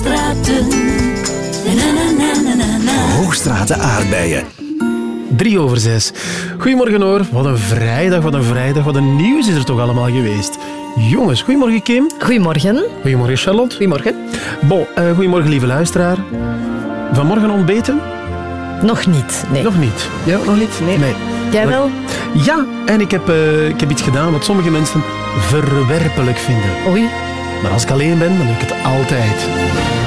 Hoogstraten. Na, na, na, na, na, na. Hoogstraten aardbeien. Drie over zes. Goedemorgen hoor. Wat een vrijdag, wat een vrijdag. Wat een nieuws is er toch allemaal geweest. Jongens, goedemorgen Kim. Goedemorgen. Goedemorgen Charlotte. Goedemorgen. Bon, eh, goedemorgen lieve luisteraar. Vanmorgen ontbeten? Nog niet, nee. Nog niet. Ja, nog niet? Nee. nee. Jij wel? Ja, en ik heb, eh, ik heb iets gedaan wat sommige mensen verwerpelijk vinden. Oei. Maar als ik alleen ben, dan doe ik het altijd.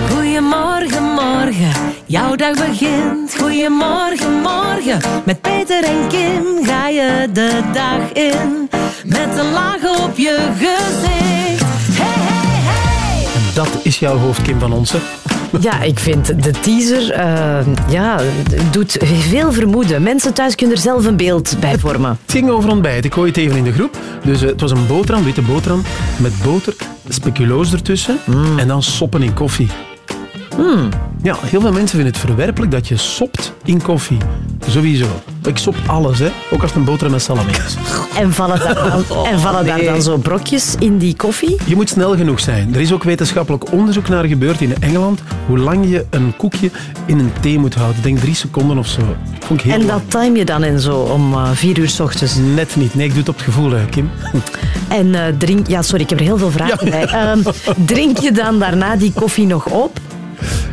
Goedemorgen, morgen, jouw dag begint. Goedemorgen, morgen, met Peter en Kim ga je de dag in. Met een laag op je gezicht. Hey, hey, hey. En dat is jouw hoofd, Kim van Onsen. Ja, ik vind de teaser eh, ja, doet veel vermoeden. Mensen thuis kunnen er zelf een beeld bij vormen. Het ging over ontbijt. Ik gooi het even in de groep. Dus eh, het was een boterham, witte boterham, met boter, speculoos ertussen en dan soppen in koffie. Ja, heel veel mensen vinden het verwerpelijk dat je sopt in koffie. Sowieso. Ik sop alles, hè. ook als het een boterham met salami is. En vallen, daar dan, en vallen daar dan zo brokjes in die koffie? Je moet snel genoeg zijn. Er is ook wetenschappelijk onderzoek naar gebeurd in Engeland hoe lang je een koekje in een thee moet houden. Ik denk drie seconden of zo. Vond ik heel En lang. dat time je dan in zo om eh, vier uur s ochtends. Net niet. Nee, ik doe het op het gevoel, hè, Kim. En eh, drink... Ja, sorry, ik heb er heel veel vragen Ja. bij. Ehm, drink je dan daarna die koffie nog op?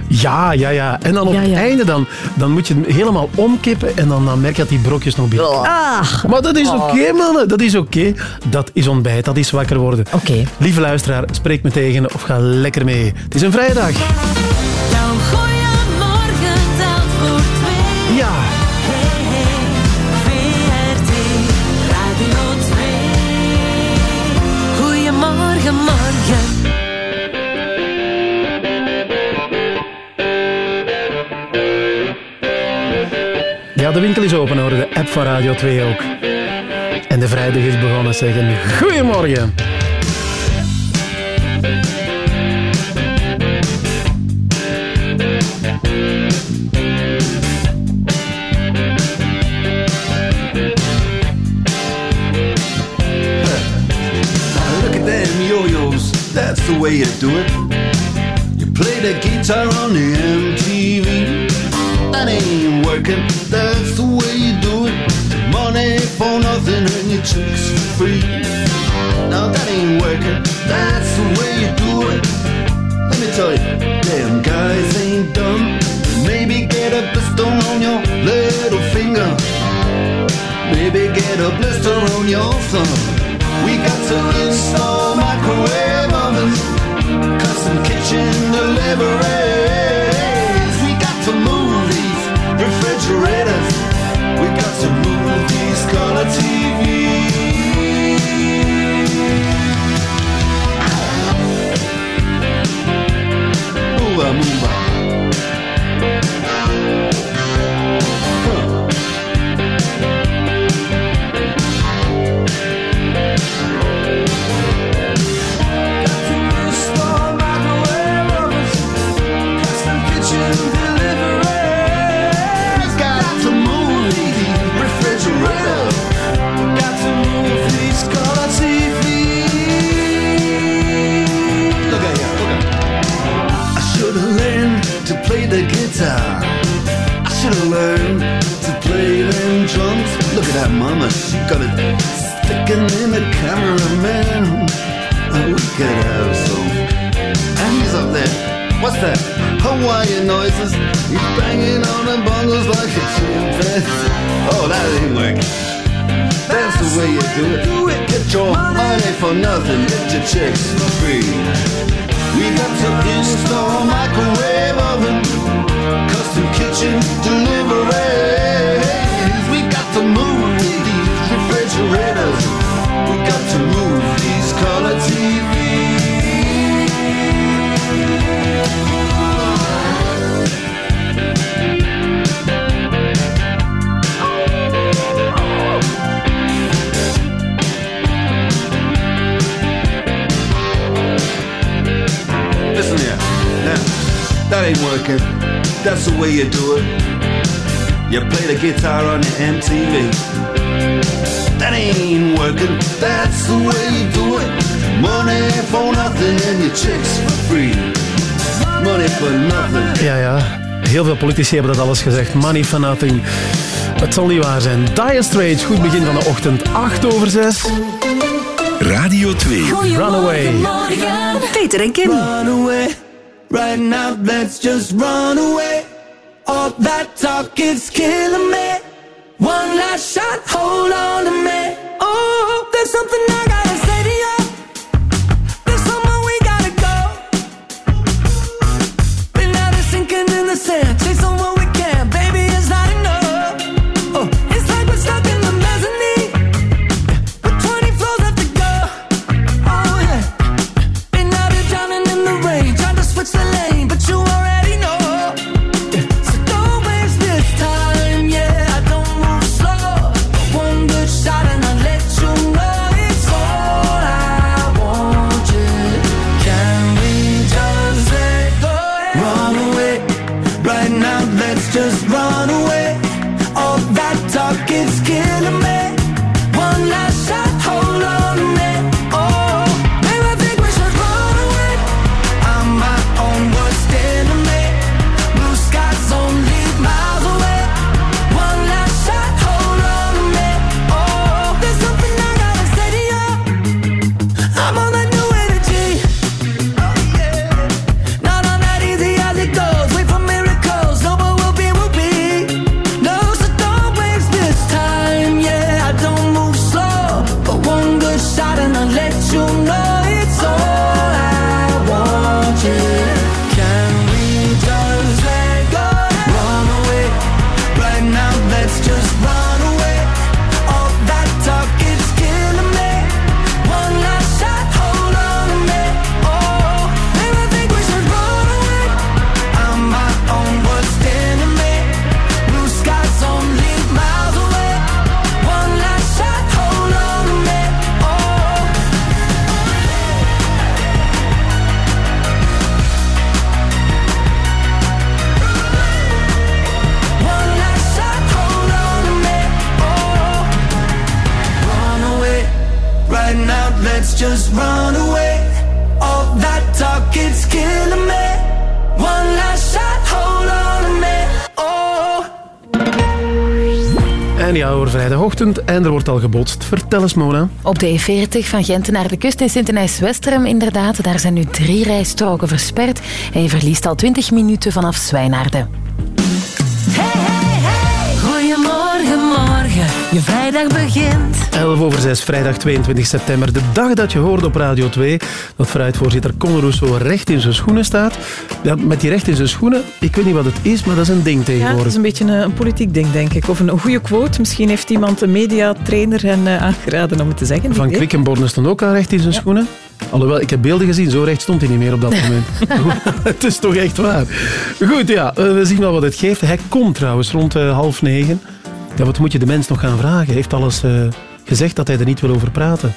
Ja, ja, ja. En dan op Ja, ja. het einde dan, dan moet je hem helemaal omkippen en dan, dan merk je dat die brokjes nog binnen. Ah, Maar dat is oké, mannen. Dat is oké. Dat is ontbijt. Dat is wakker worden. Oké. Lieve luisteraar, spreek me tegen of ga lekker mee. Het is een vrijdag. De winkel is open hoor. De app van Radio 2 ook. En de vrijdag is begonnen zeggen. Goedemorgen. That's the way you do it. You play the guitar on the MTV. That ain't working, for nothing and your chicks for free. Now that ain't working, that's the way you do it. Let me tell you, damn guys ain't dumb. Maybe get a blister on your little finger. Maybe get a blister on your thumb. We got to install microwave ovens, custom kitchen deliveries. The guitar. I should have learned to play them drums. Look at that mama, she got it sticking in the cameraman. Oh, we could have some. And he's up there. What's that? Hawaiian noises. He's banging on the bongos like a chimpanzee. Oh, that ain't working. That's the way you do it. Get your money for nothing. Get your chicks for free. We got to install microwave oven, custom kitchen deliveries. We got to move these refrigerators. We got to move these color TVs. That ain't working. That's the way you do it. You play the guitar on the MTV. That ain't working. That's the way you do it. Money for nothing and your chicks for free. Money for nothing. Ja, ja. Heel veel politici hebben dat alles gezegd. Money for nothing. Het zal niet waar zijn. Dire Straits, goed begin van de ochtend. 8 over 6. Radio 2. Runaway. Peter en Kim. Right now, let's just run away. All that talk is killing Er wordt al gebotst. Vertel eens, Mona. Op de E40 van Gent naar de kust in Sint-Nijs-Westerem, inderdaad. Daar zijn nu drie rijstroken versperd. En je verliest al 20 minuten vanaf Zwijnaarden. Je vrijdag begint. 11 over 6, vrijdag 22 september. De dag dat je hoort op Radio 2 dat vooruitvoorzitter Conor Rousseau recht in zijn schoenen staat. Ja, met die recht in zijn schoenen, ik weet niet wat het is, maar dat is een ding Ja, het tegenwoordig. is een beetje een, een politiek ding, denk ik. Of een, een goede quote. Misschien heeft iemand een mediatrainer hen eh, aangeraden om het te zeggen. Van. Quickenborne stond ook al recht in zijn schoenen. Alhoewel, ik heb beelden gezien, zo recht stond hij niet meer op dat moment. het is toch echt waar. Goed, ja, eh, we zien wel wat het geeft. Hij komt trouwens rond eh, half negen. Ja, wat moet je de mens nog gaan vragen? Heeft alles eh, gezegd dat hij er niet wil over praten.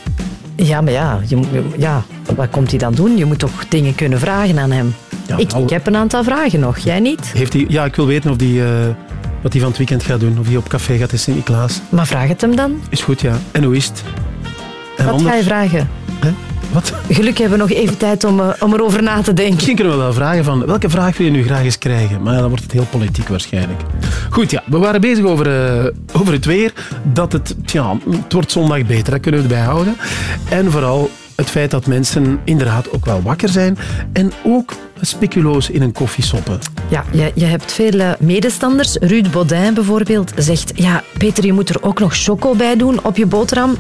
Ja, maar ja, je, ja, wat komt hij dan doen? Je moet toch dingen kunnen vragen aan hem. Ja, ik, al- ik heb een aantal vragen nog, jij niet? Heeft hij, ja, ik wil weten of die, eh, wat hij van het weekend gaat doen. Of hij op café gaat in Sint-Niklaas. Maar vraag het hem dan. Is goed, ja. En hoe is het? En Wat ga je vragen? Wat? Gelukkig hebben we nog even tijd om, eh, om erover na te denken. Misschien kunnen we wel vragen van welke vraag wil je nu graag eens krijgen? Maar ja, dan wordt het heel politiek waarschijnlijk. Goed, ja, we waren bezig over, eh, over het weer. Dat het, ja, het wordt zondag beter, dat kunnen we erbij houden. En vooral het feit dat mensen inderdaad ook wel wakker zijn. En ook speculoos in een koffie soppen. Ja, je, je hebt veel eh, medestanders. Ruud Baudin bijvoorbeeld zegt... Ja, Peter, je moet er ook nog choco bij doen op je boterham.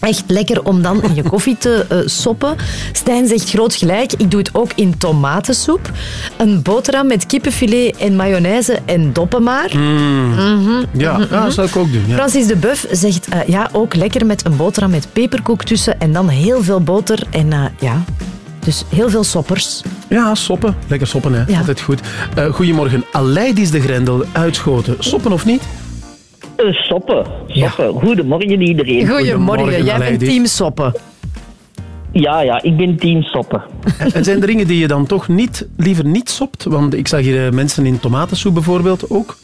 Echt lekker om dan in je koffie te eh, soppen. Stijn zegt groot gelijk. Ik doe het ook in tomatensoep. Een boterham met kippenfilet en mayonaise en doppen maar. Ja, ja dat zou ik ook doen. Ja. Francis de Buff zegt eh, ja, ook lekker met een boterham met peperkoek tussen en dan heel veel boter. En eh, ja, dus heel veel soppers. Ja, soppen. Lekker soppen, hè. Ja. Altijd goed. Goedemorgen. Aleidis de Grendel, uitschoten. Soppen of niet? Eh, soppen. soppen. Goedemorgen iedereen. Goedemorgen, Jij bent team soppen. Ja, ja, ik ben team soppen. En zijn er dingen die je dan toch niet, liever niet sopt? Want ik zag hier eh, mensen in tomatensoep bijvoorbeeld ook.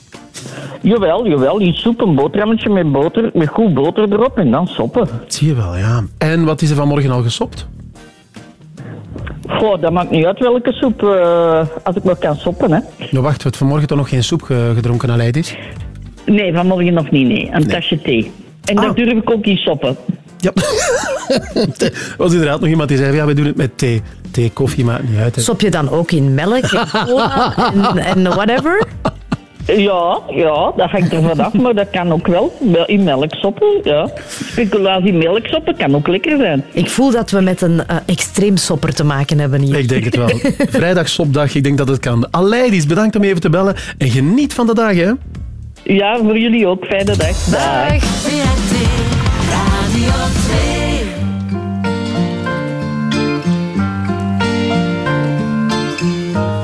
Jawel, jawel. Je soep, een boterhammetje met boter, met goed boter erop en dan soppen. Dat zie je wel, ja. En wat is er vanmorgen al gesopt? Goh, dat maakt niet uit welke soep, eh, als ik nog kan soppen, hè. Nou, wacht, we hebben vanmorgen toch nog geen soep ge- gedronken, Aleidis? Nee, vanmorgen nog niet, nee. Een tasje thee. En Ah. dat durf ik ook niet soppen. Ja. er was inderdaad nog iemand die zei, ja, we doen het met thee. Thee, koffie, maakt niet uit. hè. Sop je dan ook in melk en cola en, en whatever? Ja, ja, dat hangt er vanaf, maar dat kan ook wel. Wel In melk soppen, ja. Speculatie melk soppen kan ook lekker zijn. Ik voel dat we met een eh, extreem sopper te maken hebben hier. Ik denk het wel. Vrijdag sopdag, ik denk dat het kan. Aleidis, bedankt om even te bellen. En geniet van de dag, hè. Ja, voor jullie ook. Fijne dag. Dag. VRT Radio 2.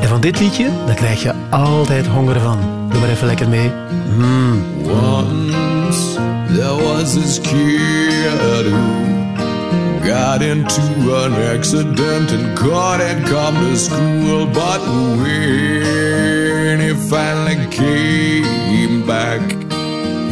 En van dit liedje, daar krijg je altijd honger van. Doe maar even lekker mee. Mm. Once there was this kid who got into an accident and couldn't come to school. But when he finally came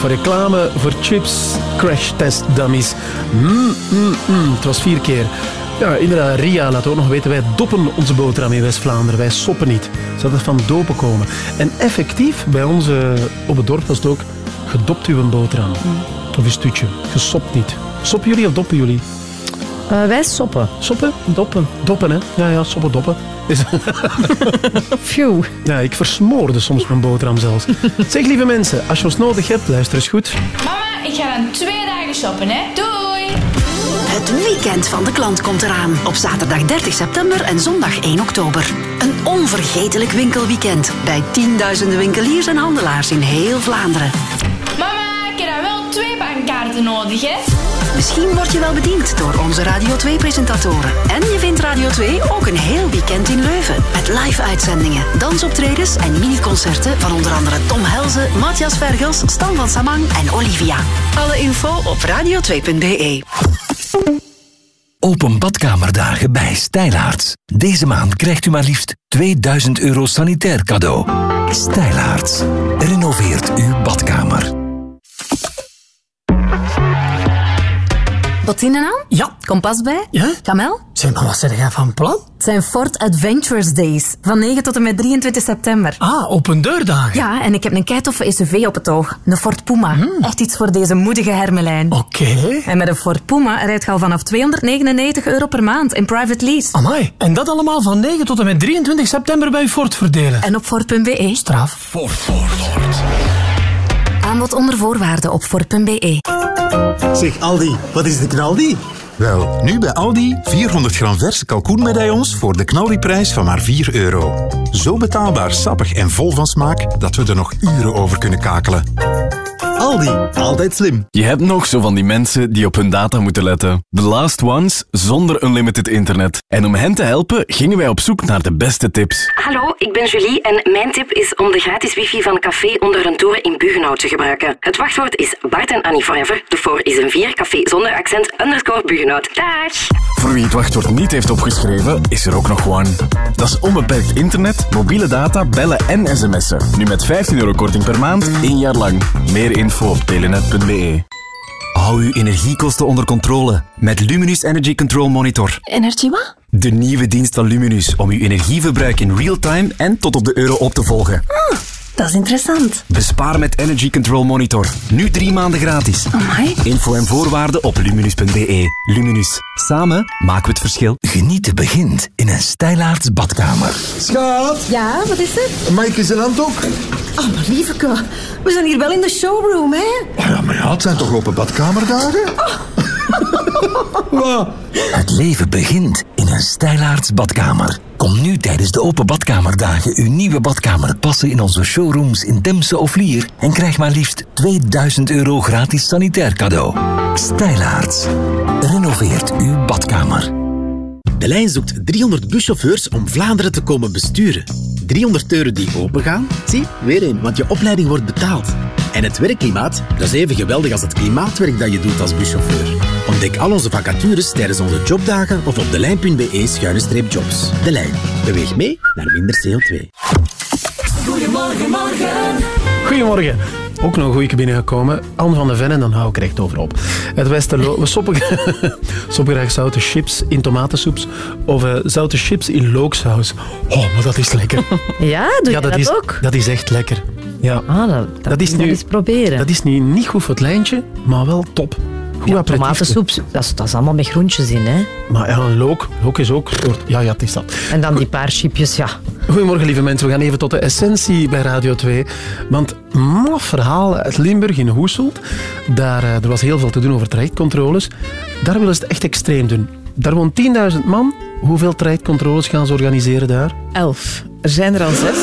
voor reclame, voor chips, crash test dummies. Mm, mm, mm. Het was vier keer. Ja, inderdaad, Ria laat ook nog weten, wij doppen onze boterham in West-Vlaanderen. Wij soppen niet. Zou dat van dopen komen. En effectief, bij ons op het dorp was het ook, gedopt uw boterham. Of een stutje. Gesopt niet. Soppen jullie of doppen jullie? Eh, wij soppen. Soppen? Doppen. Doppen, hè? Ja, ja, soppen, doppen. Dus- Phew. ja, ik versmoorde soms mijn boterham zelfs. Zeg, lieve mensen, als je ons nodig hebt, luister eens goed. Mama, ik ga dan twee dagen shoppen, hè. Doei! Het weekend van de klant komt eraan. Op zaterdag 30 september en zondag 1 oktober. Een onvergetelijk winkelweekend. Bij tienduizenden winkeliers en handelaars in heel Vlaanderen. Mama, ik heb dan wel twee bankkaarten nodig, hè. Misschien word je wel bediend door onze Radio 2-presentatoren. En je vindt Radio 2 ook een heel weekend in Leuven. Met live-uitzendingen, dansoptredens en mini-concerten van onder andere Tom Helze, Matthias Vergels, Stan van Samang en Olivia. Alle info op radio2.be. Open badkamerdagen bij Stijlaarts. Deze maand krijgt u maar liefst 2000 euro sanitair cadeau. Stijlaarts. Renoveert uw badkamer. Bottine aan? Ja. Kompas bij? Ja? Kamel? Zeg maar, wat zeg jij van plan? Het zijn Ford Adventures Days. Van 9 tot en met 23 september. Ah, open deurdagen. Ja, en ik heb een keitoffe SUV op het oog. Een Ford Puma. Echt iets voor deze moedige hermelijn. Oké. En met een Ford Puma rijdt je al vanaf 299 euro per maand in private lease. Amai. En dat allemaal van 9 tot en met 23 september bij Ford verdelen. En op Ford.be. Straf. Ford, Ford, Ford. Aanbod onder voorwaarden op Ford.be. Zeg Aldi, wat is de knaldi? Wel, nu bij Aldi 400 gram verse kalkoenmedaillons voor de knaldiprijs van maar 4 euro. Zo betaalbaar, sappig en vol van smaak dat we er nog uren over kunnen kakelen. Aldi, altijd slim. Je hebt nog zo van die mensen die op hun data moeten letten. The last ones zonder unlimited internet. En om hen te helpen gingen wij op zoek naar de beste tips. Hallo, ik ben Julie en mijn tip is om de gratis wifi van Café onder een toren in Bugenhout te gebruiken. Het wachtwoord is Bart en Annie Forever. De voor is een 4, café zonder accent, underscore Bugenhout. Dag! Voor wie het wachtwoord niet heeft opgeschreven, is er ook nog One. Dat is onbeperkt internet, mobiele data, bellen en sms'en. Nu met 15 euro korting per maand, één jaar lang. Meer info op telenet.be. Hou uw energiekosten onder controle met Luminus Energy Control Monitor. Energie wat? De nieuwe dienst van Luminus om uw energieverbruik in real time en tot op de euro op te volgen. Ah, dat is interessant. Bespaar met Energy Control Monitor. Nu drie maanden gratis. Amai. Info en voorwaarden op luminus.be. Luminus. Samen maken we het verschil. Genieten begint in een stijlaarts badkamer. Schat, Ja, wat is er? mag ik eens een handdoek? Oh, maar lieveke, we zijn hier wel in de showroom, hè? Oh ja, maar ja, het zijn toch open badkamerdagen? Wat? Het leven begint in een stijlaarts badkamer. Kom nu tijdens de open badkamerdagen uw nieuwe badkamer passen in onze showrooms in Demse of Lier en krijg maar liefst 2000 euro gratis sanitair cadeau. Stijlaarts. Renoveert uw badkamer. De lijn zoekt 300 buschauffeurs om Vlaanderen te komen besturen. 300 euro die opengaan? Zie, weer een, want je opleiding wordt betaald. En het werkklimaat, dat is even geweldig als het klimaatwerk dat je doet als buschauffeur. Ontdek al onze vacatures tijdens onze jobdagen of op delijn.be-jobs. De Lijn. Beweeg mee naar minder CO2. Goedemorgen, morgen. Goedemorgen. Ook nog een goeie binnengekomen. Anne van de Ven en dan hou ik recht over op. Het Westerlo. We soppen, soppen graag zoute chips in tomatensoeps of eh, zoute chips in looksaus. Oh, maar dat is lekker. Ja, doe je dat, is, ook? Dat is echt lekker. Ja. Ah, dat, dat, is moet ik nu, eens proberen. Dat is nu niet goed voor het lijntje, maar wel top. Ja, tomatensoep, dat is, dat is allemaal met groentjes in, hè? Maar ja, een look. Look is ook soort... Ja, ja, het is dat. En dan die paar chipjes, ja. Goedemorgen, lieve mensen. We gaan even tot de essentie bij Radio 2. Want maf verhaal uit Limburg in Hoeselt. Daar, eh, er was heel veel te doen over trajectcontroles. Daar willen ze het echt extreem doen. Daar woont 10.000 man. Hoeveel trajectcontroles gaan ze organiseren daar? Elf. Er zijn er al zes.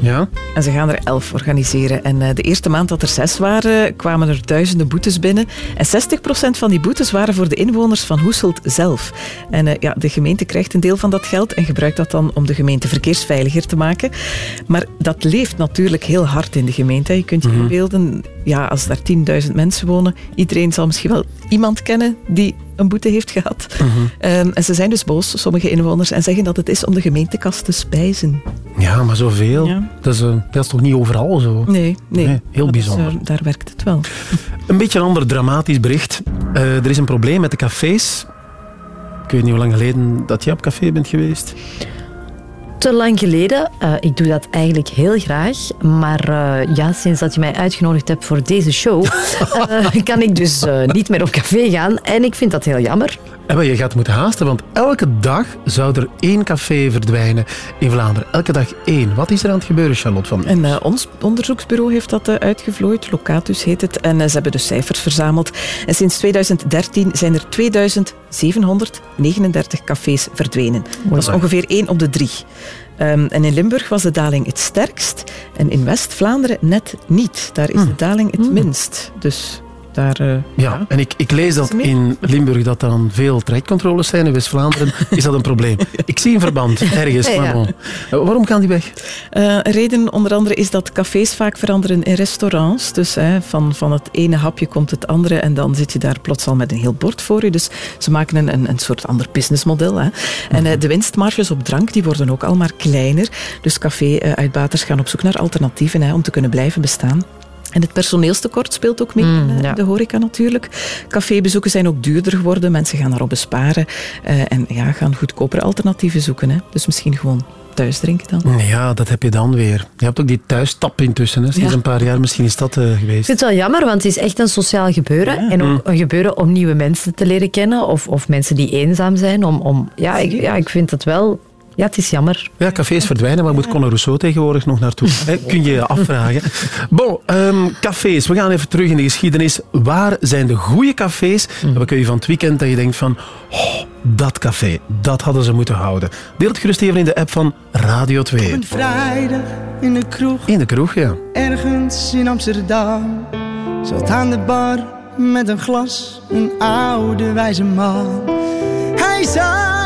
Ja. En ze gaan er elf organiseren. En eh, de eerste maand dat er zes waren, kwamen er duizenden boetes binnen. En 60% van die boetes waren voor de inwoners van Hoeselt zelf. En eh, ja, de gemeente krijgt een deel van dat geld en gebruikt dat dan om de gemeente verkeersveiliger te maken. Maar dat leeft natuurlijk heel hard in de gemeente. Je kunt je Mhm. inbeelden, ja, als daar 10.000 mensen wonen, iedereen zal misschien wel iemand kennen die een boete heeft gehad. Mhm. Ehm, en ze zijn dus boos, sommige inwoners, en zeggen dat het is om de gemeentekast te spijzen. Ja, maar zoveel. Ja. Dat, is, eh, dat is toch niet overal zo? Nee, nee. heel bijzonder. eh, daar werkt het wel. Een beetje een ander dramatisch bericht. Eh, er is een probleem met de cafés. Ik weet niet hoe lang geleden dat jij op café bent geweest. Te lang geleden. Eh, ik doe dat eigenlijk heel graag. Maar eh, ja, sinds dat je mij uitgenodigd hebt voor deze show, eh, kan ik dus eh, niet meer op café gaan. En ik vind dat heel jammer. En je gaat moeten haasten, want elke dag zou er één café verdwijnen in Vlaanderen. Elke dag één. Wat is er aan het gebeuren, Charlotte? Van En eh, ons onderzoeksbureau heeft dat eh, uitgevlooid. Locatus heet het. En eh, ze hebben dus cijfers verzameld. En sinds 2013 zijn er 2739 cafés verdwenen. Dat is ongeveer één op de drie. Ehm, en in Limburg was de daling het sterkst. En in West-Vlaanderen net niet. Daar is de daling het minst. Dus daar... eh, Ja, en ik, ik lees dat in Limburg dat dan veel trajectcontroles zijn. In West-Vlaanderen is dat een probleem. Ik zie een verband ergens. Ja. Maar bon. Eh, Waarom gaan die weg? Een reden onder andere is dat cafés vaak veranderen in restaurants. Dus hè, van, van het ene hapje komt het andere en dan zit je daar plots al met een heel bord voor je. Dus ze maken een, een, een soort ander businessmodel. Hè. En eh, de winstmarges op drank die worden ook al maar kleiner. Dus café-uitbaters gaan op zoek naar alternatieven hè, om te kunnen blijven bestaan. En het personeelstekort speelt ook mee Mm, in eh, ja. de horeca natuurlijk. Cafébezoeken zijn ook duurder geworden. Mensen gaan daarop besparen. eh, en ja, gaan goedkopere alternatieven zoeken. Hè. Dus misschien gewoon thuis drinken dan. Ja, dat heb je dan weer. Je hebt ook die thuistap intussen. Hè. Sinds Ja. een paar jaar misschien is dat eh, Ik geweest. vind het wel jammer, want het is echt een sociaal gebeuren. En ook een gebeuren om nieuwe mensen te leren kennen. Of, of mensen die eenzaam zijn. Om, om, ja, ik, ja, ik vind het wel... Ja, het is jammer. Ja, cafés verdwijnen, maar moet Conor Rousseau tegenwoordig nog naartoe? Hè, kun je je afvragen. Bon, ehm, cafés. We gaan even terug in de geschiedenis. Waar zijn de goede cafés? En wat kun je van het weekend dat je denkt van... Oh, dat café, dat hadden ze moeten houden. Deel het gerust even in de app van Radio 2. Een vrijdag in de kroeg, In de kroeg, ja. ergens in Amsterdam. Zat aan de bar met een glas, een oude wijze man. Hij zei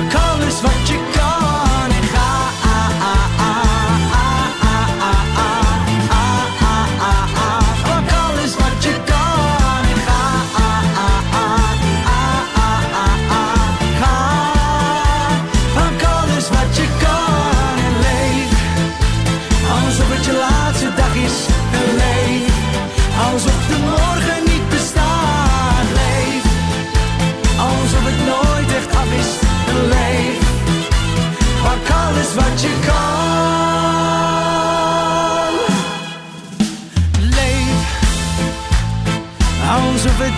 pak alles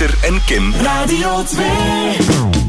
Peter en Kim. Radio 2.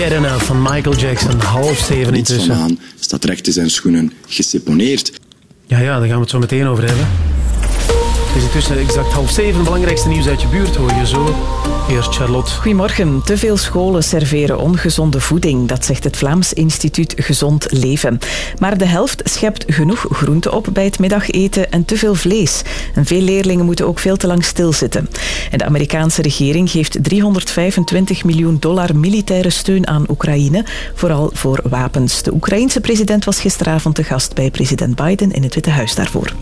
Get Enough van Michael Jackson. Half zeven Niets intussen. van aan, staat recht in zijn schoenen geseponeerd. Ja, ja, daar gaan we het zo meteen over hebben. Het is intussen exact half zeven. Het belangrijkste nieuws uit je buurt hoor je zo. Eerst Charlotte. Goedemorgen. Te veel scholen serveren ongezonde voeding. Dat zegt het Vlaams Instituut Gezond Leven. Maar de helft schept genoeg groente op bij het middageten en te veel vlees. En veel leerlingen moeten ook veel te lang stilzitten. En de Amerikaanse regering geeft 325 miljoen dollar militaire steun aan Oekraïne. Vooral voor wapens. De Oekraïense president was gisteravond te gast bij president Biden in het Witte Huis daarvoor.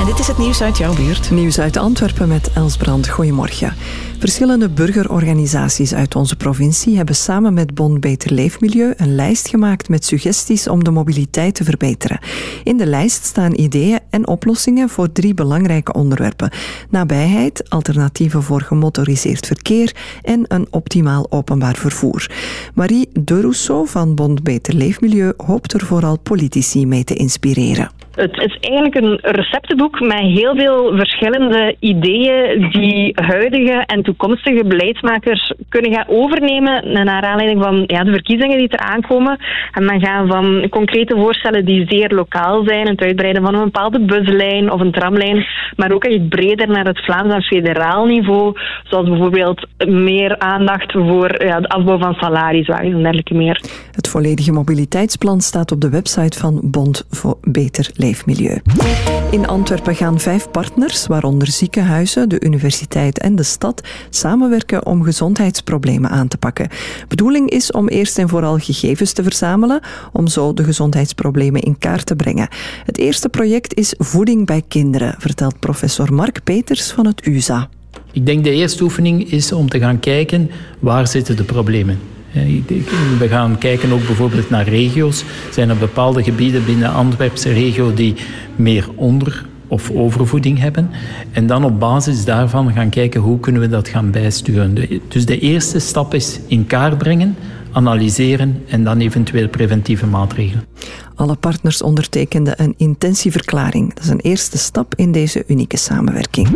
En dit is het nieuws uit jouw buurt. Nieuws uit Antwerpen met Els Brand. Goedemorgen. Verschillende burgerorganisaties uit onze provincie hebben samen met Bond Beter Leefmilieu een lijst gemaakt met suggesties om de mobiliteit te verbeteren. In de lijst staan ideeën en oplossingen voor drie belangrijke onderwerpen. Nabijheid, alternatieven voor gemotoriseerd verkeer en een optimaal openbaar vervoer. Marie de Rousseau van Bond Beter Leefmilieu hoopt er vooral politici mee te inspireren. Het is eigenlijk een receptenboek met heel veel verschillende ideeën die huidige en toekomstige beleidsmakers kunnen gaan overnemen naar aanleiding van ja, de verkiezingen die eraan komen. En dan gaan van concrete voorstellen die zeer lokaal zijn, het uitbreiden van een bepaalde buslijn of een tramlijn, maar ook echt breder naar het Vlaams en federaal niveau, zoals bijvoorbeeld meer aandacht voor ja, de afbouw van salarieswagens en dergelijke meer. Het volledige mobiliteitsplan staat op de website van Bond voor Beter Leefmilieu. In Antwerpen gaan vijf partners, waaronder ziekenhuizen, de universiteit en de stad, samenwerken om gezondheidsproblemen aan te pakken. Bedoeling is om eerst en vooral gegevens te verzamelen, om zo de gezondheidsproblemen in kaart te brengen. Het eerste project is Voeding bij kinderen, vertelt professor Mark Peters van het UZA. Ik denk de eerste oefening is om te gaan kijken waar zitten de problemen. We gaan kijken ook bijvoorbeeld naar regio's. Zijn er bepaalde gebieden binnen Antwerpse regio die meer onder- of overvoeding hebben? En dan op basis daarvan gaan kijken hoe kunnen we dat gaan bijsturen. Dus de eerste stap is in kaart brengen, analyseren en dan eventueel preventieve maatregelen. Alle partners ondertekenden een intentieverklaring. Dat is een eerste stap in deze unieke samenwerking.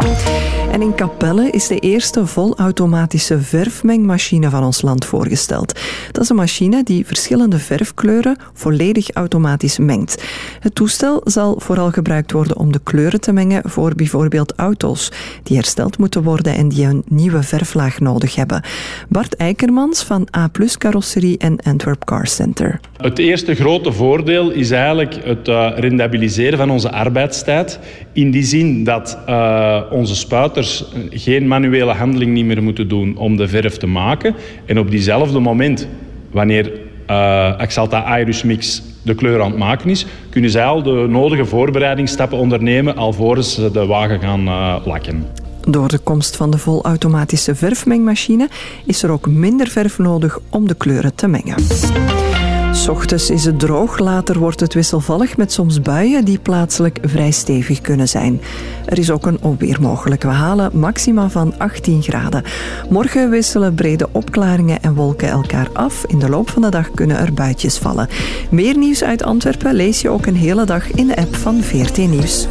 En in Capelle is de eerste volautomatische verfmengmachine van ons land voorgesteld. Dat is een machine die verschillende verfkleuren volledig automatisch mengt. Het toestel zal vooral gebruikt worden om de kleuren te mengen voor bijvoorbeeld auto's die hersteld moeten worden en die een nieuwe verflaag nodig hebben. Bart Eikermans van A Carrosserie en Antwerp Car Center. Het eerste grote voordeel is eigenlijk het eh, rendabiliseren van onze arbeidstijd. In die zin dat eh, onze spuiters geen manuele handeling niet meer moeten doen om de verf te maken. En op diezelfde moment, wanneer eh Axalta Iris Mix de kleur aan het maken is, kunnen zij al de nodige voorbereidingsstappen ondernemen alvorens ze de wagen gaan eh, lakken. Door de komst van de volautomatische verfmengmachine is er ook minder verf nodig om de kleuren te mengen. S ochtends is het droog, later wordt het wisselvallig met soms buien die plaatselijk vrij stevig kunnen zijn. Er is ook een onweer mogelijk. We halen maxima van 18 graden. Morgen wisselen brede opklaringen en wolken elkaar af. In de loop van de dag kunnen er buitjes vallen. Meer nieuws uit Antwerpen lees je ook een hele dag in de app van VRT Nieuws.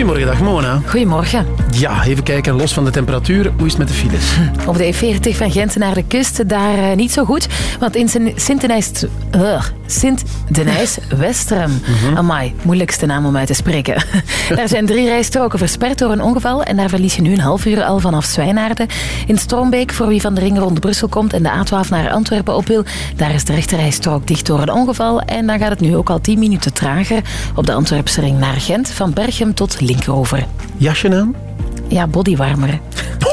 Goedemorgen, dag Mona. Goedemorgen. Ja, even kijken, los van de temperatuur, hoe is het met de files? Op de E40 van Gent naar de kust, daar uh, niet zo goed. Want in Sint-Denijs... Uh, Sint-Denijs-Westerem. Mm Amai, moeilijkste naam om uit te spreken. daar zijn drie rijstroken versperd door een ongeval en daar verlies je nu een half uur al vanaf Zwijnaarden. In Stroombeek, voor wie van de ring rond Brussel komt en de A12 naar Antwerpen op wil, daar is de rechterrijstrook dicht door een ongeval. En dan gaat het nu ook al 10 minuten trager op de Antwerpse ring naar Gent, van Berchem tot Linkerover. Jasje aan? Ja, bodywarmer.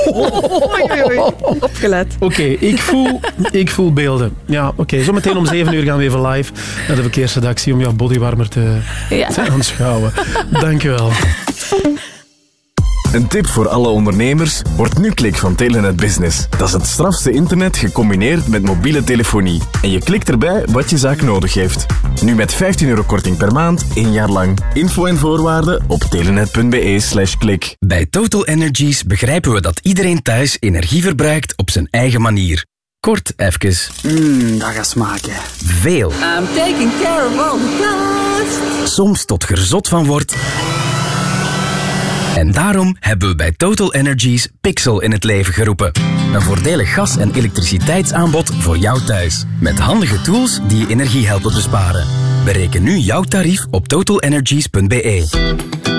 Opgelet. Oké, ik, voel, ik voel beelden. Ja, oké. Okay. Zometeen om 7 uur gaan we even live naar de verkeersredactie om jouw bodywarmer te, ja. te aanschouwen. Dankjewel. Een tip voor alle ondernemers, wordt nu klik van Telenet Business. Dat is het strafste internet gecombineerd met mobiele telefonie. En je klikt erbij wat je zaak nodig heeft. Nu met 15 euro korting per maand, één jaar lang. Info en voorwaarden op telenet.be slash klik. Bij Total Energies begrijpen we dat iedereen thuis energie verbruikt op zijn eigen manier. Kort even. Mmm, dat gaat smaken. Veel. I'm taking care of all the. Soms tot gerzot van wordt... En daarom hebben we bij Total Energies Pixel in het leven geroepen. Een voordelig gas- en elektriciteitsaanbod voor jou thuis. Met handige tools die je energie helpen besparen. Bereken nu jouw tarief op totalenergies.be.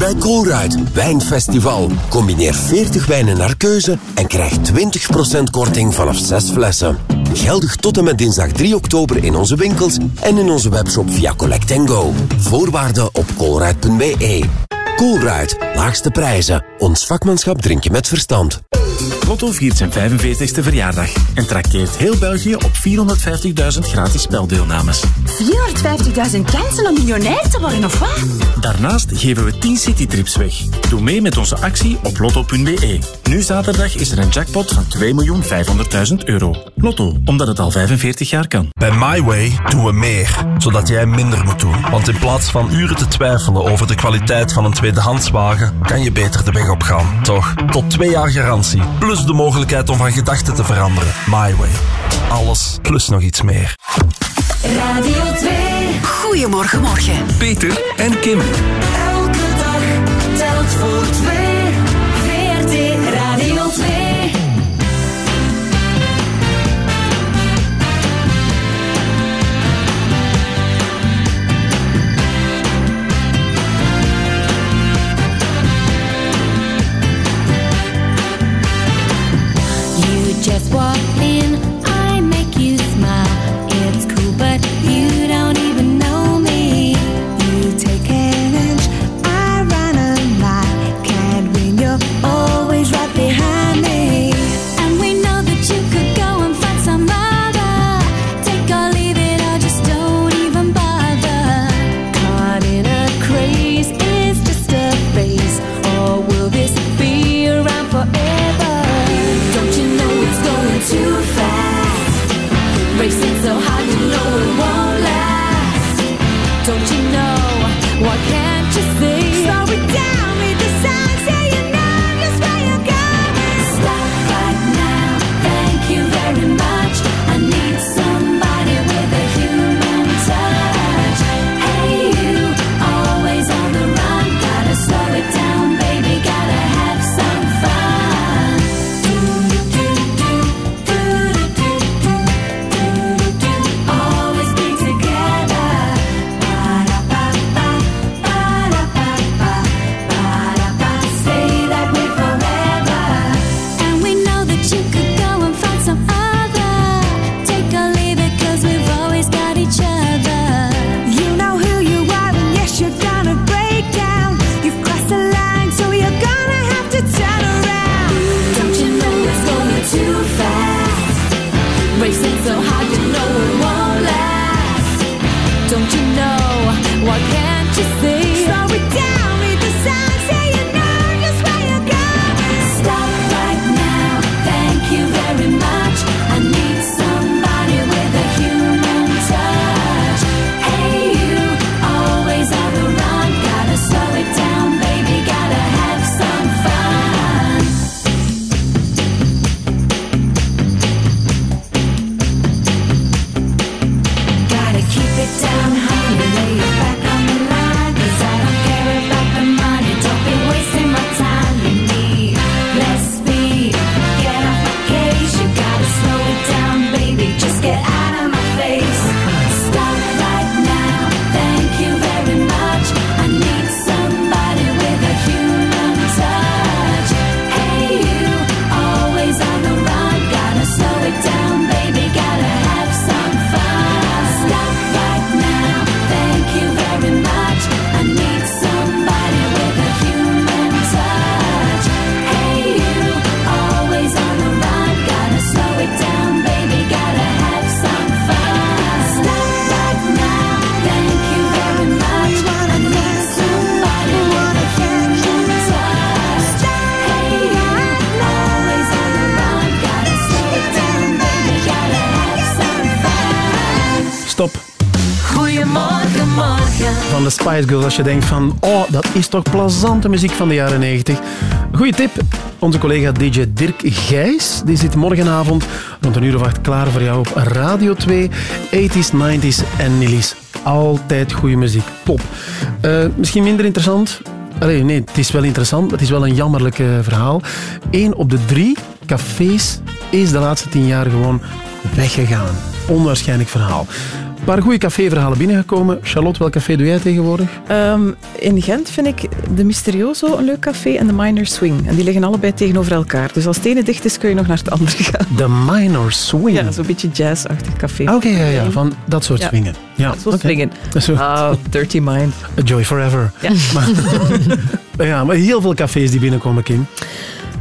bij Colruyt, Wijnfestival. Combineer 40 wijnen naar keuze en krijg 20% korting vanaf 6 flessen. Geldig tot en met dinsdag 3 oktober in onze winkels en in onze webshop via Collect Go. Voorwaarden op colruyt.be. Colruyt, laagste prijzen. Ons vakmanschap drink je met verstand. Lotto viert zijn 45ste verjaardag en trakteert heel België op 450.000 gratis speldeelnames. 450.000 kansen om miljonair te worden, of wat? Daarnaast geven we 10 citytrips weg. Doe mee met onze actie op lotto.be. Nu zaterdag is er een jackpot van 2.500.000 euro. Lotto, omdat het al 45 jaar kan. Bij MyWay doen we meer, zodat jij minder moet doen. Want in plaats van uren te twijfelen over de kwaliteit van een tweedehandswagen, kan je beter de weg opgaan. Toch? Tot twee jaar garantie. Plus de mogelijkheid om van gedachten te veranderen. MyWay. Alles plus nog iets meer. Radio 2. Goedemorgen, morgen. Peter en Kim. Elke dag telt voor twee. Als je denkt van, oh, dat is toch plezante muziek van de jaren 90. Goeie tip. Onze collega DJ Dirk Gijs, die zit morgenavond rond een uur of acht klaar voor jou op Radio 2. 80s, 90s en Nillies. Altijd goede muziek. Top. Eh, misschien minder interessant. Nee, het is wel interessant. Het is wel een jammerlijk eh, verhaal. Eén op de drie cafés is de laatste tien jaar gewoon weggegaan. Onwaarschijnlijk verhaal. Paar goede caféverhalen binnengekomen. Charlotte, welk café doe jij tegenwoordig? Ehm, in Gent vind ik de Mysterioso een leuk café en de Minor Swing. En die liggen allebei tegenover elkaar. Dus als het ene dicht is, kun je nog naar het andere gaan. De Minor Swing? Ja, zo'n beetje jazz-achtig café. Oké, ja, ja, van dat soort Ja. swingen. Ja, Zo oké. swingen. Ah, dirty mind. A Joy Forever. Ja. Maar, ja, maar heel veel cafés die binnenkomen, Kim.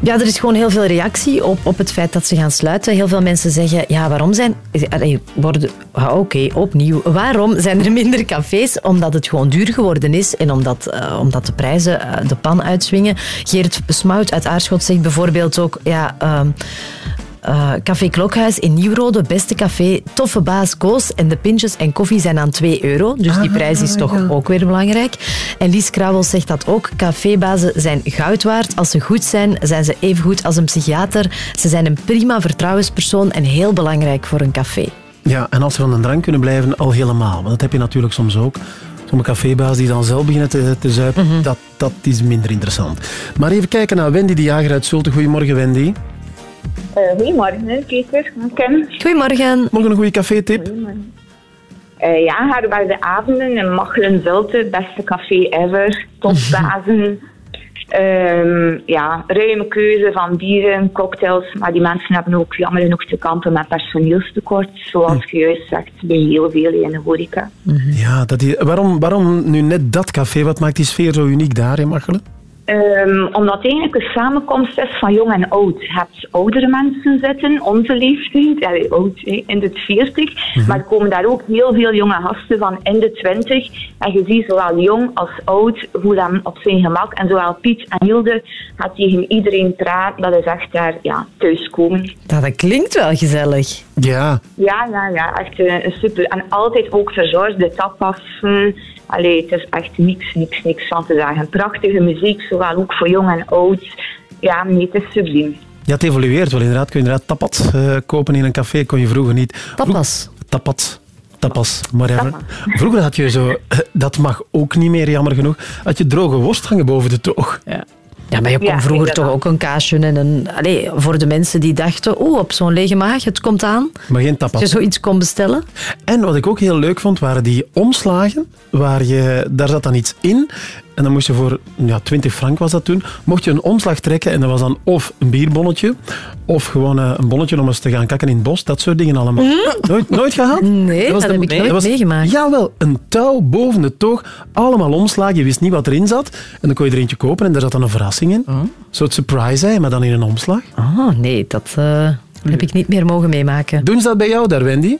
Ja, er is gewoon heel veel reactie op, op het feit dat ze gaan sluiten. Heel veel mensen zeggen, ja, waarom zijn... Worden, ah, Oké, opnieuw. Waarom zijn er minder cafés? Omdat het gewoon duur geworden is en omdat, eh, omdat de prijzen eh, de pan uitswingen. Geert Smout uit Aarschot zegt bijvoorbeeld ook... Ja, ehm, eh, café Klokhuis in Nieuwrode, beste café, toffe baas Koos en de pintjes en koffie zijn aan 2 euro. Dus die prijs is toch ook weer belangrijk. En Lies Krauwels zegt dat ook. Cafébazen zijn goud waard. Als ze goed zijn, zijn ze even goed als een psychiater. Ze zijn een prima vertrouwenspersoon en heel belangrijk voor een café. Ja, en als ze van de drank kunnen blijven, al helemaal. Want dat heb je natuurlijk soms ook. Sommige cafébaas die dan zelf beginnen te, te zuipen, dat, dat is minder interessant. Maar even kijken naar Wendy de Jager uit Zulte. Goedemorgen, Wendy. Eh, goedemorgen, Peter. Kim. Goedemorgen. Morgen een goede café-tip? Eh, ja, Herberg Avonden in Machelen Zulte, beste café ever, topbazen. Ehm, ja, ruime keuze van bieren, cocktails, maar die mensen hebben ook jammer genoeg te kampen met personeelstekort, zoals je juist zegt, bij heel veel in de horeca. Ja, dat is, waarom, waarom nu net dat café? Wat maakt die sfeer zo uniek daar in Machelen? Ehm, omdat het eigenlijk een samenkomst is van jong en oud. Je hebt oudere mensen zitten, onze leeftijd, allee, oud, in de 40. Maar er komen daar ook heel veel jonge gasten van in de 20. En je ziet zowel jong als oud voelen hem op zijn gemak. En zowel Piet en Hilde gaat tegen iedereen praten. Dat is echt daar ja, thuiskomen. Dat, dat klinkt wel gezellig. Ja. Ja, ja, ja, echt eh, een super. En altijd ook verzorgd, de tapassen. Allee, het is echt niks, niks, niks van te zeggen. Prachtige muziek, zowel ook voor jong en oud. Ja, nee, het is subliem. Ja, het evolueert wel inderdaad. Kun je inderdaad tapas eh, kopen in een café, kon je vroeger niet. Tapas? Tapas. Tapas, whatever. Vroeger had je zo, eh, dat mag ook niet meer, jammer genoeg, had je droge worst hangen boven de toog. Ja. Ja, maar je kon Ja, vroeger inderdaad. toch ook een kaasje en een... Allee, voor de mensen die dachten, oh, op zo'n lege maag, het komt aan. Maar geen tapas. Dat je zoiets kon bestellen. En wat ik ook heel leuk vond, waren die omslagen. Waar je, daar zat dan iets in. En dan moest je voor ja, 20 frank was dat toen, mocht je een omslag trekken en dat was dan of een bierbonnetje, of gewoon eh, een bonnetje om eens te gaan kakken in het bos. Dat soort dingen allemaal. Nooit, nooit gehad? Nee, dat, de- heb ik nooit was- meegemaakt. Jawel, een touw boven de toog, allemaal omslagen. Je wist niet wat erin zat. En dan kon je er eentje kopen en daar zat dan een verrassing in. Een soort surprise, hè, maar dan in een omslag. Oh, nee, dat eh, heb ik niet meer mogen meemaken. Doen ze dat bij jou daar, Wendy?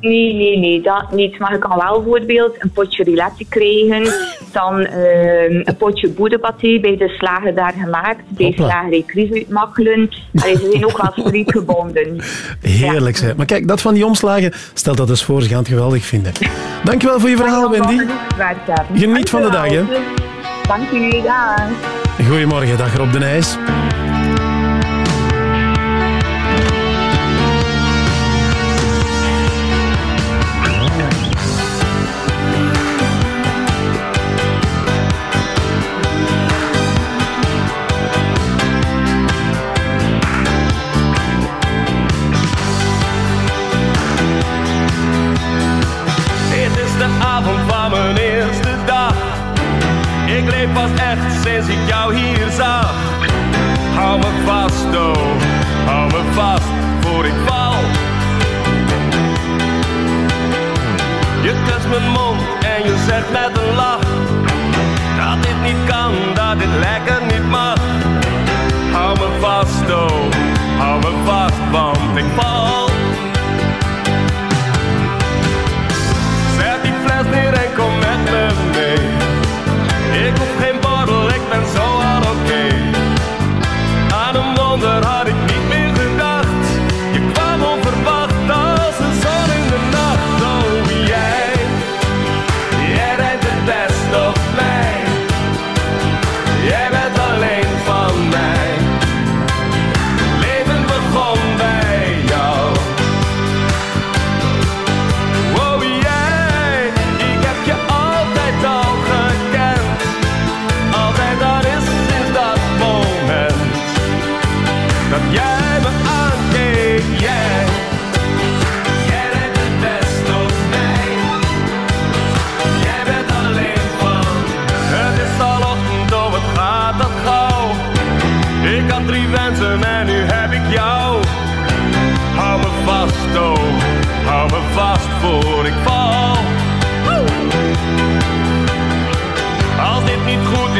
Nee, nee, nee, dat niet. Maar je kan wel bijvoorbeeld een potje roulette krijgen, dan ehm, een potje boerenpaté bij de slager daar gemaakt, bij Hopla. slagerij uit Machelen. Allee, ze zijn ook wel streekgebonden. Heerlijk, zeg. Maar kijk, dat van die omslagen, stel dat eens voor, ze gaan het geweldig vinden. Dankjewel voor je verhaal, Wendy. Geniet van de dag, hè. Dank u, dag. Goedemorgen, dag Rob de Nijs. Hou me vast, oh, hou me vast voor ik val. Je kust mijn mond en je zegt met een lach dat dit niet kan, dat dit lekker niet mag. Hou me vast, oh, hou me vast, want ik val.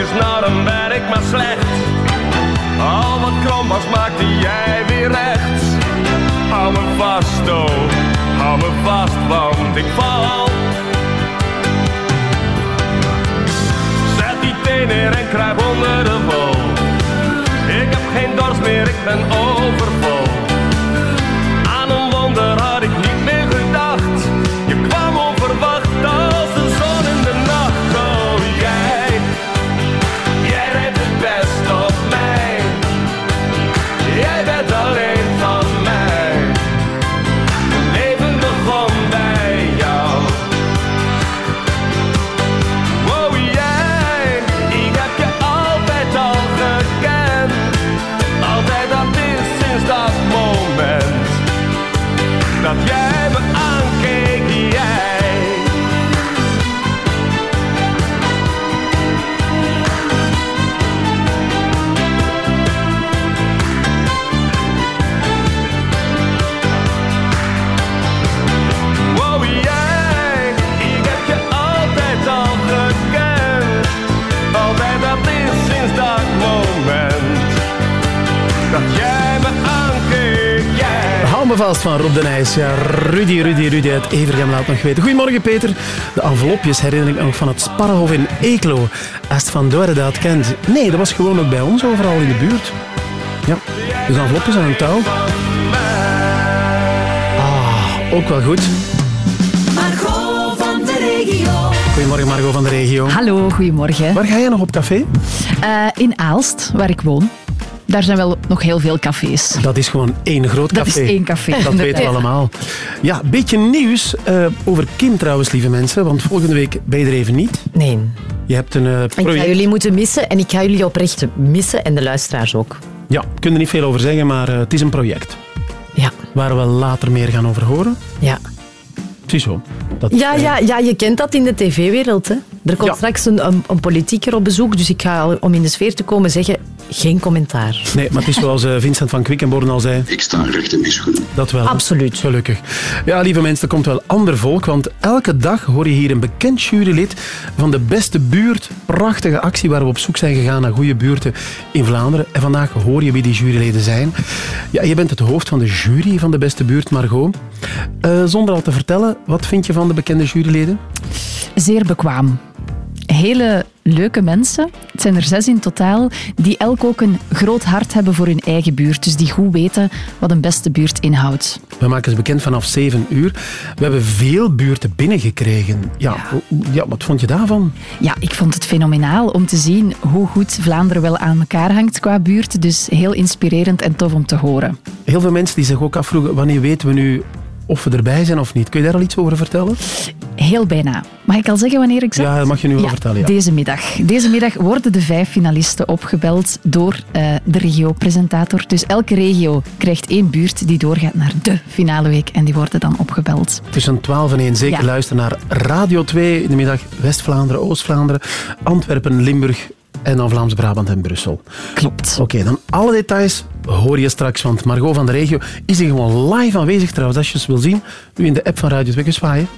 is een werk maar slecht. Al wat krom maakte jij weer recht. Hou me vast, oh, hou me vast, want ik val. Zet die teen neer en kruip onder de wol. Ik heb geen dorst meer, ik ben overvol. Aan een wonder had ik niet. Me vast van Rob de Nijs. Ja, Rudy, Rudy, Rudy uit Evergem laat nog weten. Goedemorgen, Peter. De envelopjes herinner ik me nog van het Sparrenhof in Eeklo. Als het van Dore dat kent. Nee, dat was gewoon ook bij ons overal in de buurt. Ja, dus envelopjes aan een touw. Ah, ook wel goed. Margot van de regio. Goedemorgen, Margot van de regio. Hallo, goedemorgen. Waar ga je nog op café? Eh, in Aalst, waar ik woon. Daar zijn wel nog heel veel cafés. Dat is gewoon één groot Dat café. is één café, Dat weten we allemaal. Ja, beetje nieuws eh, over Kim trouwens, lieve mensen. Want volgende week ben je er even niet. Nee. Je hebt een eh, Ik ga project. jullie moeten missen en ik ga jullie oprecht missen en de luisteraars ook. Ja, ik kan er niet veel over zeggen, maar eh, het is een project. Ja. Waar we later meer gaan over horen. Ja. Ziezo. Dat, Ja, ja, ja, je kent dat in de tv-wereld. hè. Er komt Ja. straks een, een, een politieker op bezoek, dus ik ga om in de sfeer te komen zeggen, geen commentaar. Nee, maar het is zoals eh, Vincent van Quickenborn al zei. Ik sta recht in mijn schoenen. Dat wel. Absoluut. Gelukkig. Ja, lieve mensen, er komt wel ander volk, want elke dag hoor je hier een bekend jurylid van de beste buurt. Prachtige actie waar we op zoek zijn gegaan naar goede buurten in Vlaanderen. En vandaag hoor je wie die juryleden zijn. Ja, je bent het hoofd van de jury van de beste buurt, Margot. Eh, zonder al te vertellen, wat vind je van de bekende juryleden? Zeer bekwaam. Hele leuke mensen, het zijn er zes in totaal, die elk ook een groot hart hebben voor hun eigen buurt. Dus die goed weten wat een beste buurt inhoudt. We maken ze bekend vanaf 7 uur. We hebben veel buurten binnengekregen. Ja, ja, wat vond je daarvan? Ja, ik vond het fenomenaal om te zien hoe goed Vlaanderen wel aan elkaar hangt qua buurt. Dus heel inspirerend en tof om te horen. Heel veel mensen die zich ook afvroegen, wanneer weten we nu of we erbij zijn of niet? Kun je daar al iets over vertellen? Heel bijna. Mag ik al zeggen wanneer ik zeg? Ja, dat mag je nu wel vertellen. Ja. Deze middag. Deze middag worden de vijf finalisten opgebeld door eh, de regio-presentator. Dus elke regio krijgt één buurt die doorgaat naar de finale week en die worden dan opgebeld. Tussen 12 en 1 zeker Ja. luisteren naar Radio 2 in de middag. West-Vlaanderen, Oost-Vlaanderen, Antwerpen, Limburg en dan Vlaams-Brabant en Brussel. Klopt. Oké, dan alle details hoor je straks, want Margot van de regio is hier gewoon live aanwezig trouwens. Als je ze wil zien, nu in de app van Radio 2 zwaaien.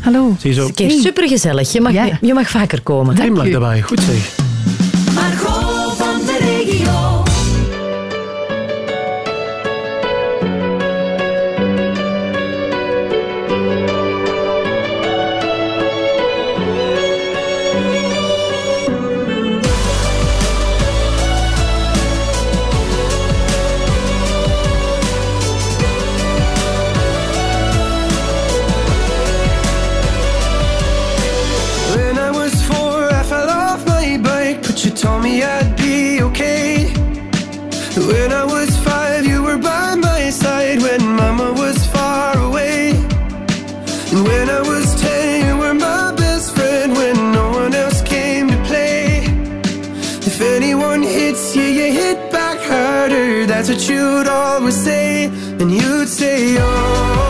Hallo. Zie je zo. Supergezellig. Je mag, Ja. je mag vaker komen. Glimlach daarbij, goed zeg. That's what you'd always say. And you'd say, oh.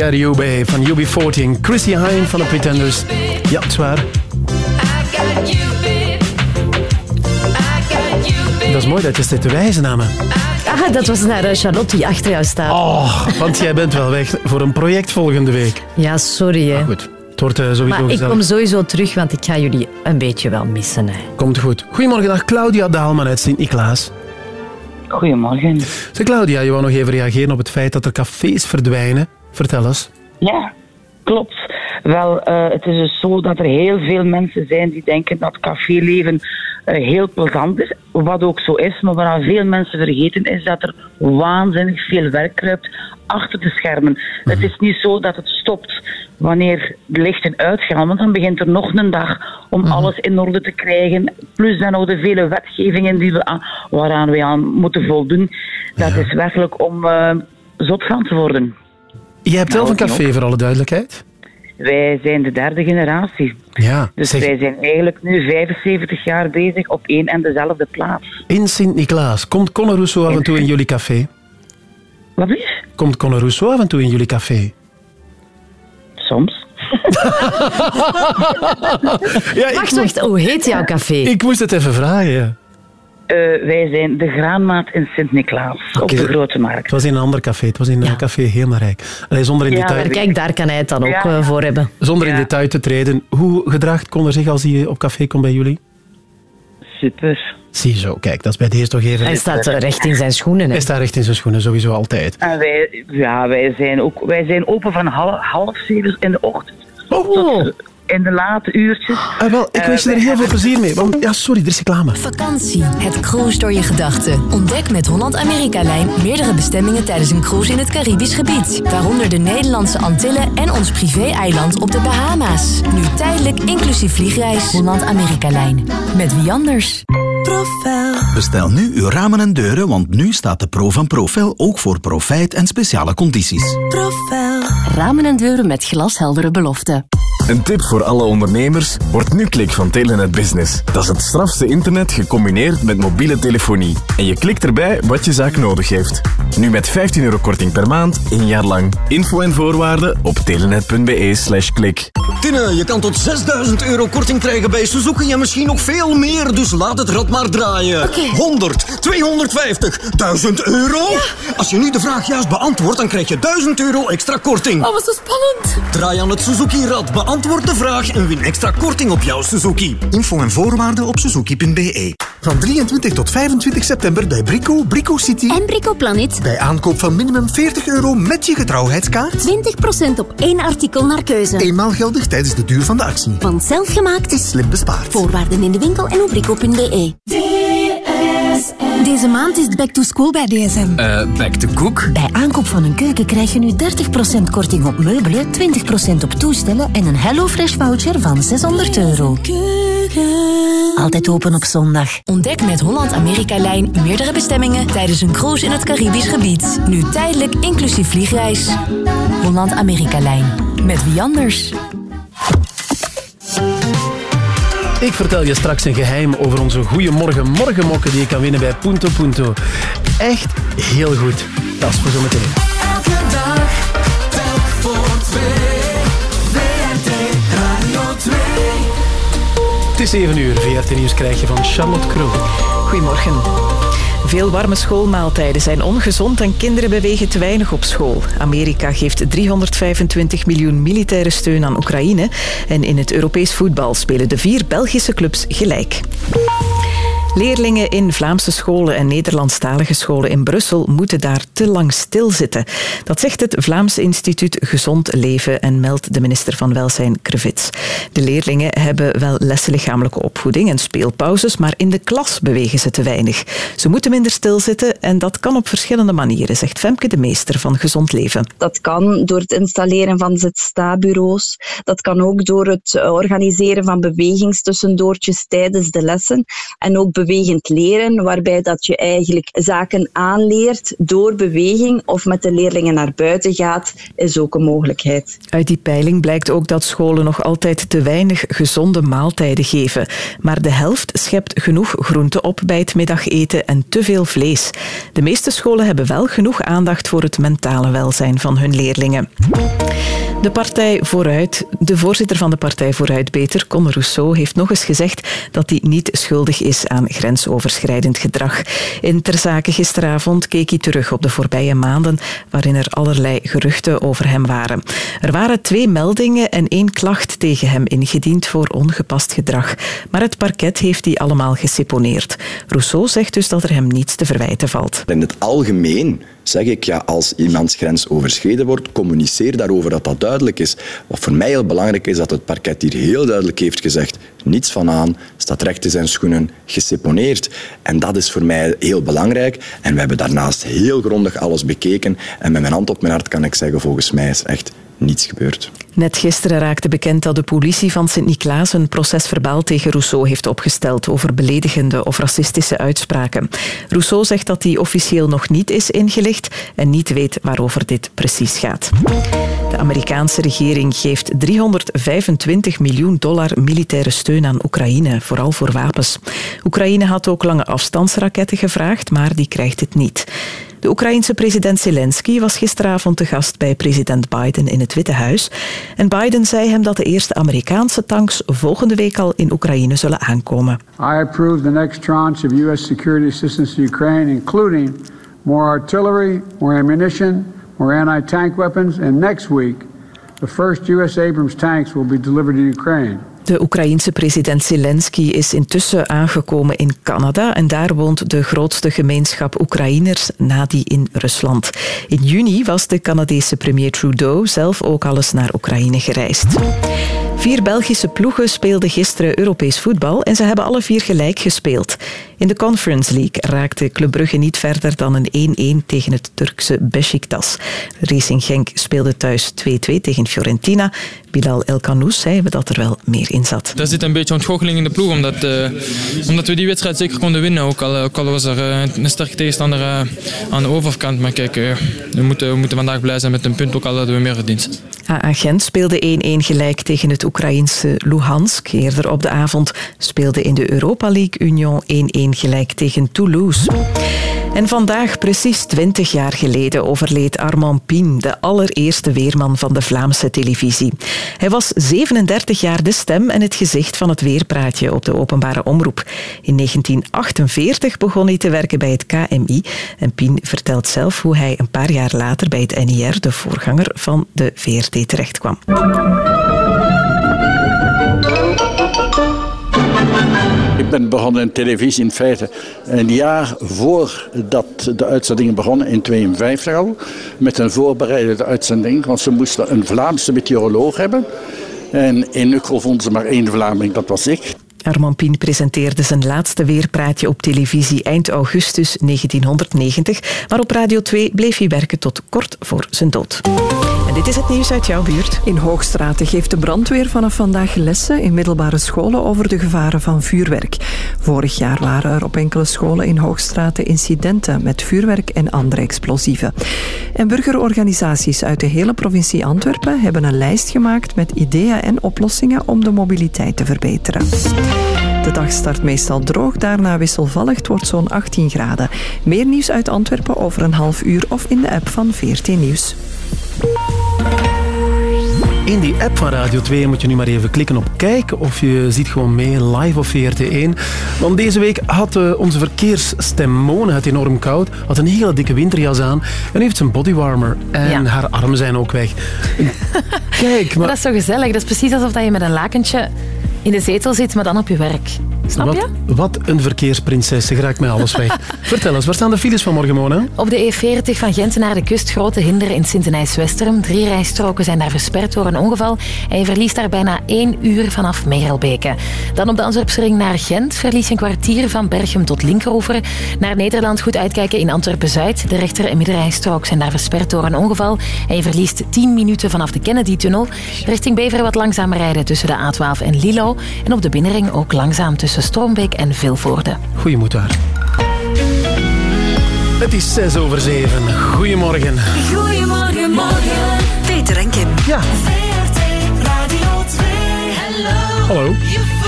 Take van UB14, Chrissy Hine van de Pretenders. Ja, het is waar. Dat is mooi dat je steeds te wijzen namen. me. Ah, dat was naar eh, Charlotte die achter jou staat. Oh, want jij bent wel weg voor een project volgende week. Ja, sorry hè. Ah, goed. Het wordt uh, sowieso Maar ik kom sowieso terug, want ik ga jullie een beetje wel missen. Hè. Komt goed. Goedemorgen, dag Claudia Daalman uit Sint-Niklaas. Goedemorgen. Zeg Claudia, je wou nog even reageren op het feit dat er cafés verdwijnen. Vertel eens. Ja, klopt. Wel, eh, het is dus zo dat er heel veel mensen zijn die denken dat caféleven eh, heel plezant is. Wat ook zo is, maar waar veel mensen vergeten is dat er waanzinnig veel werk kruipt achter de schermen. Het is niet zo dat het stopt wanneer de lichten uitgaan, want dan begint er nog een dag om alles in orde te krijgen. Plus dan nog de vele wetgevingen die we aan, waaraan we aan moeten voldoen. Dat is werkelijk om eh, zot van te worden. Je hebt zelf een Nou, café, ook. voor alle duidelijkheid. Wij zijn de derde generatie. Ja, Dus zeg, wij zijn eigenlijk nu 75 jaar bezig op één en dezelfde plaats. in Sint-Niklaas. Komt Conor Rousseau af en toe in jullie café? Wat is? Komt Conor Rousseau af en toe in jullie café? Soms. ja, wacht, wacht, hoe heet jouw café? Ik moest het even vragen, Eh, wij zijn de Graanmaat in Sint-Niklaas, op de Grote Markt. Het was in een ander café. Het was in een café Hemelrijk. Allee, zonder in Ja, detail... maar Kijk, daar kan hij het dan ook Ja. eh, voor hebben. Zonder in detail te treden, hoe gedraagt Conor zich als hij op café komt bij jullie? Super. Zie zo, kijk, dat is bij deze toch even... Hij staat recht in zijn schoenen. Hè. Hij staat recht in zijn schoenen, sowieso altijd. En wij, ja, wij, zijn ook, wij zijn open van half, half zeven in de ochtend. Tot in de late uurtjes. Ah, wel, ik wens je er heel veel plezier mee. Want, ja, sorry, er is reclame. Vakantie. Het cruise door je gedachten. Ontdek met Holland-Amerika-lijn meerdere bestemmingen tijdens een cruise in het Caribisch gebied. Waaronder de Nederlandse Antillen en ons privé-eiland op de Bahama's. Nu tijdelijk inclusief vliegreis. Holland-Amerika-lijn. Met wie anders? Profel. Bestel nu uw ramen en deuren, want nu staat de Pro van Profel ook voor profijt en speciale condities. Profel. Ramen en deuren met glasheldere beloften. Een tip voor alle ondernemers, wordt nu klik van Telenet Business. Dat is het strafste internet gecombineerd met mobiele telefonie. En je klikt erbij wat je zaak nodig heeft. Nu met 15 euro korting per maand, één jaar lang. Info en voorwaarden op telenet.be slash klik. Tine, je kan tot 6000 euro korting krijgen bij Suzuki en misschien nog veel meer. Dus laat het rad maar draaien. 100, 250, 1000 euro? Als je nu de vraag juist beantwoordt, dan krijg je 1000 euro extra korting. Oh, wat zo spannend. Draai aan het Suzuki-rad, beantwoord de vraag en win extra korting op jouw Suzuki. Info en voorwaarden op suzuki.be. Van 23 tot 25 september bij Brico, Brico City. En Brico Planet. Bij aankoop van minimum 40 euro met je getrouwheidskaart. 20% op één artikel naar keuze. Eenmaal geldig tijdens de duur van de actie. Want zelfgemaakt Is slim bespaard. Voorwaarden in de winkel en op brico.be. Deze maand is het back to school bij DSM. Eh, back to cook? Bij aankoop van een keuken krijg je nu 30% korting op meubelen, 20% op toestellen en een HelloFresh voucher van 600 euro. Altijd open op zondag. Ontdek met Holland-Amerika-lijn meerdere bestemmingen tijdens een cruise in het Caribisch gebied. Nu tijdelijk inclusief vliegreis. Holland-Amerika-lijn. Met wie anders? Ik vertel je straks een geheim over onze Goeiemorgen Morgenmokken die je kan winnen bij Punto Punto. Echt heel goed. Dat is voor zometeen. Elke dag, telk voor twee. VRT Radio 2. Het is 7 uur. VRT Nieuws krijg je van Charlotte Kroon. Goedemorgen. Veel warme schoolmaaltijden zijn ongezond en kinderen bewegen te weinig op school. Amerika geeft 325 miljoen militaire steun aan Oekraïne. En in het Europees voetbal spelen de vier Belgische clubs gelijk. Leerlingen in Vlaamse scholen en Nederlandstalige scholen in Brussel moeten daar te lang stilzitten. Dat zegt het Vlaams Instituut Gezond Leven en meldt de minister van Welzijn Krevits. De leerlingen hebben wel lessen lichamelijke opvoeding en speelpauzes, maar in de klas bewegen ze te weinig. Ze moeten minder stilzitten en dat kan op verschillende manieren, zegt Femke de Meester van Gezond Leven. Dat kan door het installeren van zit-sta-bureaus. Dat kan ook door het eh, organiseren van bewegingstussendoortjes tijdens de lessen. En ook bewegend leren, waarbij dat je eigenlijk zaken aanleert door beweging of met de leerlingen naar buiten gaat, is ook een mogelijkheid. Uit die peiling blijkt ook dat scholen nog altijd te weinig gezonde maaltijden geven. Maar de helft schept genoeg groente op bij het middageten en te veel vlees. De meeste scholen hebben wel genoeg aandacht voor het mentale welzijn van hun leerlingen. De partij Vooruit, de voorzitter van de partij Vooruit Beter, Conor Rousseau, heeft nog eens gezegd dat hij niet schuldig is aan grensoverschrijdend gedrag. In Ter Zake gisteravond keek hij terug op de voorbije maanden waarin er allerlei geruchten over hem waren. Er waren twee meldingen en één klacht tegen hem ingediend voor ongepast gedrag. Maar het parket heeft die allemaal geseponeerd. Rousseau zegt dus dat er hem niets te verwijten valt. In het algemeen zeg ik, ja, als iemands grens overschreden wordt, communiceer daarover dat dat duidelijk is. Wat voor mij heel belangrijk is, dat het parket hier heel duidelijk heeft gezegd, niets van aan, staat recht in zijn schoenen, geseponeerd. En dat is voor mij heel belangrijk. En we hebben daarnaast heel grondig alles bekeken. En met mijn hand op mijn hart kan ik zeggen, volgens mij is echt niets gebeurd. Net gisteren raakte bekend dat de politie van Sint-Niklaas een procesverbaal tegen Rousseau heeft opgesteld over beledigende of racistische uitspraken. Rousseau zegt dat hij officieel nog niet is ingelicht en niet weet waarover dit precies gaat. De Amerikaanse regering geeft 325 miljoen dollar militaire steun aan Oekraïne, vooral voor wapens. Oekraïne had ook lange afstandsraketten gevraagd, maar die krijgt het niet. De Oekraïense president Zelensky was gisteravond te gast bij president Biden in het Witte Huis. En Biden zei hem dat de eerste Amerikaanse tanks volgende week al in Oekraïne zullen aankomen. I approve the next tranche of U.S. security assistance to Ukraine, including more artillery, more ammunition, more anti-tank weapons, and next week, the first U.S. Abrams tanks will be delivered to Ukraine. De Oekraïense president Zelensky is intussen aangekomen in Canada en daar woont de grootste gemeenschap Oekraïners na die in Rusland. In juni was de Canadese premier Trudeau zelf ook al eens naar Oekraïne gereisd. Vier Belgische ploegen speelden gisteren Europees voetbal en ze hebben alle vier gelijk gespeeld. In de Conference League raakte Club Brugge niet verder dan een 1-1 tegen het Turkse Beşiktaş. Racing Genk speelde thuis 2-2 tegen Fiorentina. Bilal Elkanous zei dat er wel meer in zat. Er zit een beetje ontgoocheling in de ploeg, omdat, eh, omdat we die wedstrijd zeker konden winnen. Ook al, ook al was er eh, een sterke tegenstander eh, aan de overkant. Maar kijk, eh, we, moeten, we moeten vandaag blij zijn met een punt, ook al hadden we meer verdiend. AA Gent speelde 1-1 gelijk tegen het Oekraïense Luhansk. Eerder op de avond speelde in de Europa League Union 1-1 gelijk tegen Toulouse. En vandaag, precies 20 jaar geleden, overleed Armand Pien, de allereerste weerman van de Vlaamse televisie. Hij was 37 jaar de stem en het gezicht van het weerpraatje op de openbare omroep. In 1948 begon hij te werken bij het KMI en Pien vertelt zelf hoe hij een paar jaar later bij het NIR, de voorganger van de VRT, terechtkwam. Ik ben begonnen in televisie in feite een jaar voordat de uitzendingen begonnen, in 52 al, met een voorbereidende uitzending, want ze moesten een Vlaamse meteoroloog hebben. En in Ukkel vonden ze maar één Vlaming, dat was ik. Armand Pien presenteerde zijn laatste weerpraatje op televisie eind augustus 1990, maar op Radio 2 bleef hij werken tot kort voor zijn dood. En dit is het nieuws uit jouw buurt. In Hoogstraten geeft de brandweer vanaf vandaag lessen in middelbare scholen over de gevaren van vuurwerk. Vorig jaar waren er op enkele scholen in Hoogstraten incidenten met vuurwerk en andere explosieven. En burgerorganisaties uit de hele provincie Antwerpen hebben een lijst gemaakt met ideeën en oplossingen om de mobiliteit te verbeteren. De dag start meestal droog, daarna wisselvallig. Het wordt zo'n 18 graden. Meer nieuws uit Antwerpen over een half uur of in de app van 14 Nieuws. In die app van Radio 2 moet je nu maar even klikken op kijken of je ziet gewoon mee live op VRT1. Want deze week had eh, onze verkeersstem Mone het enorm koud, had een hele dikke winterjas aan en heeft zijn bodywarmer. En Ja. haar armen zijn ook weg. Kijk, Maar maar... dat is zo gezellig. Dat is precies alsof dat je met een lakentje in de zetel zit, maar dan op je werk. Snap wat, je? wat een verkeersprinses, ze raakt mij alles weg. Vertel eens, waar staan de files van morgen, Mona? Op de E40 van Gent naar de kust grote hinder in Sint-Nijs-Westerem. Drie rijstroken zijn daar versperd door een ongeval en je verliest daar bijna één uur vanaf Merelbeke. Dan op de Antwerpsring naar Gent verlies je een kwartier van Berchem tot Linkeroever. Naar Nederland goed uitkijken in Antwerpen-Zuid. De rechter- en middenrijstrook zijn daar versperd door een ongeval en je verliest 10 minuten vanaf de Kennedy-tunnel. Richting Beveren wat langzamer rijden tussen de A12 en Lilo. En op de binnenring ook langzaam tussen Stroombeek en Vilvoorde. Daar. Het is 6 over 7. Goedemorgen. Goedemorgen, morgen. Peter en Kim. Ja. VRT Radio 2. Hello. Hallo.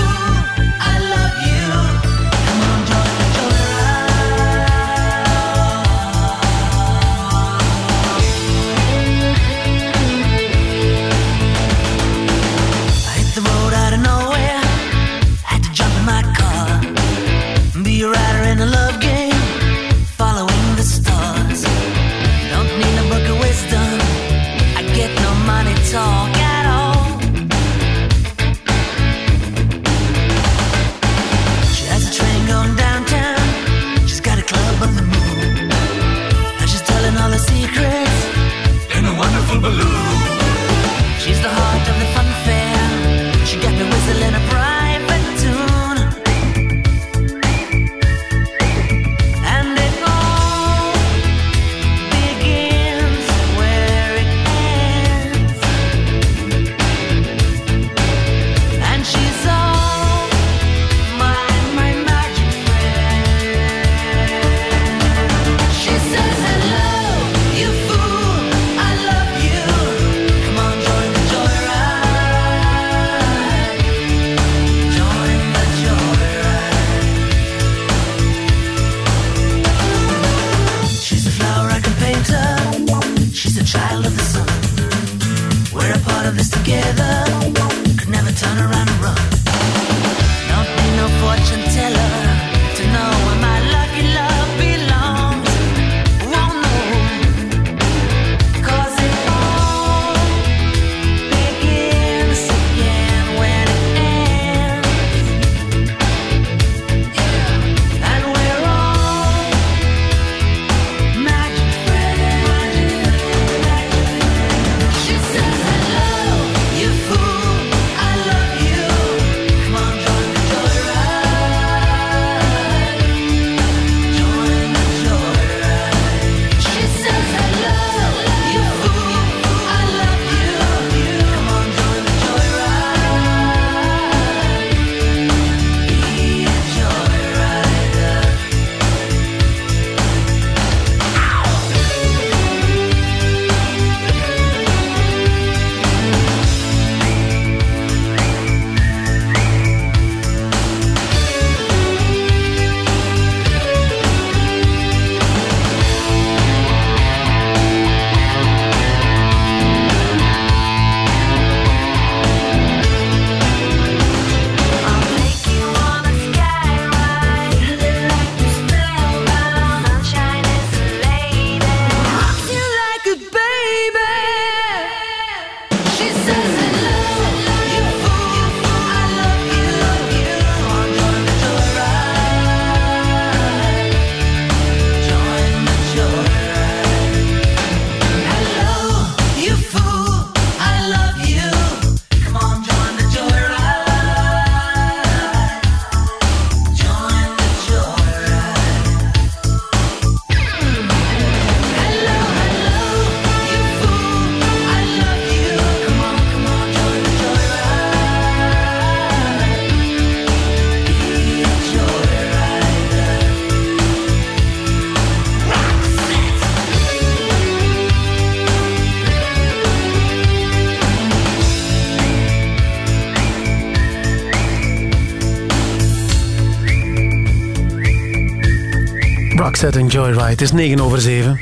Het is 9 over 7.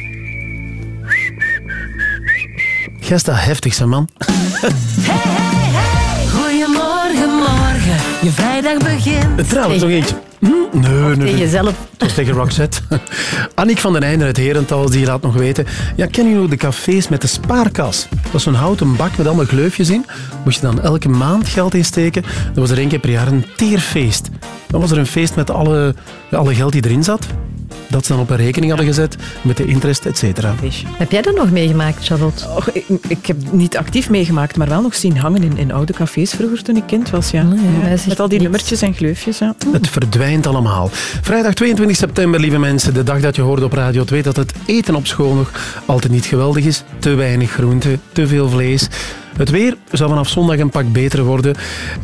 Jij staat heftig, zijn man. Goedemorgen, morgen, je vrijdag begint. Trouwens, nog eentje. Hm? Nee, nee, nee. tegen jezelf. Was tegen Roxette. Annick van den Einde uit Herental, die laat nog weten. Ja, ken je nog de cafés met de spaarkas? Dat was zo'n houten bak met allemaal gleufjes in. Moest je dan elke maand geld insteken. Dat was er één keer per jaar een teerfeest. Dan was er een feest met alle, alle geld die erin zat. Dat ze dan op een rekening hadden gezet met de interest, et cetera. Heb jij dat nog meegemaakt, Charlotte? Och, ik, ik heb niet actief meegemaakt, maar wel nog zien hangen in, in oude cafés vroeger toen ik kind was. Ja. Met al die nummertjes en gleufjes. Ja. Het verdwijnt allemaal. Vrijdag 22 september, lieve mensen, de dag dat je hoorde op Radio 2 dat het eten op school nog altijd niet geweldig is. Te weinig groente, te veel vlees. Het weer zou vanaf zondag een pak beter worden.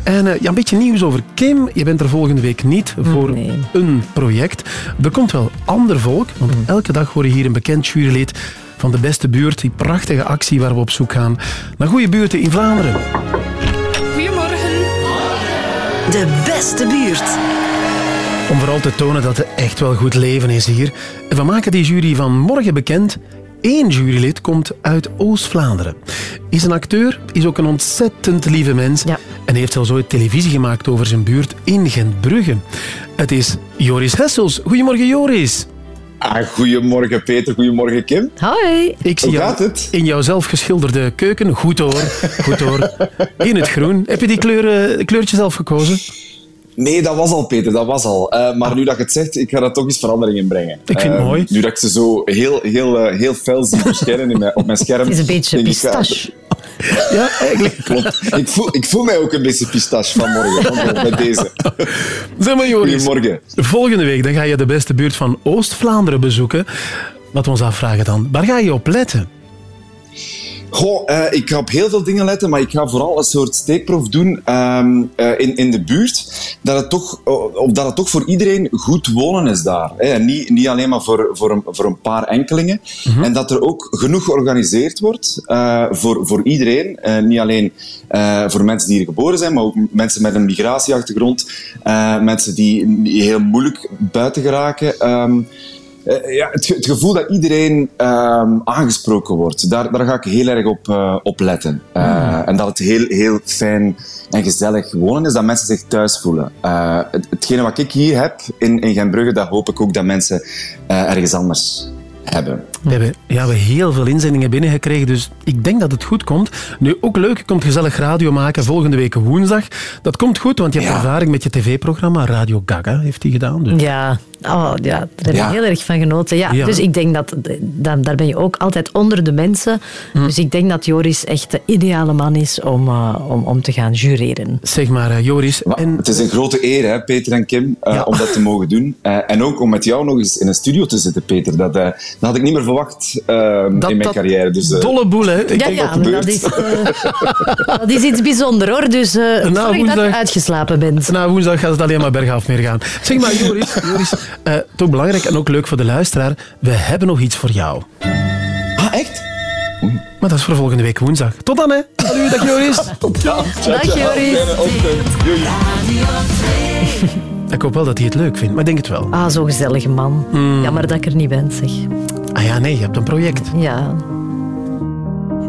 En eh, ja, een beetje nieuws over Kim. Je bent er volgende week niet voor een project. Er komt wel ander volk, want elke dag hoor je hier een bekend jurylid van de beste buurt. Die prachtige actie waar we op zoek gaan naar goede buurten in Vlaanderen. Goedemorgen. De beste buurt. Om vooral te tonen dat er echt wel goed leven is hier. En we maken die jury van morgen bekend. Eén jurylid komt uit Oost-Vlaanderen. Is een acteur, is ook een ontzettend lieve mens. En heeft zelfs ooit televisie gemaakt over zijn buurt in Gentbrugge. Het is Joris Hessels. Goedemorgen, Joris. Ah, goedemorgen Peter, goedemorgen Kim. Hoi. Ik zie Hoe jou het? in jouw zelf geschilderde keuken. Goed hoor, goed hoor. In het groen. Heb je die kleuren, kleurtje zelf gekozen? Nee, dat was al, Peter, dat was al. Uh, maar nu dat je het zegt, ik ga daar toch eens verandering in brengen. Ik vind het mooi. Nu dat ik ze zo heel, heel, uh, heel fel zie verschijnen in mijn, op mijn scherm. Het is een beetje pistache. Ja, eigenlijk. Klopt. Ik voel, ik voel mij ook een beetje pistache vanmorgen, met deze. Zeg maar, Joris. Goedemorgen. Volgende week dan ga je de beste buurt van Oost-Vlaanderen bezoeken. Wat we ons afvragen dan, waar ga je op letten? Goh, uh, ik ga op heel veel dingen letten, maar ik ga vooral een soort steekproef doen um, uh, in, in de buurt. Dat het, toch, of dat het toch voor iedereen goed wonen is daar. Hè. Niet, niet alleen maar voor, voor, een, voor een paar enkelingen. Mm -hmm. En dat er ook genoeg georganiseerd wordt uh, voor, voor iedereen. niet alleen voor mensen die hier geboren zijn, maar ook mensen met een migratieachtergrond. mensen die, die heel moeilijk buiten geraken. Um, uh, ja, het, het, gevoel dat iedereen uh, aangesproken wordt, daar, daar ga ik heel erg op, uh, op letten. Mm. En dat het heel, heel fijn en gezellig wonen is, dat mensen zich thuis voelen. Het, hetgene wat ik hier heb in, in Genbrugge, dat hoop ik ook dat mensen ergens anders hebben. We hebben, ja, we heel veel inzendingen binnengekregen, dus ik denk dat het goed komt. Nu, ook leuk, je komt gezellig radio maken volgende week woensdag. Dat komt goed, want je hebt ja. ervaring met je tv-programma. Radio Gaga heeft hij gedaan. Dus. Ja, oh, ja, daar heb ik ja. heel erg van genoten. Ja, ja. Dus ik denk dat, dat, daar ben je ook altijd onder de mensen. Hm. Dus ik denk dat Joris echt de ideale man is om, uh, om, om te gaan jureren. Zeg maar, uh, Joris. En... Het is een grote eer, hè, Peter en Kim, uh, om dat te mogen doen. en ook om met jou nog eens in een studio te zitten, Peter. Dat, dat had ik niet meer verwacht dat, in mijn carrière. Dus, dolle boel, hè? Ik ja, ja, dat, dat, is, dat is iets bijzonders, hoor. Dus zorg woensdag, dat je uitgeslapen bent. Na woensdag gaat het alleen maar bergaf meer gaan. Zeg maar, Joris, Joris uh, toch belangrijk en ook leuk voor de luisteraar. We hebben nog iets voor jou. Ah, echt? Oei. Maar dat is voor volgende week woensdag. Tot dan, hè. Hallo, dag Joris. Ja, dag Joris. Ik hoop wel dat hij het leuk vindt, maar ik denk het wel. Ah, zo'n gezellige man. Mm. Jammer dat ik er niet ben, zeg. Ah ja, nee, je hebt een project. Ja.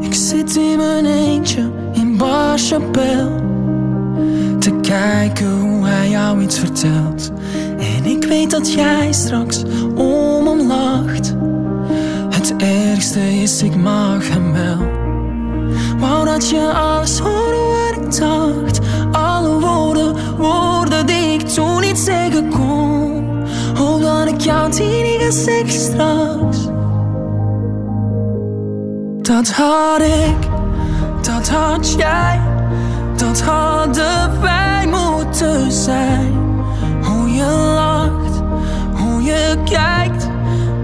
Ik zit in mijn eentje in Barchapel te kijken hoe hij jou iets vertelt. En weet dat jij straks om hem lacht. Het ergste is, ik mag hem wel. Wou dat je alles hoorde wat ik dacht. Alle woorden, woorden die ik toen niet zeggen kon. Hoop dat ik jou die niet zeggen straks. Dat had ik, dat had jij, dat hadden wij moeten zijn. Hoe je je kijkt,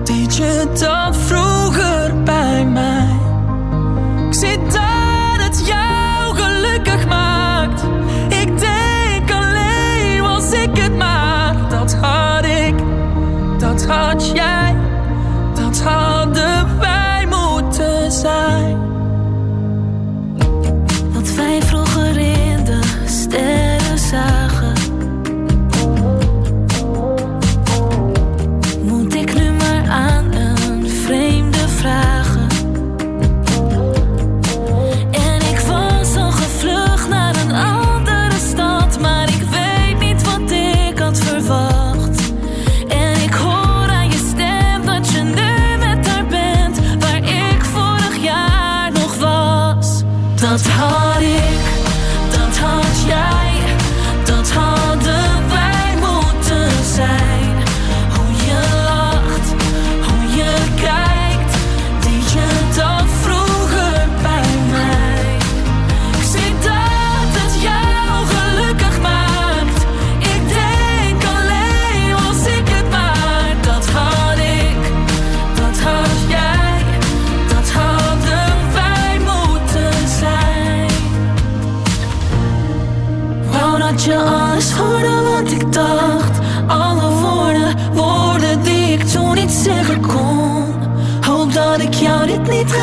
deed je dat vroeger bij mij. Ik zie dat het jou gelukkig maakt. Ik denk alleen was ik het maar. Dat had ik, dat had jij,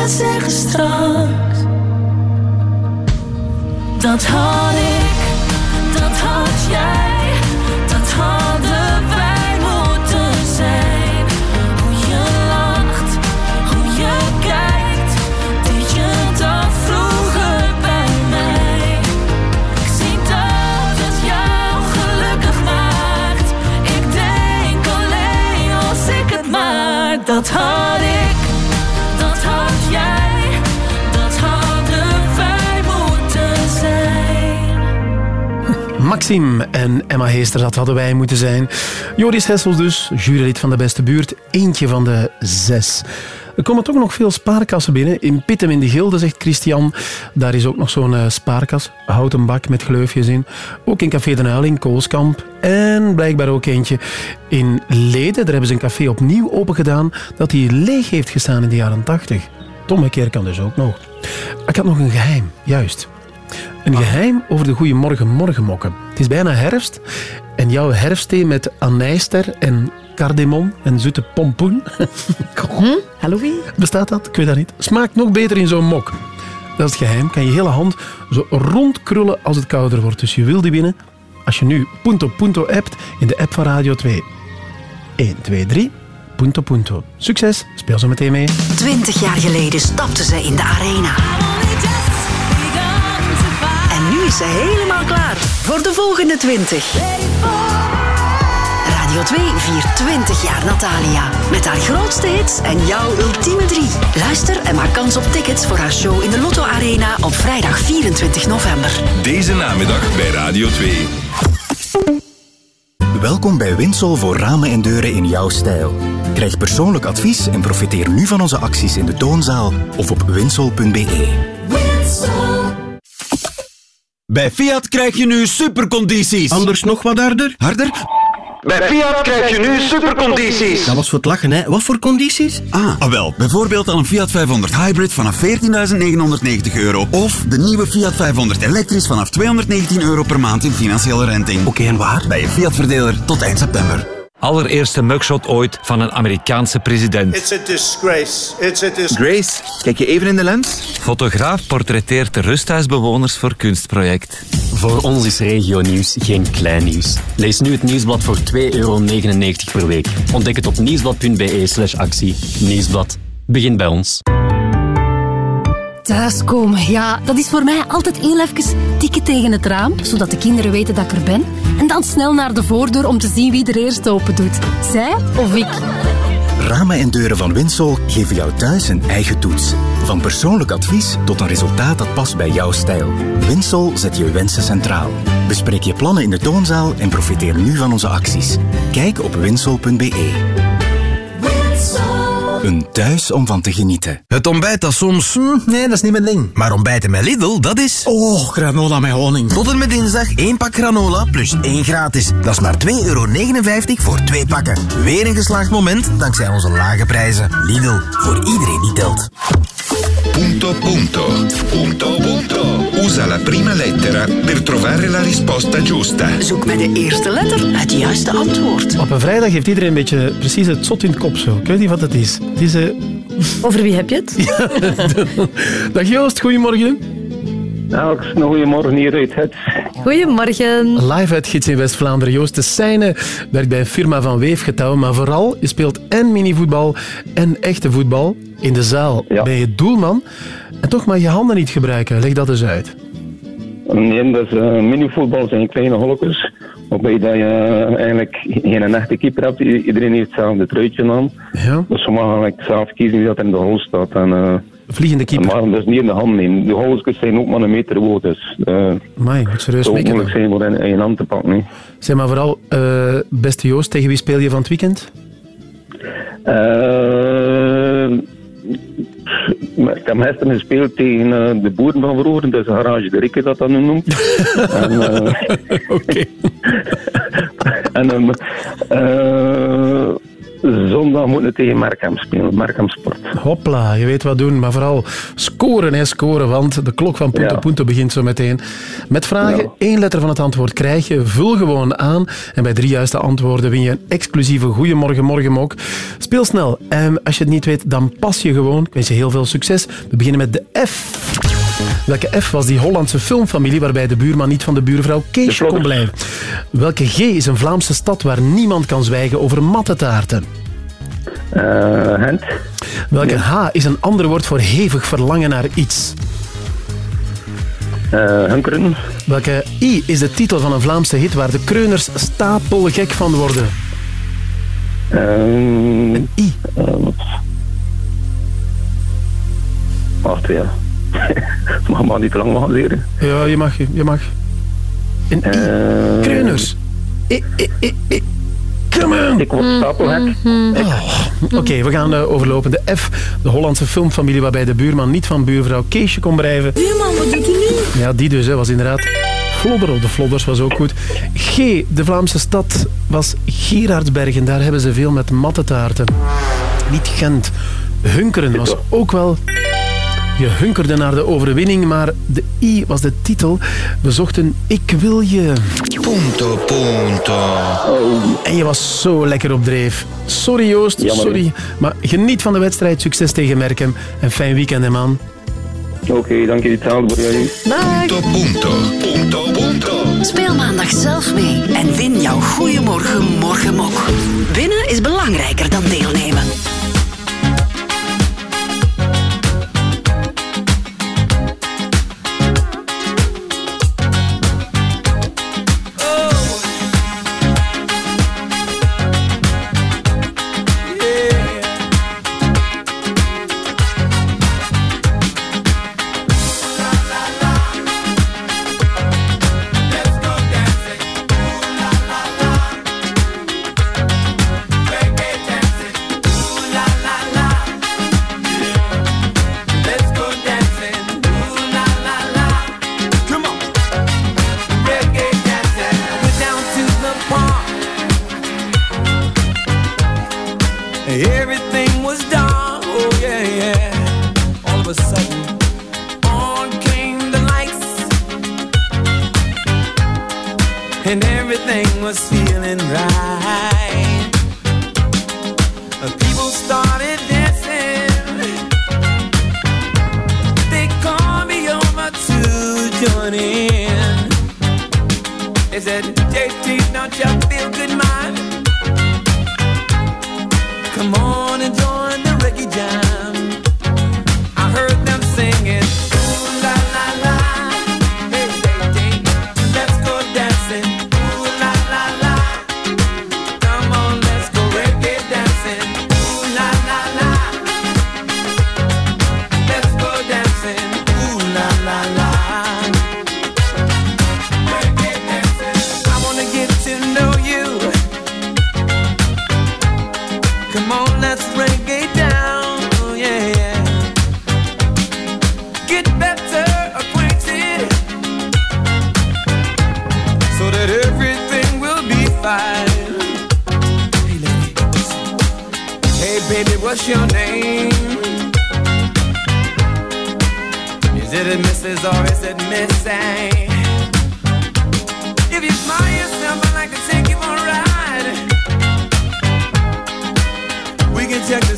ga zeggen straks. Dat had ik, Maxime en Emma Heester, dat hadden wij moeten zijn. Joris Hessels dus, jurylid van de beste buurt. Eentje van de zes. Er komen toch nog veel spaarkassen binnen. In Pittem in de Gilde, zegt Christian. Daar is ook nog zo'n uh, spaarkas. Houten bak met gleufjes in. Ook in Café de Nuil in Kooskamp. En blijkbaar ook eentje in Leden. Daar hebben ze een café opnieuw opengedaan dat hij leeg heeft gestaan in de jaren 80. Tomme keer kan dus ook nog. Ik had nog een geheim, juist. Een geheim over de goede morgen morgenmokken. Het is bijna herfst en jouw herfstthee met anijster en cardamom en zoete pompoen. hm? Halloween? Bestaat dat? Ik weet dat niet. Smaakt nog beter in zo'n mok. Dat is het geheim. Kan je hele hand zo rondkrullen als het kouder wordt. Dus je wil die winnen. Als je nu Punto Punto appt in de app van Radio 2. 1, 2, 3. Punto Punto. Succes. Speel zo meteen mee. Twintig jaar geleden stapte ze in de arena. Ze helemaal klaar voor de volgende 20. Radio 2 viert 20 jaar Natalia. Met haar grootste hits en jouw ultieme drie. Luister en maak kans op tickets voor haar show in de Lotto Arena op vrijdag 24 november. Deze namiddag bij Radio 2. Welkom bij Winsol voor ramen en deuren in jouw stijl. Krijg persoonlijk advies en profiteer nu van onze acties in de toonzaal of op winsol.be. Bij Fiat krijg je nu supercondities. Anders nog wat harder? Harder? Bij Fiat krijg je nu supercondities. Dat was voor het lachen, hè? Wat voor condities? Ah. ah wel, bijvoorbeeld aan een Fiat 500 Hybrid vanaf 14.990 euro. Of de nieuwe Fiat 500 elektrisch vanaf 219 euro per maand in financiële renting. Oké, en waar? Bij je Fiat-verdeler tot eind september. Allereerste mugshot ooit van een Amerikaanse president. It's a disgrace. It's a disgrace. Grace, kijk je even in de lens? Fotograaf portretteert de rusthuisbewoners voor kunstproject. Voor ons is regio nieuws geen klein nieuws. Lees nu het nieuwsblad voor 2,99 euro per week. Ontdek het op nieuwsblad.be slash actie. Nieuwsblad. Begin bij ons. Thuiskomen, ja, dat is voor mij altijd heel even tikken tegen het raam, zodat de kinderen weten dat ik er ben. En dan snel naar de voordeur om te zien wie er eerst open doet. Zij of ik? Ramen en deuren van Winsol geven jou thuis een eigen toets. Van persoonlijk advies tot een resultaat dat past bij jouw stijl. Winsol zet je wensen centraal. Bespreek je plannen in de toonzaal en profiteer nu van onze acties. Kijk op winsol.be. Een thuis om van te genieten. Het ontbijt dat soms... nee, dat is niet mijn ding. Maar ontbijten met Lidl, dat is... Oh, granola met honing. Tot en met dinsdag één pak granola plus één gratis. Dat is maar 2,59 euro voor twee pakken. Weer een geslaagd moment dankzij onze lage prijzen. Lidl, voor iedereen die telt. Punto punto. Punto punto. Usa la prima lettera per trovare la risposta giusta. Zoek met de eerste letter het juiste antwoord. Op een vrijdag heeft iedereen een beetje precies het zot in het kop zo. Ik weet niet wat het is. Het is... eh, Over wie heb je het? Dag Joost, goedemorgen. Alex, een goedemorgen hier uit het. Goedemorgen. Live uit Gids in West-Vlaanderen. Joost de Seine werkt bij een firma van Weefgetouw, maar vooral, je speelt en minivoetbal en echte voetbal. In de zaal ben je doelman en toch mag je handen niet gebruiken. Leg dat eens uit. Nee, dat is uh, minivoetbal zijn kleine holletjes. Waarbij dat je eigenlijk geen echte keeper hebt. Iedereen heeft hetzelfde truitje aan. Ja. Dus ze mogen zelf kiezen wie dat in de hol staat. En, eh, Vliegende keeper. Mogen dus niet in de hand nemen. De holletjes zijn ook maar een meter hoog. Dus uh, Amai, wat serieus het moeilijk zijn voor in, in je hand te pakken. Zeg maar vooral, eh, beste Joost, tegen wie speel je van het weekend? Eh, maar ik heb gisteren gespeeld tegen eh, de boeren van vroeger, dus Garage de Rikke dat dat nu noemt. en, eh, en eh, zondag moeten we tegen Markham spelen, Markham Sport. Hopla, je weet wat doen, maar vooral scoren en scoren, want de klok van Punto Ja. Punto begint zo meteen. Met vragen, één letter van het antwoord krijg je, vul gewoon aan en bij drie juiste antwoorden win je een exclusieve Goeiemorgen Morgenmok. Speel snel en als je het niet weet, dan pas je gewoon. Ik wens je heel veel succes. We beginnen met de F. Welke F was die Hollandse filmfamilie waarbij de buurman niet van de buurvrouw Kees kon blijven? Welke G is een Vlaamse stad waar niemand kan zwijgen over mattetaarten? Gent. Welke H is een ander woord voor hevig verlangen naar iets? hunkeren. Welke I is de titel van een Vlaamse hit waar de kreuners stapelgek van worden? een I. wacht, ja. Mag maar niet te lang gaan leren. Ja, je mag. Je mag. Kreuners. I, I, I, I. Come on. Ik word stapelhek. Oh, Oké, we gaan eh, overlopen. De F, de Hollandse filmfamilie waarbij de buurman niet van buurvrouw Keesje kon blijven. Buurman, wat doet u nu? Ja, die dus, hè, was inderdaad Flodder of de Flodders was ook goed. G, de Vlaamse stad, was Gerardsbergen. Daar hebben ze veel met mattetaarten. Niet Gent. Hunkeren was ook wel... Je hunkerde naar de overwinning, maar de I was de titel. We zochten Ik wil je. Punto, punto. En je was zo lekker op dreef. Sorry Joost, Jammer, sorry. Maar geniet van de wedstrijd. Succes tegen Merkem. En fijn weekend, hè, man. Oké, dank jullie hetzelfde voor jullie. Punto, punto. Punto, punto. Speel maandag zelf mee en win jouw Goeiemorgen Morgenmok. Winnen is belangrijker dan deelnemen.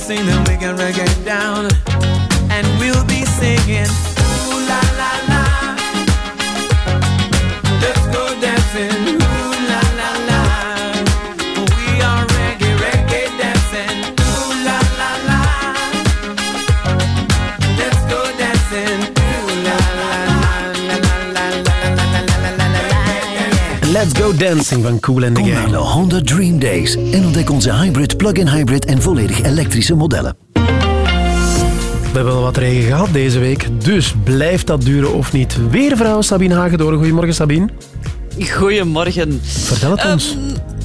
Scene, then we can reggae down. And we'll be singing, go dancing van Cool and the Kom naar Gang. de Honda Dream Days en ontdek onze hybrid, plug-in hybrid en volledig elektrische modellen. We hebben wel wat regen gehad deze week, dus blijft dat duren of niet? Weervrouw Sabine Hagedoren. Goedemorgen Sabine. Goedemorgen. Vertel het ons.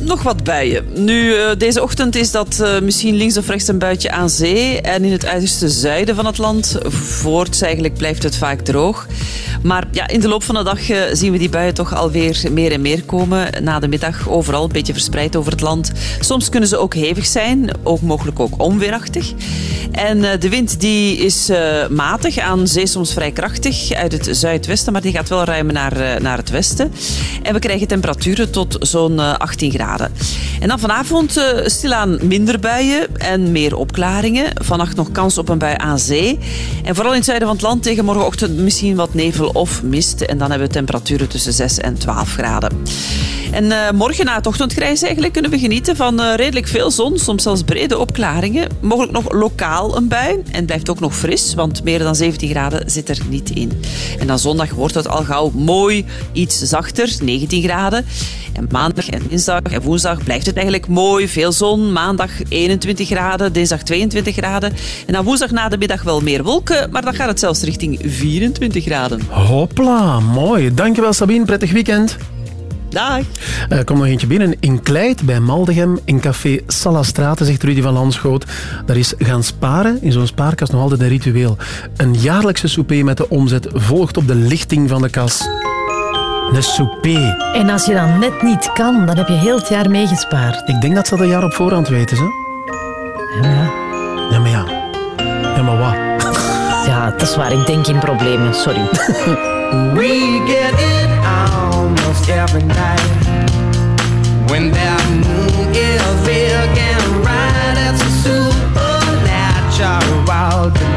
Nog wat buien. Nu, eh, deze ochtend is dat eh, misschien links of rechts een buitje aan zee. En in het uiterste zuiden van het land, voorts eigenlijk, blijft het vaak droog. Maar ja, in de loop van de dag eh, zien we die buien toch alweer meer en meer komen. Na de middag overal, een beetje verspreid over het land. Soms kunnen ze ook hevig zijn, ook mogelijk ook onweerachtig. En de wind die is matig, aan zee soms vrij krachtig uit het zuidwesten, maar die gaat wel ruimen naar, naar het westen. En we krijgen temperaturen tot zo'n eh, 18 graden. En dan vanavond eh, stilaan minder buien en meer opklaringen. Vannacht nog kans op een bui aan zee. En vooral in het zuiden van het land tegen morgenochtend misschien wat nevel of mist. En dan hebben we temperaturen tussen 6 en 12 graden. En eh, morgen na het ochtendgrijs eigenlijk kunnen we genieten van eh, redelijk veel zon, soms zelfs brede opklaringen. Mogelijk nog lokaal een bui en het blijft ook nog fris, want meer dan 17 graden zit er niet in. En dan zondag wordt het al gauw mooi, iets zachter, 19 graden. En maandag en dinsdag woensdag blijft het eigenlijk mooi, veel zon. Maandag 21 graden, dinsdag 22 graden. En dan woensdag na de middag wel meer wolken, maar dan gaat het zelfs richting 24 graden. Hopla, mooi. Dankjewel Sabine, prettig weekend. Dag. Er komt nog eentje binnen. In Kleit, bij Maldegem, in café Salastraten, zegt Rudy van Landschoot. Daar is gaan sparen, in zo'n spaarkast nog altijd een ritueel. Een jaarlijkse souper met de omzet volgt op de lichting van de kas. Een souper. En als je dan net niet kan, dan heb je heel het jaar meegespaard. Ik denk dat ze dat een jaar op voorhand weten, hè? Ja, Ja, maar ja. Ja, maar wat? ja, dat is waar. Ik denk in problemen. Sorry. We get it almost every night. When that moon is big and bright, it's a supernatural delight.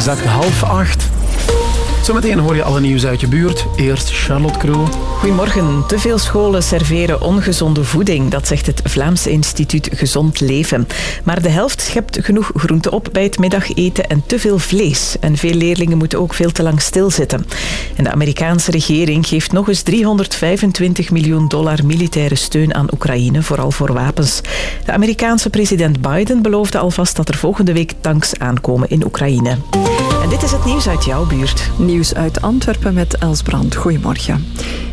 Exact half acht. Zometeen hoor je alle nieuws uit je buurt. Eerst Charlotte Kroon. Goedemorgen. Te veel scholen serveren ongezonde voeding. Dat zegt het Vlaams Instituut Gezond Leven. Maar de helft schept genoeg groente op bij het middageten en te veel vlees. En veel leerlingen moeten ook veel te lang stilzitten. En de Amerikaanse regering geeft nog eens 325 miljoen dollar militaire steun aan Oekraïne, vooral voor wapens. De Amerikaanse president Biden beloofde alvast dat er volgende week tanks aankomen in Oekraïne. En dit is het nieuws uit jouw buurt. Nieuws uit Antwerpen met Els Brand. Goedemorgen.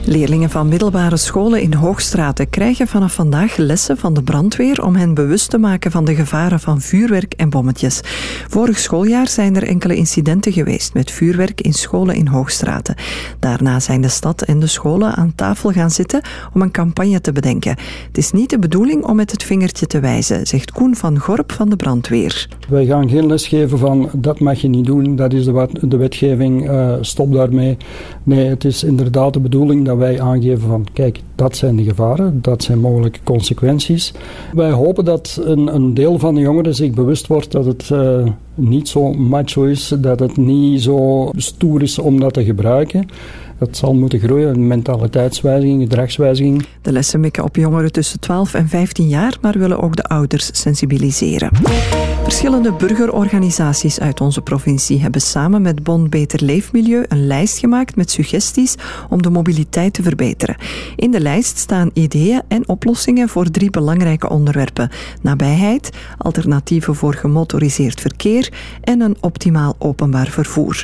Leerlingen van middelbare scholen in Hoogstraten krijgen vanaf vandaag lessen van de brandweer om hen bewust te maken van de gevaren van vuurwerk en bommetjes. Vorig schooljaar zijn er enkele incidenten geweest met vuurwerk in scholen in Hoogstraten. Daarna zijn de stad en de scholen aan tafel gaan zitten om een campagne te bedenken. Het is niet de bedoeling om met het vingertje te wijzen, zegt Koen van Gorp van de brandweer. Wij gaan geen les geven van dat mag je niet doen, dat is de, de wetgeving, eh, stop daarmee. Nee, het is inderdaad de bedoeling dat wij aangeven van kijk, dat zijn de gevaren, dat zijn mogelijke consequenties. Wij hopen dat een, een deel van de jongeren zich bewust wordt dat het eh, niet zo macho is, dat het niet zo stoer is om dat te gebruiken. dat zal moeten groeien. Mentaliteitswijziging, gedragswijziging. De lessen mikken op jongeren tussen 12 en 15 jaar, maar willen ook de ouders sensibiliseren. Verschillende burgerorganisaties uit onze provincie hebben samen met Bond Beter Leefmilieu een lijst gemaakt met suggesties om de mobiliteit te verbeteren. In de lijst staan ideeën en oplossingen voor drie belangrijke onderwerpen: nabijheid, alternatieven voor gemotoriseerd verkeer en een optimaal openbaar vervoer.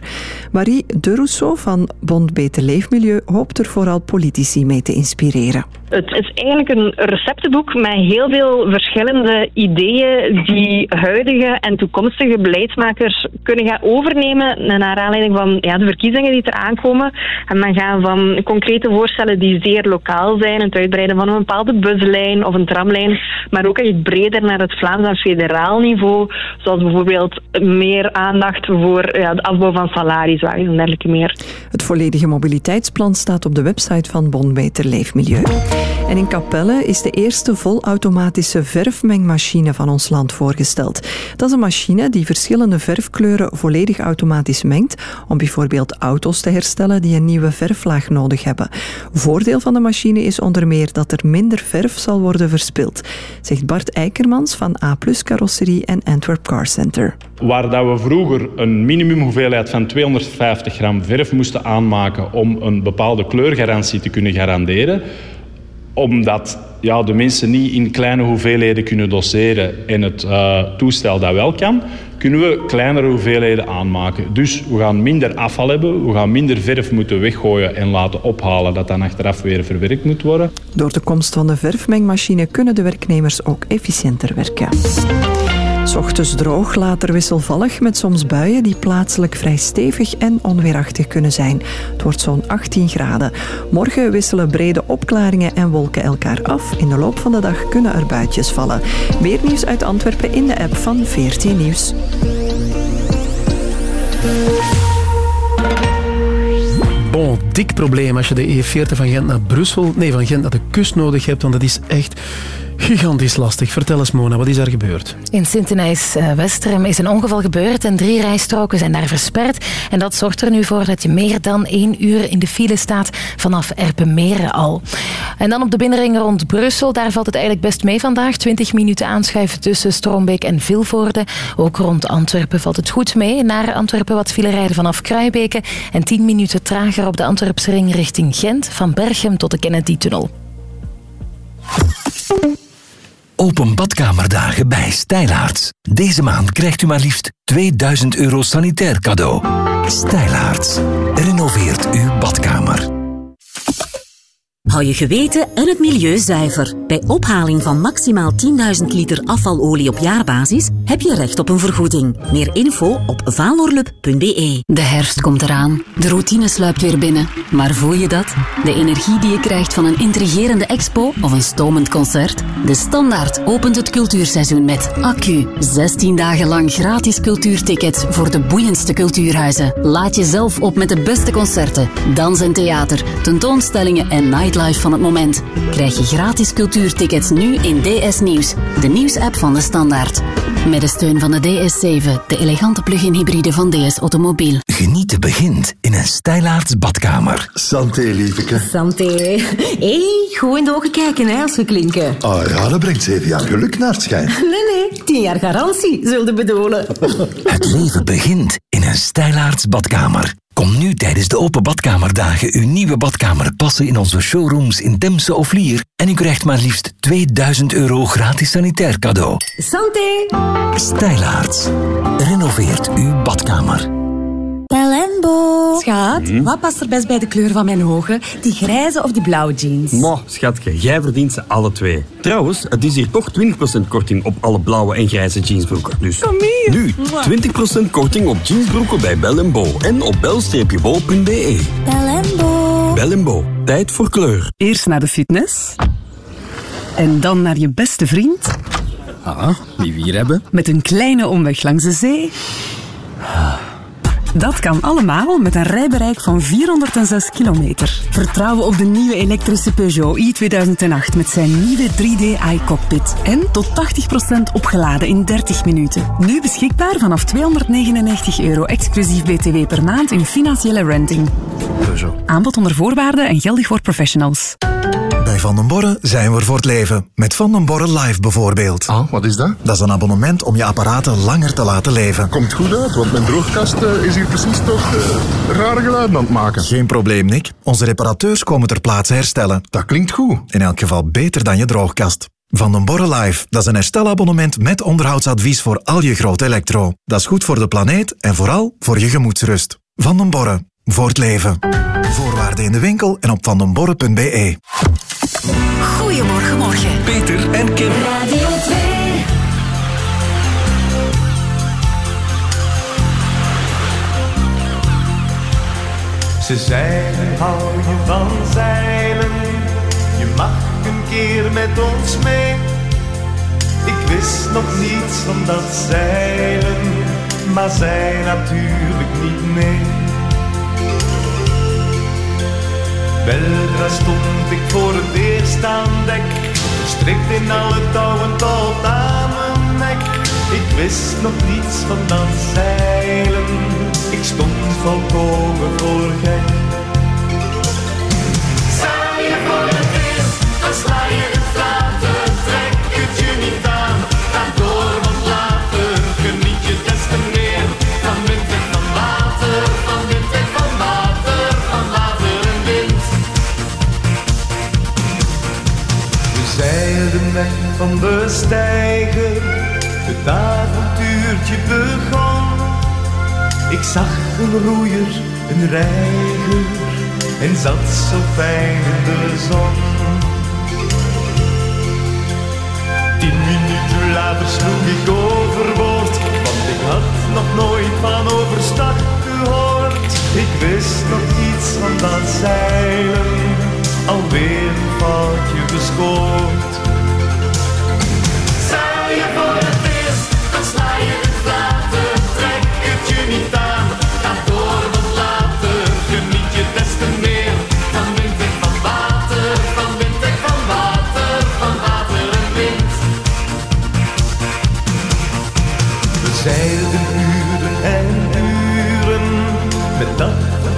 Marie de Rousseau van Bond Beter Leefmilieu hoopt er vooral politici mee te inspireren. Het is eigenlijk een receptenboek met heel veel verschillende ideeën die en toekomstige beleidsmakers kunnen gaan overnemen naar aanleiding van ja, de verkiezingen die er aankomen. En dan gaan van concrete voorstellen die zeer lokaal zijn, het uitbreiden van een bepaalde buslijn of een tramlijn, maar ook echt breder naar het Vlaams en federaal niveau, zoals bijvoorbeeld meer aandacht voor ja, de afbouw van salarieswagens en dergelijke meer. Het volledige mobiliteitsplan staat op de website van Bon Beter Leefmilieu. En in Capelle is de eerste volautomatische verfmengmachine van ons land voorgesteld. Dat is een machine die verschillende verfkleuren volledig automatisch mengt om bijvoorbeeld auto's te herstellen die een nieuwe verflaag nodig hebben. Voordeel van de machine is onder meer dat er minder verf zal worden verspild, zegt Bart Eikermans van A Carrosserie en Antwerp Car Center. Waar dat we vroeger een minimumhoeveelheid van 250 gram verf moesten aanmaken om een bepaalde kleurgarantie te kunnen garanderen, omdat ja, de mensen niet in kleine hoeveelheden kunnen doseren en het uh, toestel dat wel kan, kunnen we kleinere hoeveelheden aanmaken. Dus we gaan minder afval hebben, we gaan minder verf moeten weggooien en laten ophalen dat dan achteraf weer verwerkt moet worden. Door de komst van de verfmengmachine kunnen de werknemers ook efficiënter werken. Ochtends droog, later wisselvallig met soms buien die plaatselijk vrij stevig en onweerachtig kunnen zijn. Het wordt zo'n 18 graden. Morgen wisselen brede opklaringen en wolken elkaar af. In de loop van de dag kunnen er buitjes vallen. Meer nieuws uit Antwerpen in de app van VRT Nieuws. Bon, dik probleem als je de E40 van Gent naar Brussel, nee, van Gent naar de kust nodig hebt, want dat is echt gigantisch lastig. Vertel eens, Mona, wat is er gebeurd? In Sint-Denijs-Westerem is een ongeval gebeurd en drie rijstroken zijn daar versperd. En dat zorgt er nu voor dat je meer dan één uur in de file staat vanaf Erpenmeren al. En dan op de binnenring rond Brussel, daar valt het eigenlijk best mee vandaag. 20 minuten aanschuiven tussen Strombeek en Vilvoorde. Ook rond Antwerpen valt het goed mee. Naar Antwerpen wat file rijden vanaf Kruibeke en 10 minuten trager op de Antwerpse ring richting Gent, van Berchem tot de Kennedy-tunnel. Open badkamerdagen bij Stijlaarts. Deze maand krijgt u maar liefst 2000 euro sanitair cadeau. Stijlaarts. Renoveert uw badkamer. Hou je geweten en het milieu zuiver. Bij ophaling van maximaal 10.000 liter afvalolie op jaarbasis heb je recht op een vergoeding. Meer info op valorlup.be. De herfst komt eraan. De routine sluipt weer binnen. Maar voel je dat? De energie die je krijgt van een intrigerende expo of een stomend concert? De Standaard opent het cultuurseizoen met Accu. 16 dagen lang gratis cultuurtickets voor de boeiendste cultuurhuizen. Laat jezelf op met de beste concerten, dans en theater, tentoonstellingen en nightlife van het moment. Krijg je gratis cultuurtickets nu in DS Nieuws, de nieuwsapp van de Standaard. Met de steun van de DS7, de elegante plug-in hybride van DS Automobiel. Genieten begint in een Stijlaarts badkamer. Santé, lieveke. Santé. Hé, hey, goed in de ogen kijken hè, als we klinken. Ah ja, dat brengt zeven jaar geluk naar het schijn. Nee, nee, tien jaar garantie, zullen bedoelen. Het leven begint in een Stijlaarts badkamer. Kom nu tijdens de open badkamerdagen uw nieuwe badkamer passen in onze showrooms in Temse of Lier en u krijgt maar liefst 2000 euro gratis sanitair cadeau. Santé. Stijlaarts. Renoveert uw badkamer. Palembo. Schat, wat past er best bij de kleur van mijn ogen? Die grijze of die blauwe jeans? Mo, schatje, jij verdient ze alle twee. Trouwens, het is hier toch 20% korting op alle blauwe en grijze jeansbroeken. Dus Kom hier. nu 20% korting op jeansbroeken bij Bel Bo en op bel-bo.be. Palembo. Bel Bo, tijd voor kleur. Eerst naar de fitness. En dan naar je beste vriend. Ah, wie we hier hebben? Met een kleine omweg langs de zee. Dat kan allemaal met een rijbereik van 406 kilometer. Vertrouwen op de nieuwe elektrische Peugeot i2008 met zijn nieuwe 3D i-cockpit. En tot 80% opgeladen in 30 minuten. Nu beschikbaar vanaf 299 euro exclusief BTW per maand in financiële renting. Peugeot. Aanbod onder voorwaarden en geldig voor professionals. Bij Van den Borre zijn we voor het leven. Met Van den Borre Live bijvoorbeeld. Ah, wat is dat? Dat is een abonnement om je apparaten langer te laten leven. Komt goed uit, want mijn droogkast eh, is hier precies toch eh, rare geluiden aan het maken. Geen probleem, Nick. Onze reparateurs komen ter plaatse herstellen. Dat klinkt goed. In elk geval beter dan je droogkast. Van den Borre Live, dat is een herstelabonnement met onderhoudsadvies voor al je grote elektro. Dat is goed voor de planeet en vooral voor je gemoedsrust. Van den Borre, voor het leven. Voorwaarden in de winkel en op vandenborre.be. Goedemorgen, morgen. Peter en Kim. Radio 2. Ze zeiden hou je van zeilen, je mag een keer met ons mee. Ik wist nog niets van dat zeilen, maar zij natuurlijk niet mee. Weldra stond ik voor het eerst aan dek, strikt in alle touwen tot aan mijn nek. Ik wist nog niets van dat zeilen, ik stond volkomen voor gek. Zeil je voor het eerst, dan sla je het water, trek je niet aan, ga van de steiger, het avontuurtje begon. Ik zag een roeier, een reiger, en zat zo fijn in de zon. Tien minuten later sloeg ik overboord, want ik had nog nooit van overstag gehoord. Ik wist nog iets van dat zeilen, alweer een foutje gescoord.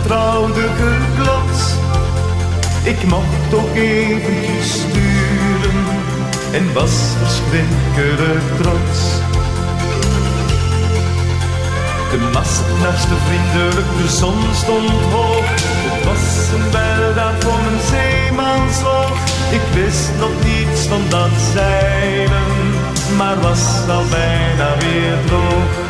Vertrouwde geklots. Ik mocht ook eventjes sturen en was verschrikkelijk trots. De mast naast vriendelijk, de zon stond hoog. Het was een bijldaad voor mijn zeemansoog. Ik wist nog niets van dat zeilen, maar was al bijna weer droog.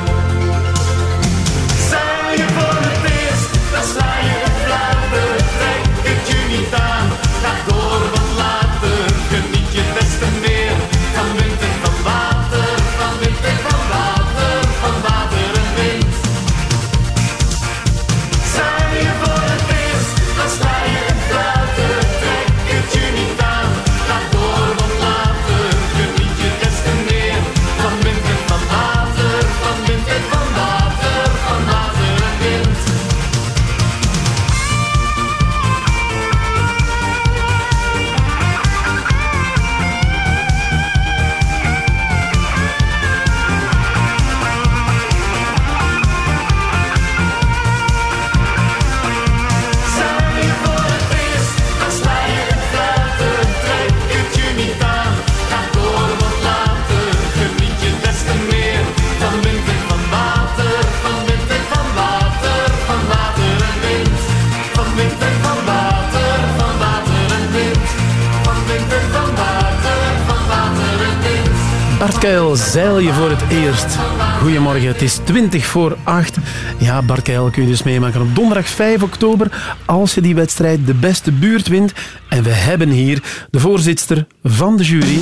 Bart Kuil, zeil je voor het eerst. Goedemorgen, het is 20 voor 8. Ja, Bart Kuil kun je dus meemaken op donderdag 5 oktober. Als je die wedstrijd de beste buurt wint. En we hebben hier de voorzitter van de jury.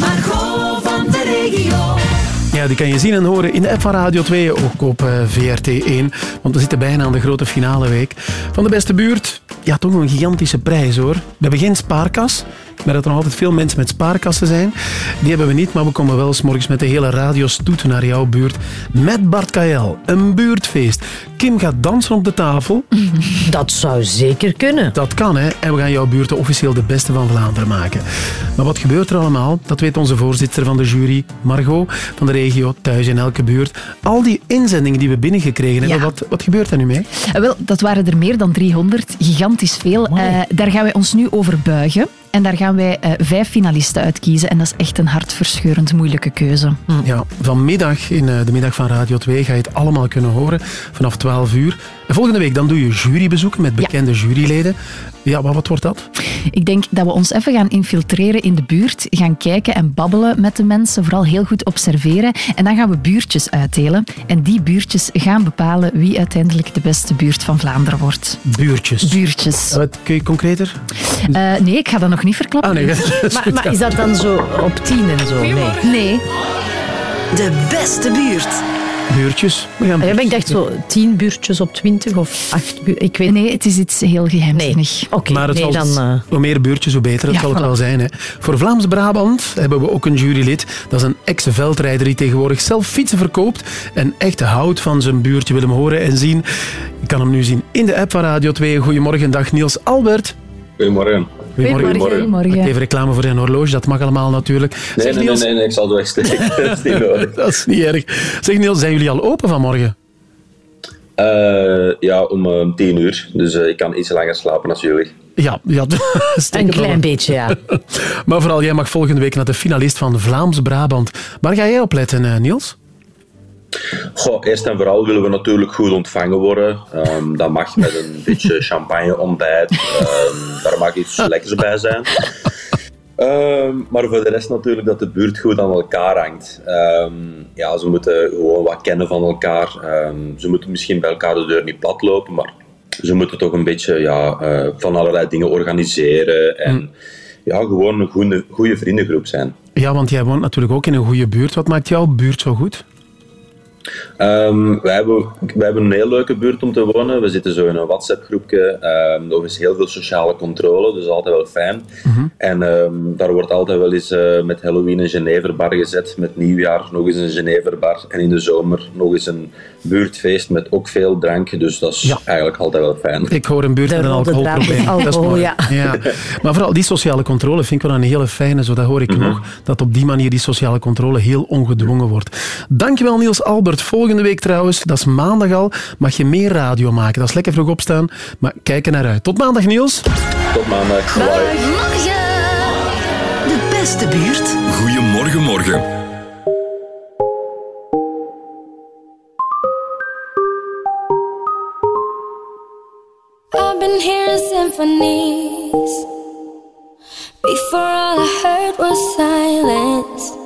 Margot van de regio. Ja, die kan je zien en horen in de app van Radio 2, ook op eh, VRT1. Want we zitten bijna aan de grote finale week van de beste buurt. ja, toch een gigantische prijs hoor. We hebben geen spaarkas. Merk dat er nog altijd veel mensen met spaarkassen zijn. Die hebben we niet, maar we komen wel morgens met de hele radiostoet naar jouw buurt. Met Bart Kael. Een buurtfeest. Kim gaat dansen op de tafel. Dat zou zeker kunnen. Dat kan, hè. En we gaan jouw buurt officieel de beste van Vlaanderen maken. Maar wat gebeurt er allemaal? Dat weet onze voorzitter van de jury, Margot, van de regio, thuis in elke buurt. Al die inzendingen die we binnengekregen hebben, Ja. wat, wat gebeurt er nu mee? Eh, Wel, dat waren er meer dan 300. Gigantisch veel. Eh, daar gaan wij ons nu over buigen. En daar gaan wij eh, vijf finalisten uitkiezen. En dat is echt een hartverscheurend moeilijke keuze. Ja, vanmiddag in eh, de middag van Radio 2 ga je het allemaal kunnen horen vanaf 12 uur. En volgende week dan doe je jurybezoeken met bekende juryleden. Ja, maar wat wordt dat? Ik denk dat we ons even gaan infiltreren in de buurt. Gaan kijken en babbelen met de mensen. Vooral heel goed observeren. En dan gaan we buurtjes uitdelen. En die buurtjes gaan bepalen wie uiteindelijk de beste buurt van Vlaanderen wordt. Buurtjes. Buurtjes. Wat, kun je concreter? Eh, nee, ik ga dat nog niet verklappen. Ah, nee, is Maar, maar is dat dan zo op tien en zo? Nee. Nee. De beste buurt. Buurtjes. We gaan Ja, ik dacht zo tien buurtjes op twintig of acht buur- Ik weet Nee, het is iets heel geheimzinnig. Oké, maar het nee, zal, dan... eh, hoe meer buurtjes, hoe beter. Dat Ja, zal het voilà. wel zijn. Hè. Voor Vlaams-Brabant hebben we ook een jurylid. Dat is een ex-veldrijder die tegenwoordig zelf fietsen verkoopt. En echt houdt van zijn buurtje. Wil hem horen en zien. Je kan hem nu zien in de app van Radio 2. Goedemorgen, dag Niels Albert. Goedemorgen. Goedemorgen. Even reclame voor zijn horloge, dat mag allemaal natuurlijk. Nee, Zeg, nee, nee, Niels, nee, nee, ik zal het wegsteken. dat is niet nodig. dat is niet erg. Zeg Niels, zijn jullie al open vanmorgen? Eh, ja, om eh, tien uur. Dus eh, ik kan iets langer slapen als jullie. Ja, ja Een klein beetje, ja. Maar vooral, jij mag volgende week naar de finalist van Vlaams-Brabant. Waar ga jij op letten, eh, Niels? Goh, eerst en vooral willen we natuurlijk goed ontvangen worden. Ehm, dat mag met een beetje champagne ontbijt. Ehm, daar mag iets lekkers bij zijn. Ehm, maar voor de rest natuurlijk dat de buurt goed aan elkaar hangt. Ja, ze moeten gewoon wat kennen van elkaar. Ze moeten misschien bij elkaar de deur niet plat lopen, maar ze moeten toch een beetje ja, eh, van allerlei dingen organiseren. En ja, gewoon een goede, goede vriendengroep zijn. Ja, want jij woont natuurlijk ook in een goede buurt. Wat maakt jouw buurt zo goed? Ehm, wij, hebben, wij hebben een heel leuke buurt om te wonen. We zitten zo in een WhatsApp-groepje. Ehm er is heel veel sociale controle, dus altijd wel fijn. En ehm, daar wordt altijd wel eens eh, met Halloween een Geneverbar gezet. Met nieuwjaar nog eens een Geneverbar. En in de zomer nog eens een buurtfeest met ook veel drank. Dus dat is eigenlijk altijd wel fijn. Ik hoor een buurt met een alcoholprobleem. dat is mooi. ja. Maar vooral die sociale controle vind ik wel een hele fijne. Zo, dat hoor ik nog. Dat op die manier die sociale controle heel ongedwongen wordt. Dankjewel Niels Albert. Volgende week trouwens, dat is maandag al, mag je meer radio maken. Dat is lekker vroeg opstaan, maar kijk er naar uit. Tot maandag Niels. Tot maandag. Bye. Morgen. De beste buurt. Goedemorgen, morgen. I've been hearing symphonies. Before all I heard was silence.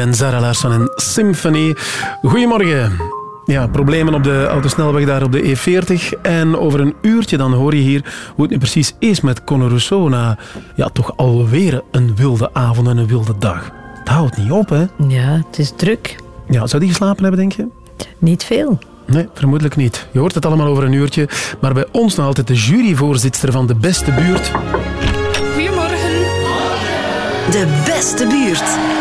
en Zara Larsson en Symphony. Goedemorgen. Ja, problemen op de autosnelweg daar op de E40. En over een uurtje dan hoor je hier hoe het nu precies is met Conor Rousseau na ja, toch alweer een wilde avond en een wilde dag. Het houdt niet op, hè? Ja, het is druk. Ja, zou die geslapen hebben, denk je? Niet veel. Nee, vermoedelijk niet. Je hoort het allemaal over een uurtje. Maar bij ons nog altijd de juryvoorzitter van de beste buurt. Goedemorgen. De beste buurt.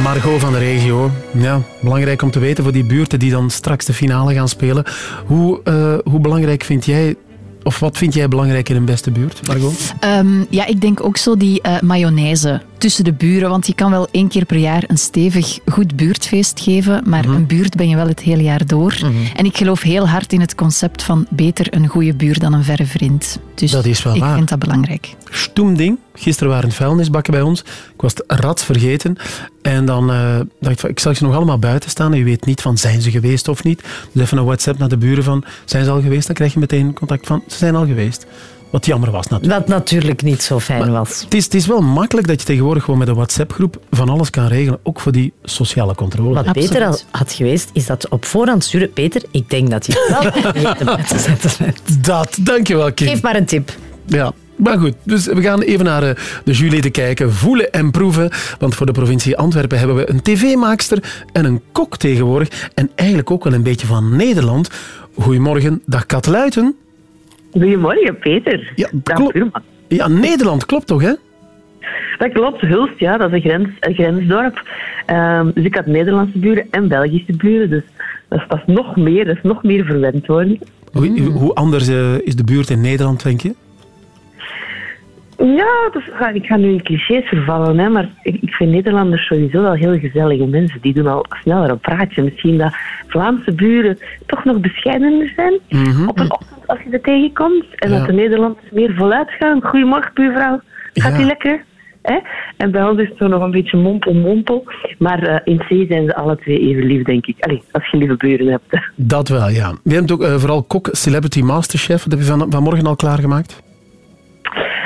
Margot van de regio. Ja, belangrijk om te weten voor die buurten die dan straks de finale gaan spelen. Hoe, eh, hoe belangrijk vind jij, of wat vind jij belangrijk in een beste buurt, Margot? Ehm, ja, ik denk ook zo die eh, mayonaise tussen de buren. Want je kan wel één keer per jaar een stevig goed buurtfeest geven, maar Mhm. een buurt ben je wel het hele jaar door. En ik geloof heel hard in het concept van beter een goede buur dan een verre vriend. Dus Dat is wel ik waar. vind dat belangrijk. Stoem ding. Gisteren waren vuilnisbakken bij ons. Ik was het rats vergeten. En dan eh, dacht ik van, ik zag ze nog allemaal buiten staan. En je weet niet van, zijn ze geweest of niet? Dus even een WhatsApp naar de buren van, zijn ze al geweest? Dan krijg je meteen contact van, ze zijn al geweest. Wat jammer was natuurlijk. Wat natuurlijk niet zo fijn was. Het is, het is wel makkelijk dat je tegenwoordig gewoon met een WhatsApp-groep van alles kan regelen. Ook voor die sociale controle. Wat Peter al had geweest, is dat op voorhand sturen. Peter, ik denk dat je het wel bent te zetten. Dat, dankjewel Kim. Geef maar een tip. Ja, maar goed. Dus we gaan even naar eh, de juryleden kijken, voelen en proeven. Want voor de provincie Antwerpen hebben we een tv-maakster en een kok tegenwoordig. En eigenlijk ook wel een beetje van Nederland. Goedemorgen, dag Kat Luiten. Goedemorgen, Peter. Ja, ja, Nederland, klopt toch, hè? Dat klopt, Hulst, ja, dat is een, grens, een grensdorp. Ehm, dus ik had Nederlandse buren en Belgische buren, dus dat is, dat is nog meer, dat is nog meer verwend worden. Hoe, hoe anders eh, is de buurt in Nederland, denk je? Ja, dus, ik ga nu in clichés vervallen, hè, maar ik, vind Nederlanders sowieso wel heel gezellige mensen. Die doen al sneller een praatje. Misschien dat Vlaamse buren toch nog bescheidener zijn op een ochtend als je er tegenkomt. En Ja. dat de Nederlanders meer voluit gaan. Goedemorgen, buurvrouw. Gaat Ja. die lekker? Hè? En bij ons is het zo nog een beetje mompel-mompel. Maar eh, in C zijn ze alle twee even lief, denk ik. Allee, als je lieve buren hebt. Dat wel, ja. Je hebt ook eh, vooral kok Celebrity Masterchef. Dat heb je van, vanmorgen al klaargemaakt?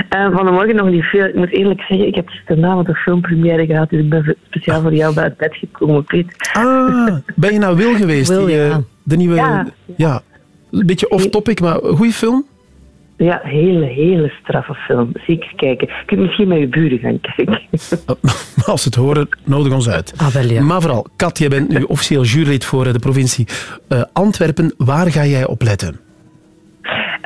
Eh, van de morgen nog niet veel. Ik moet eerlijk zeggen, ik heb gisteravond een filmpremière gehad. Dus ik ben speciaal voor jou bij het bed gekomen, Piet. Ah, ben je nou Wil geweest? Wil, die, eh, ja. De nieuwe... Ja. ja. Een beetje off-topic, maar een goede film? Ja, hele, hele straffe film. Zeker kijken. Je kunt misschien met je buren gaan kijken. Als ze het horen, nodig ons uit. Maar vooral, Kat, jij bent nu officieel jurylid voor eh, de provincie eh, Antwerpen. Waar ga jij op letten?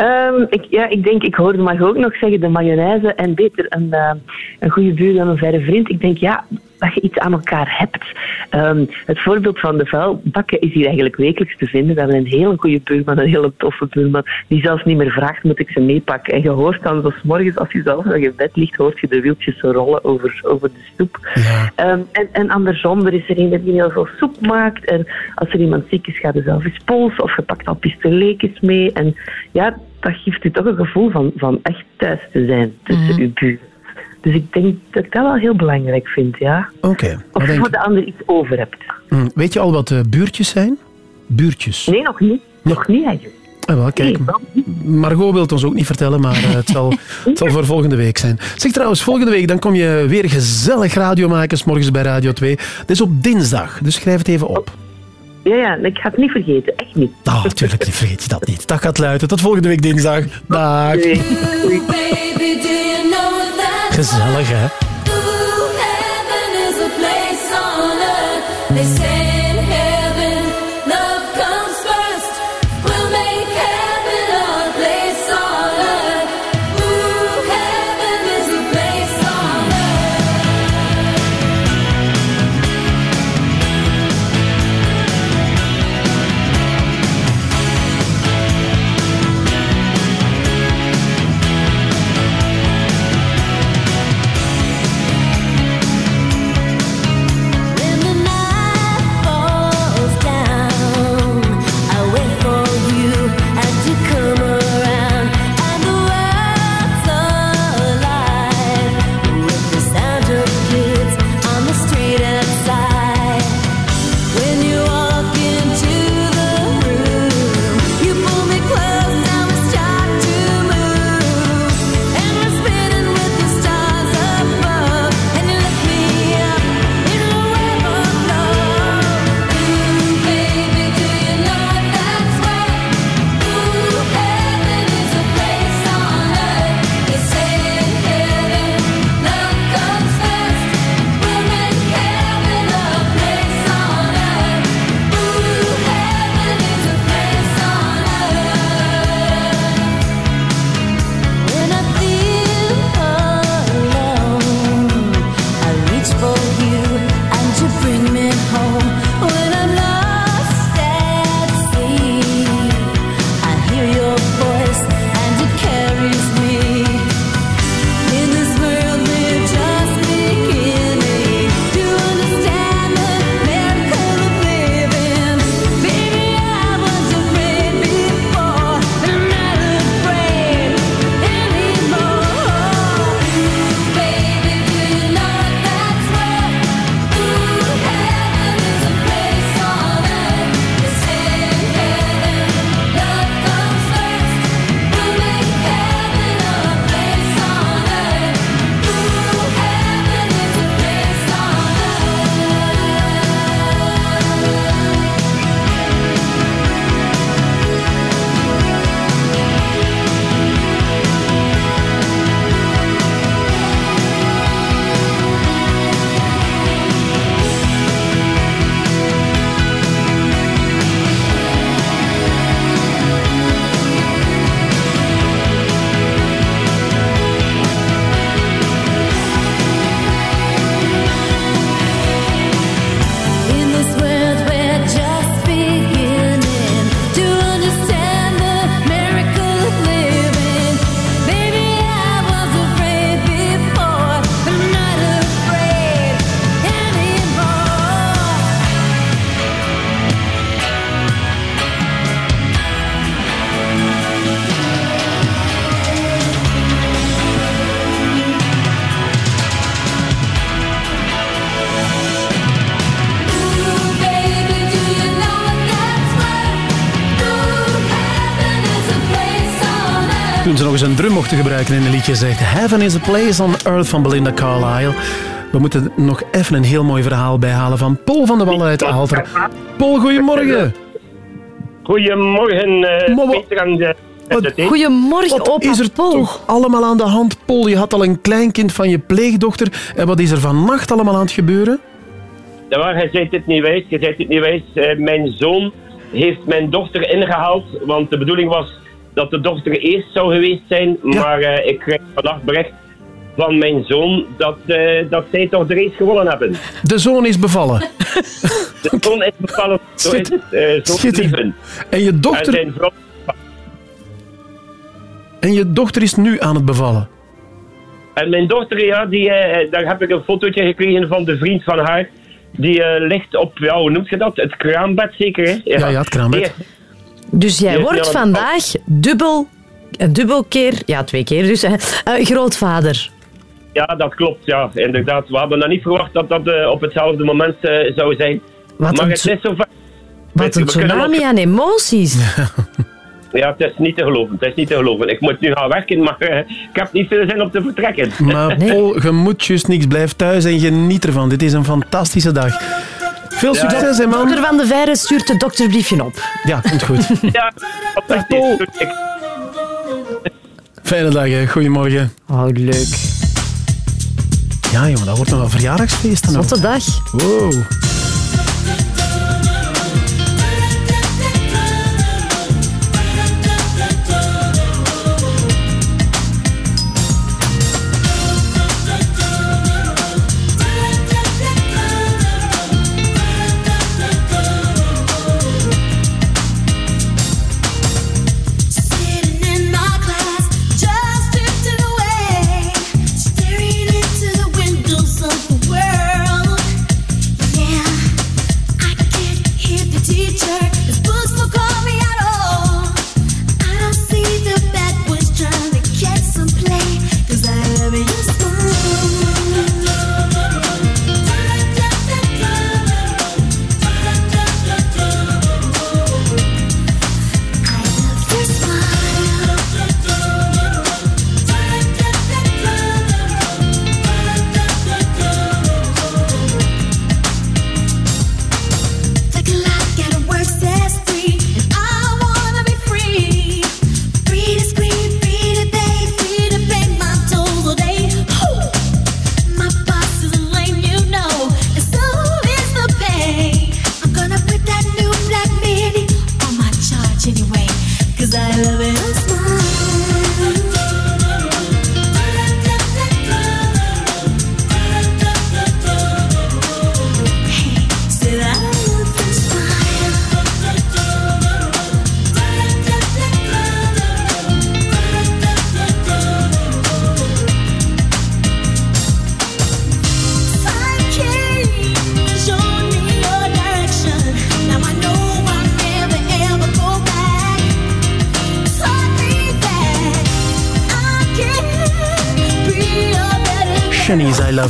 Ehm, ik, ja, ik denk, ik hoorde mag ook nog zeggen de mayonaise en beter een, eh, een goede buur dan een verre vriend. Ik denk, ja, dat je iets aan elkaar hebt. Ehm, het voorbeeld van de vuilbakken is hier eigenlijk wekelijks te vinden. We hebben een hele goede buurman, een hele toffe buurman, die zelfs niet meer vraagt, moet ik ze meepakken? En je hoort dan, dus morgens als je zelf in je bed ligt, hoort je de wieltjes zo rollen over, over de stoep. Ehm, en, en andersom, er is er een die heel veel soep maakt. En als er iemand ziek is, gaat er zelf eens polsen. Of je pakt al pistoletjes mee. En ja, dat geeft u toch een gevoel van, van echt thuis te zijn tussen uw buren. Dus ik denk dat ik dat wel heel belangrijk vind, ja. Oké. Of je voor de ander iets over hebt. Hm, Weet je al wat eh, buurtjes zijn? Buurtjes. Nee, nog niet. Nog niet eigenlijk. Ah, wel, kijk. Margot wil het ons ook niet vertellen, maar eh, het, zal, het zal voor volgende week zijn. Zeg trouwens, volgende week dan kom je weer gezellig radio maken, 's morgens bij Radio 2. Dat is op dinsdag, dus schrijf het even op. Ja, ja, ik ga het niet vergeten. Echt niet. Nou, natuurlijk niet, vergeet je dat niet. Dag gaat luiden, tot volgende week dinsdag. Dag. Gezellig, hè? Nog eens een drum mochten gebruiken in een liedje, zegt Heaven is a place on earth van Belinda Carlisle. We moeten nog even een heel mooi verhaal bijhalen van Paul van de Wallen uit Aalter. Paul, goedemorgen. Goedemorgen, eh Peter en de, en de team. Goedemorgen, Wat opa is er Paul. toch allemaal aan de hand, Paul? Je had al een kleinkind van je pleegdochter. En wat is er vannacht allemaal aan het gebeuren? Ja, maar hij zei het niet wijs, je zei het niet wijs. Eh, mijn zoon heeft mijn dochter ingehaald, want de bedoeling was dat de dochter eerst zou geweest zijn. Maar eh, ik krijg vannacht bericht van mijn zoon dat, eh, dat zij toch de race gewonnen hebben. De zoon is bevallen. De zoon is bevallen, zo is het. eh zo Schitterend. lieven. En je dochter- En vrouw En je dochter is nu aan het bevallen. En mijn dochter, ja, die, eh, daar heb ik een fotootje gekregen van de vriend van haar. Die eh, ligt op, ja, hoe noemt je dat? Het kraambed zeker, hè? Ja, ja, het kraambed. Die- Dus jij wordt ja, vandaag dubbel, een dubbel keer, ja twee keer dus, hè, eh, grootvader. Ja, dat klopt, ja, inderdaad. We hadden dan niet verwacht dat dat eh, op hetzelfde moment eh, zou zijn. Wat maar een het is zover. Wat een tsunami nog- aan emoties. Ja, het is niet te geloven, het is niet te geloven. Ik moet nu gaan werken, maar eh, ik heb niet veel zin om te vertrekken. Maar Paul, je moet juist niks. Blijf thuis en geniet ervan. Dit is een fantastische dag. Veel Ja. succes, hè, man. Dokter van de Veire stuurt het dokterbriefje op. Ja, komt goed. Ja, Dag, Paul. Fijne dag, hè. Goedemorgen. Oh, leuk. Ja, jongen, dat wordt nog wel verjaardagsfeest. dan ook. Zotte dag. Wow.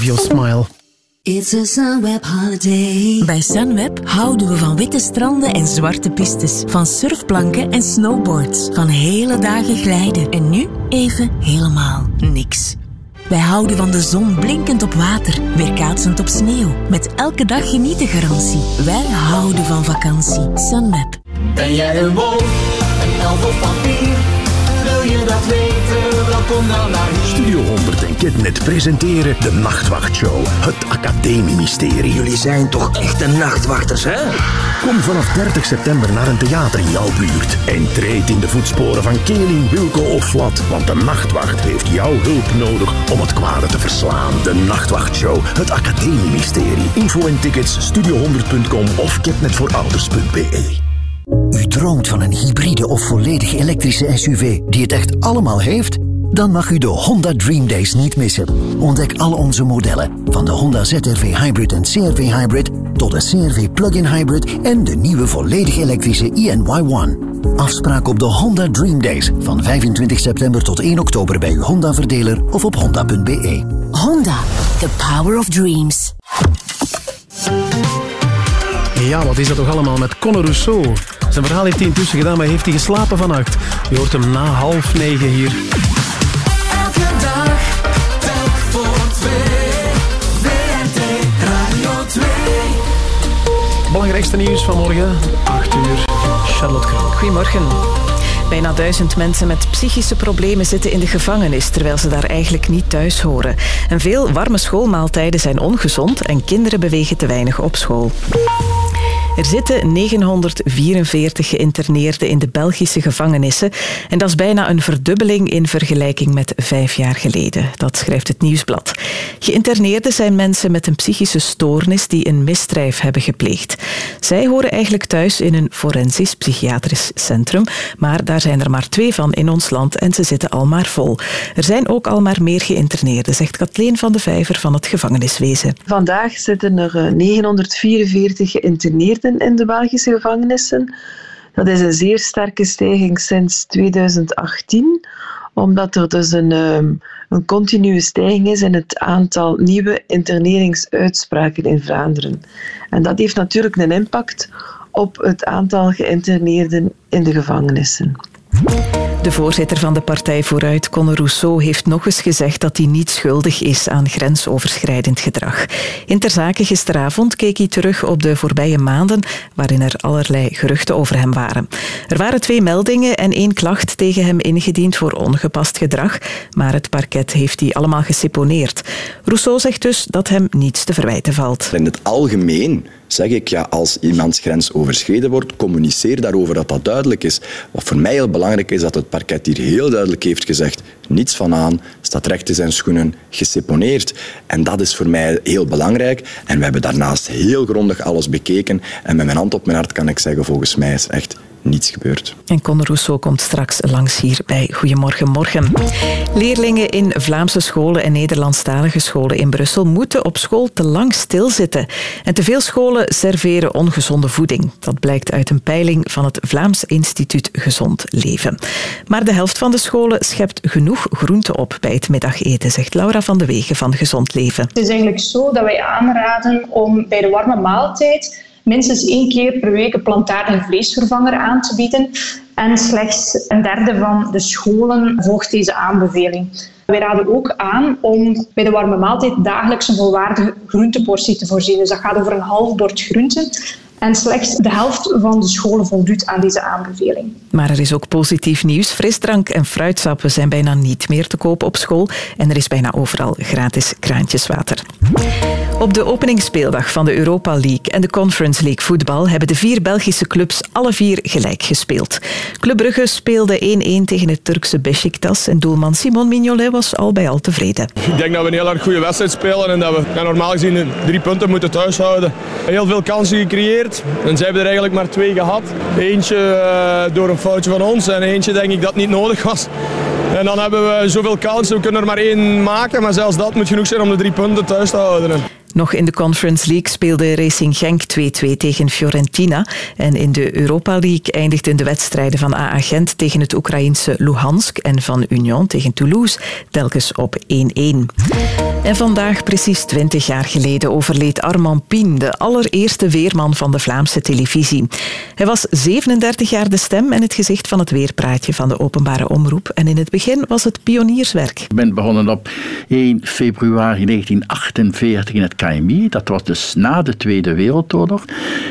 Love your smile. It's a Sunweb holiday. Bij Sunweb houden we van witte stranden en zwarte pistes. Van surfplanken en snowboards. Van hele dagen glijden. En nu even helemaal niks. Wij houden van de zon blinkend op water, weerkaatsend op sneeuw. Met elke dag genieten garantie. Wij houden van vakantie. Sunweb. Ben jij een wolf, een elf of vampier? Wil je dat weten? Welkom dan naar hier. Studio 100 en Kidnet presenteren de Nachtwachtshow. Het Academie-mysterie. Jullie zijn toch echte nachtwachters, hè? Kom vanaf 30 september naar een theater in jouw buurt. En treed in de voetsporen van Keling, Wilco of Flat. Want de Nachtwacht heeft jouw hulp nodig om het kwade te verslaan. De Nachtwachtshow. Het Academie-mysterie. Info en tickets studio100.com of kidnetvoorouders.be. U droomt van een hybride of volledig elektrische SUV die het echt allemaal heeft? Dan mag u de Honda Dream Days niet missen. Ontdek al onze modellen, van de Honda ZRV Hybrid en CRV Hybrid tot de CRV Plug-in Hybrid en de nieuwe volledig elektrische ENY1. Afspraak op de Honda Dream Days van 25 september tot 1 oktober bij uw Honda-verdeler of op honda.be. Honda, the power of dreams. Ja, wat is dat toch allemaal met Conor Rousseau? Zijn verhaal heeft hij intussen gedaan, maar heeft hij geslapen vannacht? Je hoort hem na half negen hier. Belangrijkste nieuws van morgen, 8 uur. Charlotte Kroon. Goedemorgen. Bijna duizend mensen met psychische problemen zitten in de gevangenis, terwijl ze daar eigenlijk niet thuis horen. En veel warme schoolmaaltijden zijn ongezond en kinderen bewegen te weinig op school. Er zitten 944 geïnterneerden in de Belgische gevangenissen. En dat is bijna een verdubbeling in vergelijking met vijf jaar geleden. Dat schrijft het Nieuwsblad. Geïnterneerden zijn mensen met een psychische stoornis die een misdrijf hebben gepleegd. Zij horen eigenlijk thuis in een forensisch psychiatrisch centrum. Maar daar zijn er maar twee van in ons land en ze zitten al maar vol. Er zijn ook al maar meer geïnterneerden, zegt Kathleen van de Vijver van het gevangeniswezen. Vandaag zitten er eh, 944 geïnterneerden in de Belgische gevangenissen. Dat is een zeer sterke stijging sinds 2018, omdat er dus een, ehm, een continue stijging is in het aantal nieuwe interneringsuitspraken in Vlaanderen. En dat heeft natuurlijk een impact op het aantal geïnterneerden in de gevangenissen. De voorzitter van de partij Vooruit, Conor Rousseau, heeft nog eens gezegd dat hij niet schuldig is aan grensoverschrijdend gedrag. In ter gisteravond keek hij terug op de voorbije maanden waarin er allerlei geruchten over hem waren. Er waren twee meldingen en één klacht tegen hem ingediend voor ongepast gedrag, maar het parket heeft die allemaal geseponeerd. Rousseau zegt dus dat hem niets te verwijten valt. In het algemeen zeg ik, ja, als iemands grens overschreden wordt, communiceer daarover dat dat duidelijk is. Wat voor mij heel belangrijk is, dat het parket hier heel duidelijk heeft gezegd, niets van aan, staat recht in zijn schoenen, geseponeerd. En dat is voor mij heel belangrijk. En we hebben daarnaast heel grondig alles bekeken. En met mijn hand op mijn hart kan ik zeggen, volgens mij is echt niets gebeurd. En Conor Rousseau komt straks langs hier bij Goedemorgen Morgen. Leerlingen in Vlaamse scholen en Nederlandstalige scholen in Brussel moeten op school te lang stilzitten. En te veel scholen serveren ongezonde voeding. Dat blijkt uit een peiling van het Vlaams Instituut Gezond Leven. Maar de helft van de scholen schept genoeg groente op bij het middageten, zegt Laura van de Wegen van Gezond Leven. Het is eigenlijk zo dat wij aanraden om bij de warme maaltijd minstens één keer per week een plantaardige vleesvervanger aan te bieden. En slechts een derde van de scholen volgt deze aanbeveling. Wij raden ook aan om bij de warme maaltijd dagelijks een volwaardige groenteportie te voorzien. Dus dat gaat over een half bord groenten. En slechts de helft van de scholen voldoet aan deze aanbeveling. Maar er is ook positief nieuws. Frisdrank en fruitsappen zijn bijna niet meer te koop op school. En er is bijna overal gratis kraantjeswater. Op de openingsspeeldag van de Europa League en de Conference League voetbal hebben de vier Belgische clubs alle vier gelijk gespeeld. Club Brugge speelde 1-1 tegen het Turkse Beşiktaş en doelman Simon Mignolet was al bij al tevreden. Ik denk dat we een heel erg goede wedstrijd spelen en dat we ja, normaal gezien drie punten moeten thuis houden. Heel veel kansen gecreëerd en ze hebben er eigenlijk maar twee gehad. Eentje eh, door een foutje van ons en eentje denk ik dat niet nodig was. En dan hebben we zoveel kansen, we kunnen er maar één maken, maar zelfs dat moet genoeg zijn om de drie punten thuis te houden. Nog in de Conference League speelde Racing Genk 2-2 tegen Fiorentina. En in de Europa League eindigden de wedstrijden van AA Gent tegen het Oekraïense Luhansk en van Union tegen Toulouse telkens op 1-1. En vandaag, precies 20 jaar geleden, overleed Armand Pien, de allereerste weerman van de Vlaamse televisie. Hij was 37 jaar de stem en het gezicht van het weerpraatje van de openbare omroep. En in het begin was het pionierswerk. Ik ben begonnen op 1 februari 1948 in het KMI. Dat was dus na de Tweede Wereldoorlog.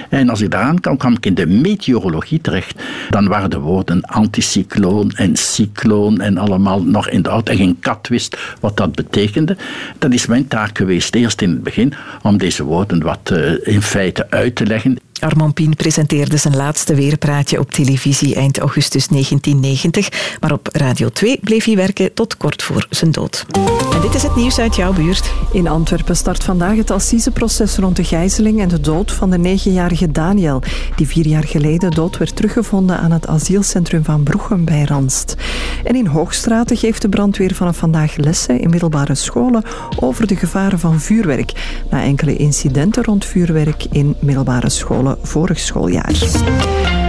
En als ik daaraan kwam, kwam ik in de meteorologie terecht. Dan waren de woorden anticycloon en cycloon en allemaal nog in de oud. En geen kat wist wat dat betekende. Dat is mijn taak geweest, eerst in het begin, om deze woorden wat uh, in feite uit te leggen. Armand Pien presenteerde zijn laatste weerpraatje op televisie eind augustus 1990. Maar op Radio 2 bleef hij werken tot kort voor zijn dood. En dit is het nieuws uit jouw buurt. In Antwerpen start vandaag het assiseproces rond de gijzeling en de dood van de negenjarige Daniel, die vier jaar geleden dood werd teruggevonden aan het asielcentrum van Broegem bij Ranst. En in Hoogstraten geeft de brandweer vanaf vandaag lessen in middelbare scholen over de gevaren van vuurwerk, na enkele incidenten rond vuurwerk in middelbare scholen vorig schooljaar.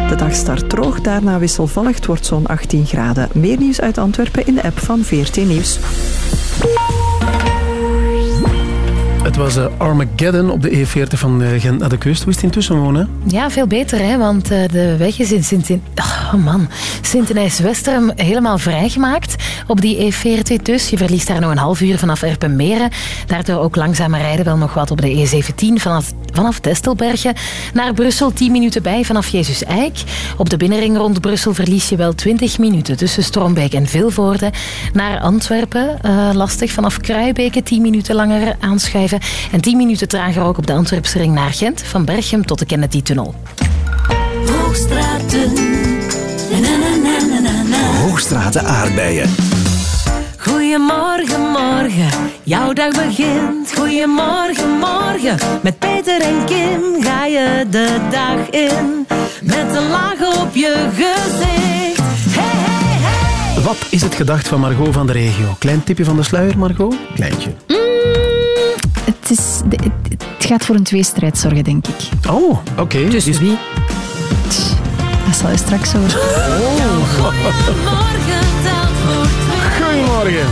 De dag start droog, daarna wisselvallig, het wordt zo'n 18 graden. Meer nieuws uit Antwerpen in de app van VRT Nieuws. Het was eh, Armageddon op de E40 van eh, Gent naar de kust. Hoe is intussen wonen? Ja, veel beter, hè? want eh, de weg is in Sint... Oh man, Sint-Nijs-Westerem helemaal vrijgemaakt op die E40 dus. Je verliest daar nog een half uur vanaf Erpenmeren. Daardoor ook langzamer rijden wel nog wat op de E17 vanaf, vanaf Destelbergen naar Brussel. 10 minuten bij vanaf Jezus Eik. Op de binnenring rond Brussel verlies je wel 20 minuten tussen Strombeek en Vilvoorde. Naar Antwerpen, lastig vanaf Kruibeke, 10 minuten langer aanschuiven. En 10 minuten trager ook op de Antwerpse ring naar Gent, van Berchem tot de Kennedy-tunnel. Hoogstraten. Na, na, na, na, na, na. Hoogstraten aardbeien. Goedemorgen, morgen, jouw dag begint. Goedemorgen, morgen, met Peter en Kim ga je de dag in. Met een laag op je gezicht. Hey, hey, hey. Wat is het gedacht van Margot van de regio? Klein tipje van de sluier, Margot? Kleintje. Het, is, de- het, het gaat voor een tweestrijd zorgen, denk ik. Oh, oké. Dus wie? Dat zal je straks horen. Morgen telt voor twee. Goedemorgen.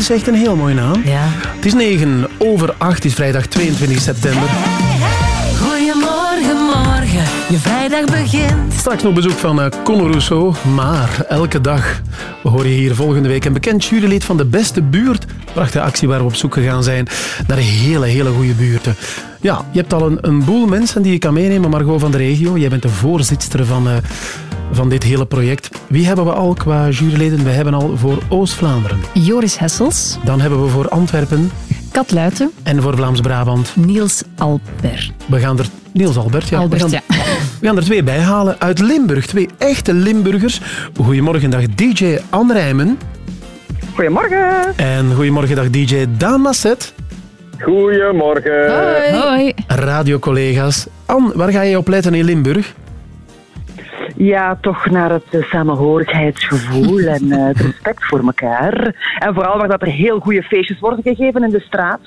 Is echt een heel mooie naam. Ja. Het is 9 over 8, het is vrijdag 22 september. Goedemorgen, morgen, je vrijdag begint. Straks nog bezoek van eh, Conor Rousseau, maar elke dag hoor je hier volgende week een bekend jurylid van de beste buurt. Prachtige actie waar we op zoek gegaan zijn naar hele, hele goede buurten. Ja, je hebt al een, een boel mensen die je kan meenemen, Margot van de regio. Jij bent de voorzitter van, eh, van dit hele project. Wie hebben we al qua juryleden? We hebben al voor Oost-Vlaanderen. Joris Hessels, Dan hebben we voor Antwerpen Kat Luiten, en voor Vlaams-Brabant. Niels Albert. We gaan er... Niels Albert, ja. Albert, we, gaan, ja. we gaan er twee bij halen. Uit Limburg, twee echte Limburgers. Goedemorgen, dag DJ Anne Rijmen. Goedemorgen. En goedemorgen, dag DJ Daan Masset. Goedemorgen. Hoi. Radiocollega's. Anne, waar ga je op letten in Limburg? Ja, toch naar het eh, samenhorigheidsgevoel en eh, het respect voor elkaar. En vooral waar dat er heel goede feestjes worden gegeven in de straat.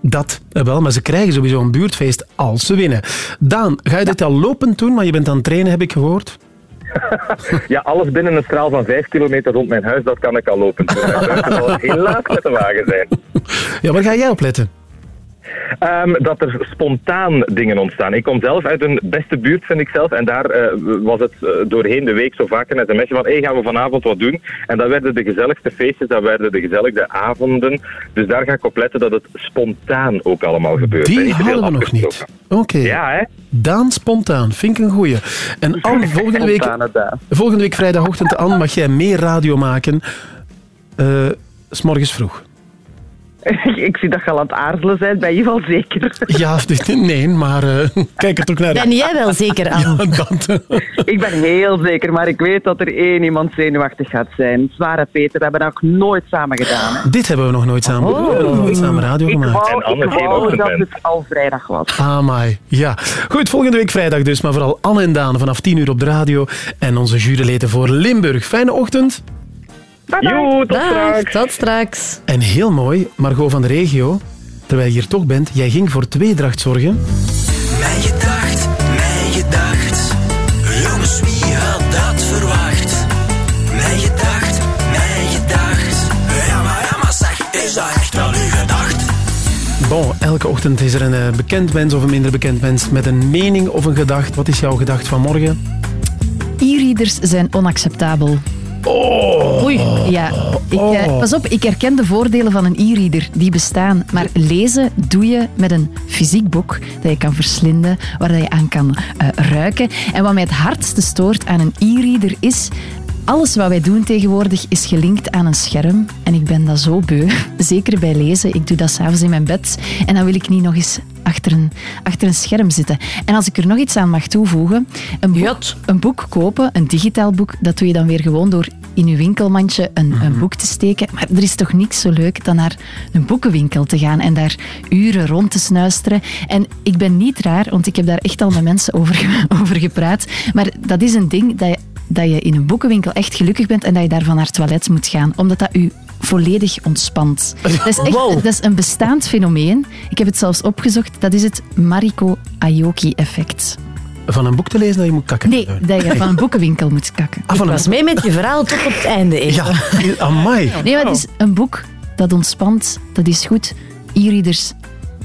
Dat eh, wel, maar ze krijgen sowieso een buurtfeest als ze winnen. Daan, ga je dit al lopend doen? Maar je bent aan het trainen, heb ik gehoord. Ja, alles binnen een straal van vijf kilometer rond mijn huis, dat kan ik al lopen. Zal heel laat met de wagen zijn. Ja, waar ga jij op letten? Ehm, dat er spontaan dingen ontstaan. Ik kom zelf uit een beste buurt, vind ik zelf. En daar eh, was het eh, doorheen de week zo vaak een sms'je van hey, gaan we vanavond wat doen? En dat werden de gezelligste feestjes, dat werden de gezelligste avonden. Dus daar ga ik op letten dat het spontaan ook allemaal gebeurt. Die hadden we nog niet. Oké. Ja, hè? Daan spontaan, vind ik een goeie. En Anne, volgende week, volgende week vrijdagochtend, Anne, mag jij meer radio maken. eh, s morgens vroeg. ik zie dat je al aan het aarzelen bent, ben je wel zeker? Ja, nee, maar eh, kijk er toch naar. Ben jij wel zeker aan? Ja, dat. Ik ben heel zeker, maar ik weet dat er één iemand zenuwachtig gaat zijn. Zware Peter, we hebben dat nog nooit samen gedaan. Hè. Dit hebben we nog nooit samen, we hebben nog nooit samen radio Ik gemaakt. wou, ik wou dat het al vrijdag was. Amai, ja. Goed, volgende week vrijdag dus, maar vooral Anne en Daan vanaf 10 uur op de radio. En onze juryleden voor Limburg. Fijne ochtend. Jo, tot Dag, straks. tot straks. En heel mooi, Margot van de regio, terwijl je hier toch bent, jij ging voor tweedracht zorgen. Mijn gedacht, mijn gedacht. Jongens, wie had dat verwacht? Mijn gedacht, mijn gedacht. Ja, maar, ja, maar zeg, is dat echt wel uw gedacht? Bon, elke ochtend is er een eh, bekend mens of een minder bekend mens met een mening of een gedacht. Wat is jouw gedacht van morgen? E-readers zijn onacceptabel. Oh. Oei. Ja, ik, eh, Oh. pas op, ik herken de voordelen van een e-reader. Die bestaan. Maar lezen doe je met een fysiek boek dat je kan verslinden, waar je aan kan eh, ruiken. En wat mij het hardste stoort aan een e-reader is... Alles wat wij doen tegenwoordig is gelinkt aan een scherm. En ik ben dat zo beu. Zeker bij lezen. Ik doe dat s'avonds in mijn bed. En dan wil ik niet nog eens achter een, achter een scherm zitten. En als ik er nog iets aan mag toevoegen. Een boek, een boek kopen, een digitaal boek, dat doe je dan weer gewoon door in je winkelmandje een, een boek te steken. Maar er is toch niks zo leuk dan naar een boekenwinkel te gaan en daar uren rond te snuisteren. En ik ben niet raar, want ik heb daar echt al met mensen over, over gepraat. Maar dat is een ding dat je, dat je in een boekenwinkel echt gelukkig bent en dat je daarvan naar het toilet moet gaan. Omdat dat u volledig ontspant. Dat is, echt, dat is een bestaand fenomeen. Ik heb het zelfs opgezocht. Dat is het Mariko Aoki-effect. Van een boek te lezen dat je moet kakken? Nee, dat je van een boekenwinkel moet kakken. Ah, van Ik was mee met je verhaal tot op het einde. Eva. Ja, amai. Nee, maar het is een boek dat ontspant, dat is goed. E-readers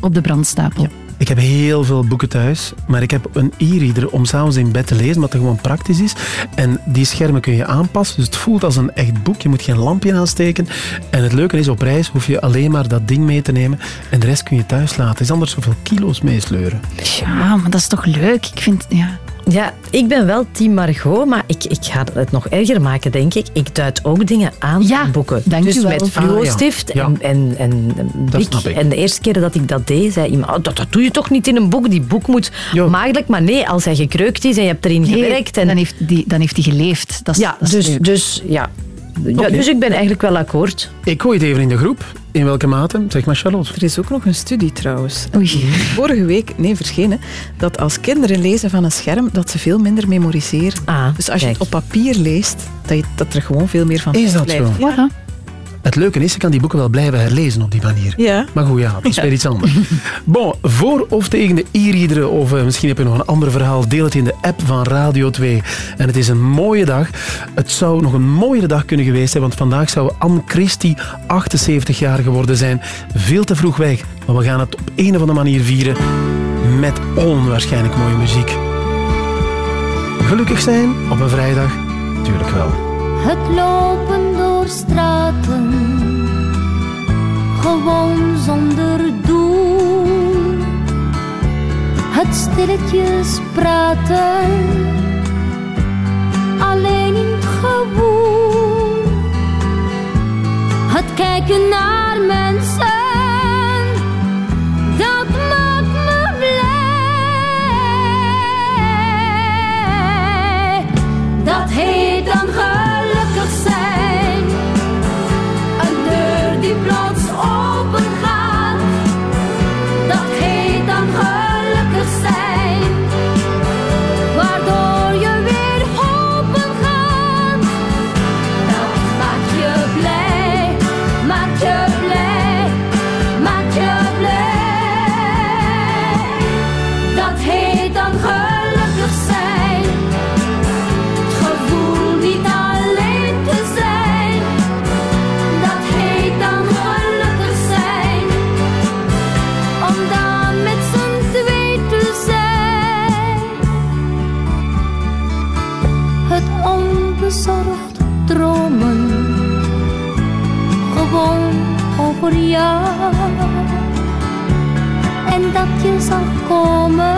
op de brandstapel. Ik heb heel veel boeken thuis, maar ik heb een e-reader om s'avonds in bed te lezen, wat gewoon praktisch is. En die schermen kun je aanpassen, dus het voelt als een echt boek. Je moet geen lampje aansteken. En het leuke is, op reis hoef je alleen maar dat ding mee te nemen en de rest kun je thuis laten. is anders zoveel kilo's meesleuren. Ja, maar dat is toch leuk? Ik vind, ja... Ja, ik ben wel team Margot, maar ik, ik ga het nog erger maken, denk ik. Ik duid ook dingen aan in boeken. dank dus met fluo-stift Ah, ja. en, en, en blik. snap ik. En de eerste keer dat ik dat deed, zei iemand, oh, dat, dat doe je toch niet in een boek? Die boek moet maagdelijk. Maar nee, als hij gekreukt is en je hebt erin Nee, gewerkt... En... dan, heeft die, dan heeft hij geleefd. Dat is, Ja, dat is dus, leuk. dus ja. Ja. Dus ik ben eigenlijk wel akkoord. Ik gooi het even in de groep. In welke mate? Zeg maar, Charlotte. Er is ook nog een studie trouwens. Oei. Vorige week, nee, verschenen, dat als kinderen lezen van een scherm, dat ze veel minder memoriseren. Ah, dus als je het op papier leest, dat, je, dat er gewoon veel meer van Is dat blijft. zo? Ja. Het leuke is, je kan die boeken wel blijven herlezen op die manier. Ja. Maar goed, ja, dat is weer iets anders. Bon, voor of tegen de e-reader, of eh, misschien heb je nog een ander verhaal, deel het in de app van Radio 2. En het is een mooie dag. Het zou nog een mooiere dag kunnen geweest zijn, want vandaag zou Anne Christie 78 jaar geworden zijn. Veel te vroeg weg, maar we gaan het op een of andere manier vieren met onwaarschijnlijk mooie muziek. Gelukkig zijn op een vrijdag? Tuurlijk wel. Het lopen door straten, gewoon zonder doel. Het stilletjes praten, alleen in het gewoel. Het kijken naar mensen, dat heet dan gelukkig jou. En dat je zal komen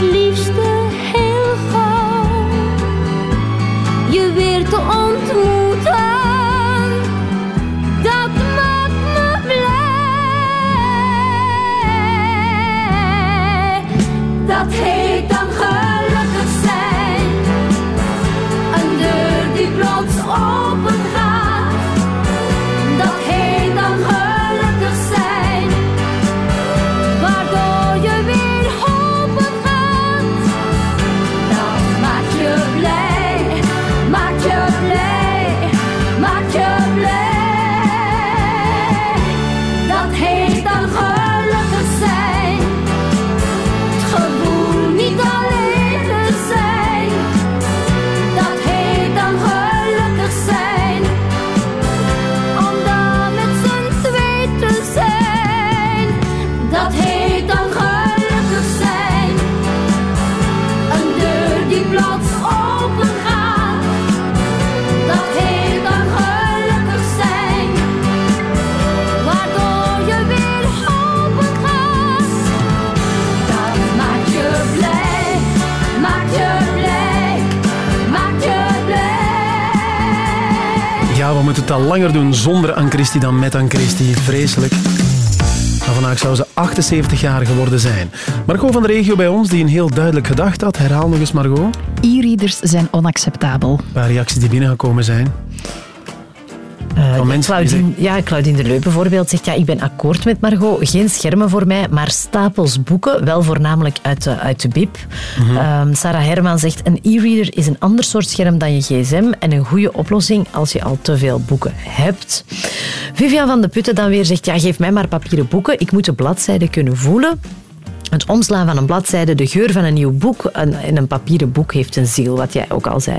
het liefste heel gauw je weer te ontmoeten. Dat maakt me blij. Dat heet langer doen zonder Anne Christie dan met Anne Christie. Vreselijk. Maar vandaag zou ze 78 jaar geworden zijn. Margot van de regio bij ons, die een heel duidelijk gedacht had. Herhaal nog eens, Margot. E-readers zijn onacceptabel. Een paar reacties die binnengekomen zijn. Eh, Van die Claudine, ja, Claudine de Leu bijvoorbeeld zegt, ja, ik ben akkoord met Margot. Geen schermen voor mij, maar stapels boeken, wel voornamelijk uit de, uit de bib. Mhm. Ehm, Sarah Herman zegt, een e-reader is een ander soort scherm dan je gsm en een goede oplossing als je al te veel boeken hebt. Vivian van de Putten dan weer zegt, ja, geef mij maar papieren boeken. Ik moet de bladzijde kunnen voelen. Het omslaan van een bladzijde, de geur van een nieuw boek en en een papieren boek heeft een ziel, wat jij ook al zei.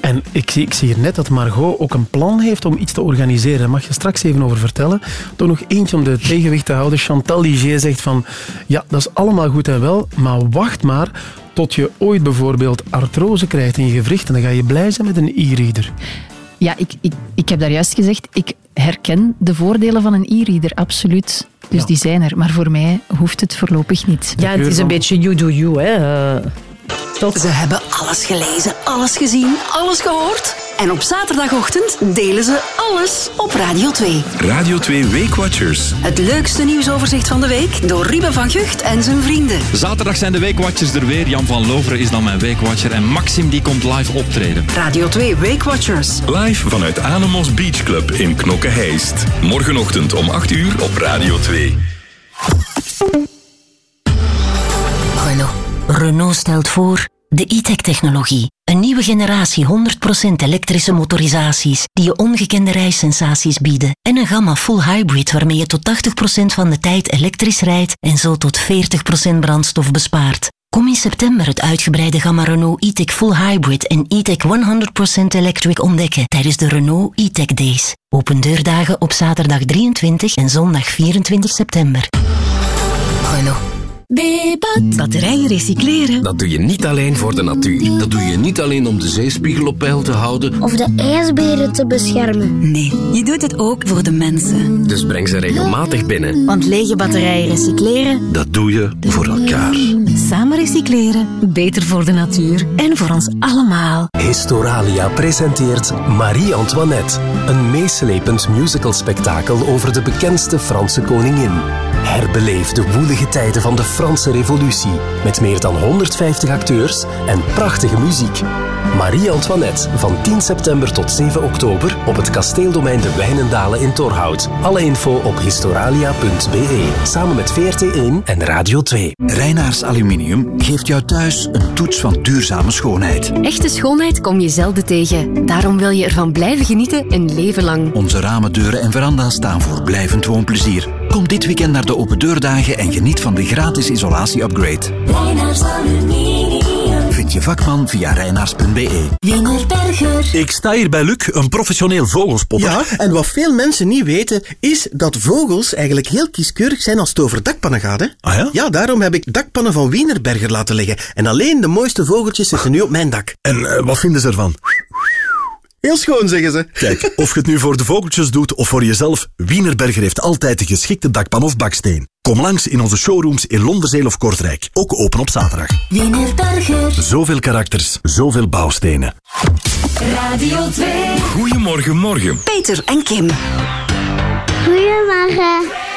En ik zie, ik zie hier net dat Margot ook een plan heeft om iets te organiseren. Daar mag je straks even over vertellen. Toch nog eentje om de tegenwicht te houden. Chantal Ligier zegt van, ja, dat is allemaal goed en wel, maar wacht maar tot je ooit bijvoorbeeld artrose krijgt in je gewrichten. Dan ga je blij zijn met een e-reader. Ja, ik, ik, ik heb daar juist gezegd, ik herken de voordelen van een e-reader, absoluut. Dus die zijn er, maar voor mij hoeft het voorlopig niet. Ja, het is een beetje you do you, hè. Tot. Ze hebben alles gelezen, alles gezien, alles gehoord. En op zaterdagochtend delen ze alles op Radio 2. Radio 2 Weekwatchers. Het leukste nieuwsoverzicht van de week door Riebe van Gucht en zijn vrienden. Zaterdag zijn de Weekwatchers er weer. Jan van Loveren is dan mijn Weekwatcher. En Maxim die komt live optreden. Radio 2 Weekwatchers. Live vanuit Anemos Beach Club in Knokke-Heist. Morgenochtend om 8 uur op Radio 2. Renault. Renault stelt voor de e-tech technologie. Een nieuwe generatie 100% elektrische motorisaties die je ongekende reissensaties bieden. En een gamma full hybrid waarmee je tot 80% van de tijd elektrisch rijdt en zo tot 40% brandstof bespaart. Kom in september het uitgebreide gamma Renault e-tech full hybrid en e-tech 100% electric ontdekken tijdens de Renault e-tech Days. Open deurdagen op zaterdag 23 en zondag 24 september. Renault. Batterijen recycleren. Dat doe je niet alleen voor de natuur. Dat doe je niet alleen om de zeespiegel op peil te houden. Of de ijsberen te beschermen. Nee, je doet het ook voor de mensen. Dus breng ze regelmatig binnen. Want lege batterijen recycleren. Dat doe je voor elkaar. Samen recycleren. Beter voor de natuur en voor ons allemaal. Historalia presenteert Marie-Antoinette. Een meeslepend musicalspektakel over de bekendste Franse koningin. Herbeleef de woelige tijden van de Franse revolutie met meer dan 150 acteurs en prachtige muziek. Marie-Antoinette van 10 september tot 7 oktober op het kasteeldomein De Wijnendalen in Torhout. Alle info op historalia.be samen met VRT1 en Radio 2. Reinaars Aluminium geeft jou thuis een toets van duurzame schoonheid. Echte schoonheid kom je zelden tegen. Daarom wil je ervan blijven genieten een leven lang. Onze ramen, deuren en veranda's staan voor blijvend woonplezier. Kom dit weekend naar de open deurdagen en geniet van de gratis isolatie-upgrade. Vind je vakman via reinaars.be. Wienerberger. Ik sta hier bij Luc, een professioneel vogelspotter. Ja, en wat veel mensen niet weten, is dat vogels eigenlijk heel kieskeurig zijn als het over dakpannen gaat. Hè? Ah ja? Ja, daarom heb ik dakpannen van Wienerberger laten leggen. En alleen de mooiste vogeltjes zitten nu op mijn dak. En eh, wat vinden ze ervan? Heel schoon, zeggen ze. Kijk, of je het nu voor de vogeltjes doet of voor jezelf, Wienerberger heeft altijd de geschikte dakpan of baksteen. Kom langs in onze showrooms in Londerzeel of Kortrijk. Ook open op zaterdag. Wienerberger. Zoveel karakters, zoveel bouwstenen. Radio 2. Goedemorgen, morgen. Peter en Kim. Goedemorgen.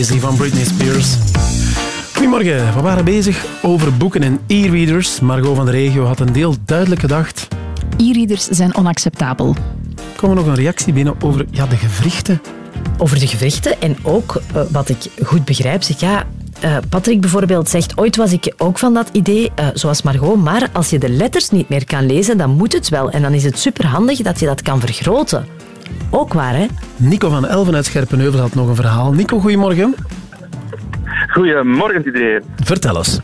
Crazy van Britney Spears. Goedemorgen, we waren bezig over boeken en e-readers. Margot van de Regio had een deel duidelijk gedacht. E-readers zijn onacceptabel. Er kwam nog een reactie binnen over ja, de gewrichten. Over de gewrichten en ook, eh, wat ik goed begrijp, zeg ja... eh, Patrick bijvoorbeeld zegt, ooit was ik ook van dat idee, eh, zoals Margot, maar als je de letters niet meer kan lezen, dan moet het wel. En dan is het superhandig dat je dat kan vergroten. Ook waar, hè? Nico van Elven uit Scherpenheuvel had nog een verhaal. Nico, goedemorgen. Goedemorgen iedereen. Vertel eens.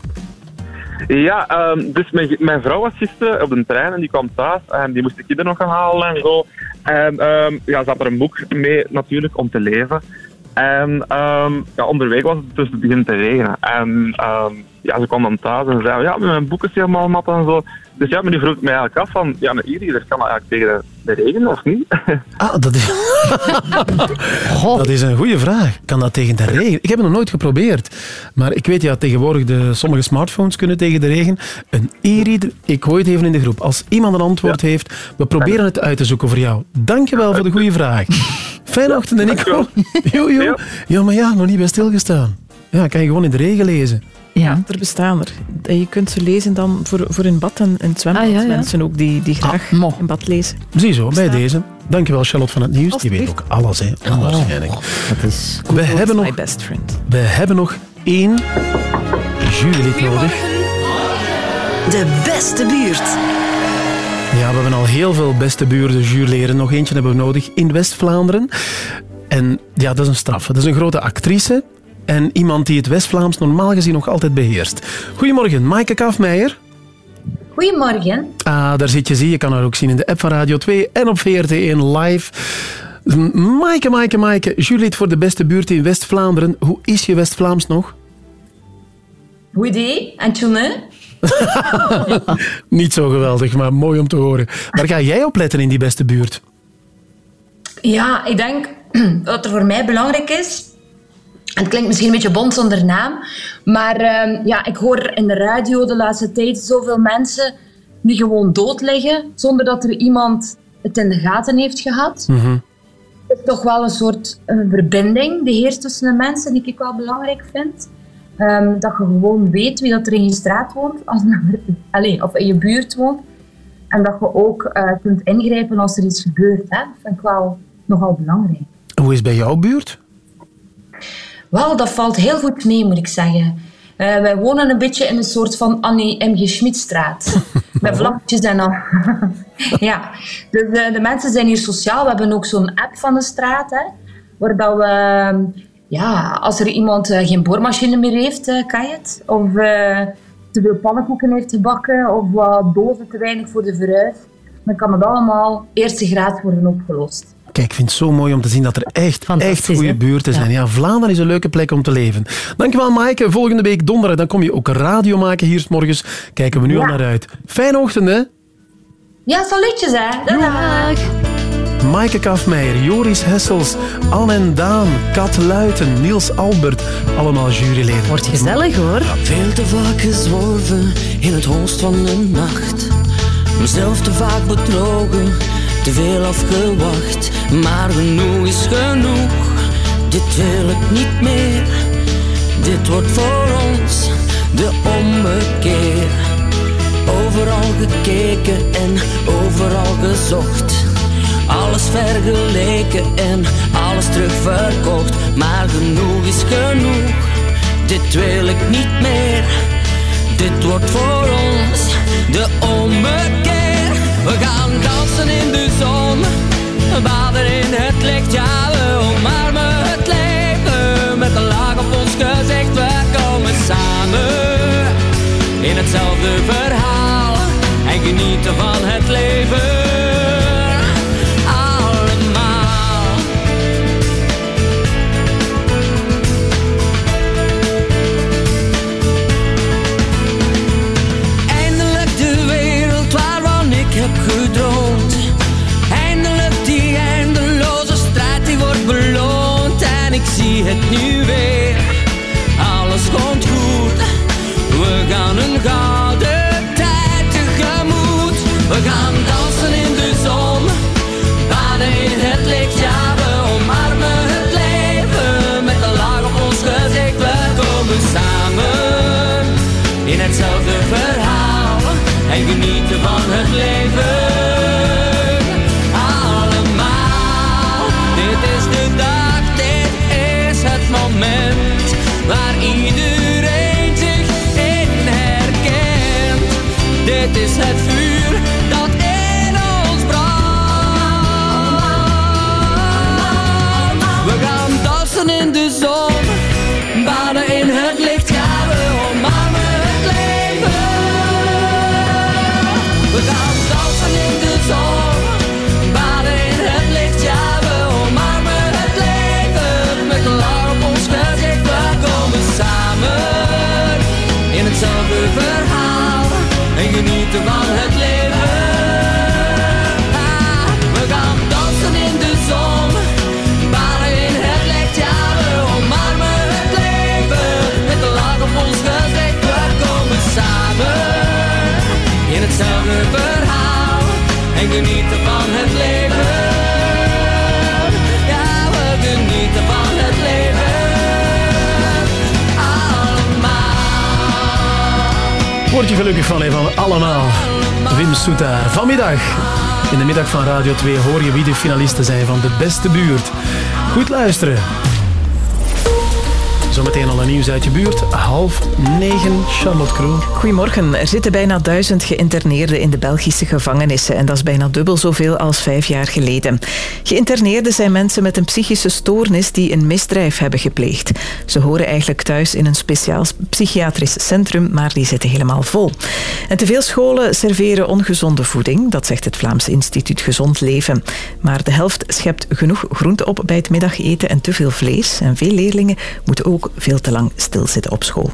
Ja, ehm, dus mijn, mijn vrouw was gisteren op de trein en die kwam thuis en die moest de kinderen nog gaan halen en zo. En ehm, ja, ze had er een boek mee natuurlijk om te lezen. En ehm, ja, onderweg was het dus het begin te regenen. En ehm, ja, ze kwam dan thuis en zei, ja, mijn boek is helemaal mat en zo. Dus ja, maar die vroeg mij eigenlijk af van, ja, een e-reader kan dat eigenlijk tegen de, de regen of niet? Ah, dat is... dat is een goede vraag. Kan dat tegen de regen? Ik heb het nog nooit geprobeerd. Maar ik weet ja, tegenwoordig de, sommige smartphones kunnen tegen de regen. Een e-reader, ik gooi het even in de groep. Als iemand een antwoord heeft, we proberen het uit te zoeken voor jou. Dankjewel voor de goede vraag. Fijne ochtend, Nico. Jo, jo. Ja, maar ja, nog niet bij stilgestaan. Ja, kan je gewoon in de regen lezen. Ja, er bestaan er. En je kunt ze lezen dan voor, voor in bad en in het zwembad. Ah, ja, ja. Mensen ook die, die graag in bad lezen. Ziezo, bij deze. Dankjewel, Charlotte van het Nieuws. Die weet ook alles, hè. Onwaarschijnlijk. dat is... We hebben nog... My best friend. We hebben nog één jurylid nodig. De beste buurt. Ja, we hebben al heel veel beste buurden juryleren. Nog eentje hebben we nodig in West-Vlaanderen. En ja, dat is een straf. Dat is een grote actrice. En iemand die het West-Vlaams normaal gezien nog altijd beheerst. Goedemorgen, Maaike Kafmeijer. Goedemorgen. Ah, daar zit je, zie je. kan haar ook zien in de app van Radio 2 en op VRT1 live. Maaike, Maaike, Maaike, jurylid voor de beste buurt in West-Vlaanderen. Hoe is je West-Vlaams nog? Goed idee. En tjoene? Niet zo geweldig, maar mooi om te horen. Waar ga jij op letten in die beste buurt? Ja, ik denk wat er voor mij belangrijk is. Het klinkt misschien een beetje bond zonder naam. Maar ehm, ja, ik hoor in de radio de laatste tijd zoveel mensen nu gewoon dood liggen. Zonder dat er iemand het in de gaten heeft gehad. Het is toch wel een soort verbinding die heerst tussen de mensen, die ik wel belangrijk vind. Ehm, dat je gewoon weet wie dat er in je straat woont, als, of in je buurt woont. En dat je ook eh, kunt ingrijpen als er iets gebeurt. Hè. Dat vind ik wel nogal belangrijk. Hoe is het bij jouw buurt? Wel, dat valt heel goed mee, moet ik zeggen. Eh, wij wonen een beetje in een soort van Annie M.G. Schmidstraat. Met vlaggetjes en al. ja, dus eh, de mensen zijn hier sociaal. We hebben ook zo'n app van de straat, hè, waar dat we... ehm, ja, als er iemand eh, geen boormachine meer heeft, kan je het. Of te veel pannenkoeken heeft gebakken, of wat dozen te weinig voor de verhuis. Dan kan het allemaal eerste graad worden opgelost. Kijk, ik vind het zo mooi om te zien dat er echt, echt goede buurten zijn. Ja. Vlaanderen is een leuke plek om te leven. Dankjewel, Maaike. Volgende week donderdag dan kom je ook radio maken hier 's morgens. Kijken we nu Ja. al naar uit. Fijne ochtend, hè? Ja, salutjes hè. Dag. Maaike Kafmeijer, Joris Hessels, Anne en Daan, Kat Luiten, Niels Albert. Allemaal juryleden. Wordt gezellig, hoor. Veel te vaak gezworven in het holst van de nacht. Mezelf te vaak bedrogen, te veel afgewacht. Maar genoeg is genoeg, dit wil ik niet meer. Dit wordt voor ons de ommekeer. Overal gekeken en overal gezocht. Alles vergeleken en alles terugverkocht. Maar genoeg is genoeg, dit wil ik niet meer. Dit wordt voor ons de ommekeer. We gaan dansen in de zon, baden in het licht. Ja, we omarmen het leven met een laag op ons gezicht. We komen samen in hetzelfde verhaal en genieten van het leven. het nu weer. Alles komt goed, we gaan een gouden tijd tegemoet. We gaan dansen in de zon, baden in het licht, ja we omarmen het leven. Met een laag op ons gezicht, we komen samen in hetzelfde verhaal. En genieten van het leven. Het vuur dat in ons brandt. We gaan dansen in de en genieten van het leven. Ja, we genieten van het leven. Word je gelukkig van, van allemaal. Wim Soetaar. Vanmiddag, in de middag van Radio 2, hoor je wie de finalisten zijn van de beste buurt. Goed luisteren. Zometeen al een nieuws uit je buurt. Half negen, Charlotte Kroon. Goedemorgen. Er zitten bijna duizend geïnterneerden in de Belgische gevangenissen en dat is bijna dubbel zoveel als vijf jaar geleden. Geïnterneerden zijn mensen met een psychische stoornis die een misdrijf hebben gepleegd. Ze horen eigenlijk thuis in een speciaal psychiatrisch centrum, maar die zitten helemaal vol. En te veel scholen serveren ongezonde voeding, dat zegt het Vlaams Instituut Gezond Leven. Maar de helft schept genoeg groente op bij het middageten en te veel vlees. En veel leerlingen moeten ook veel te lang stilzitten op school.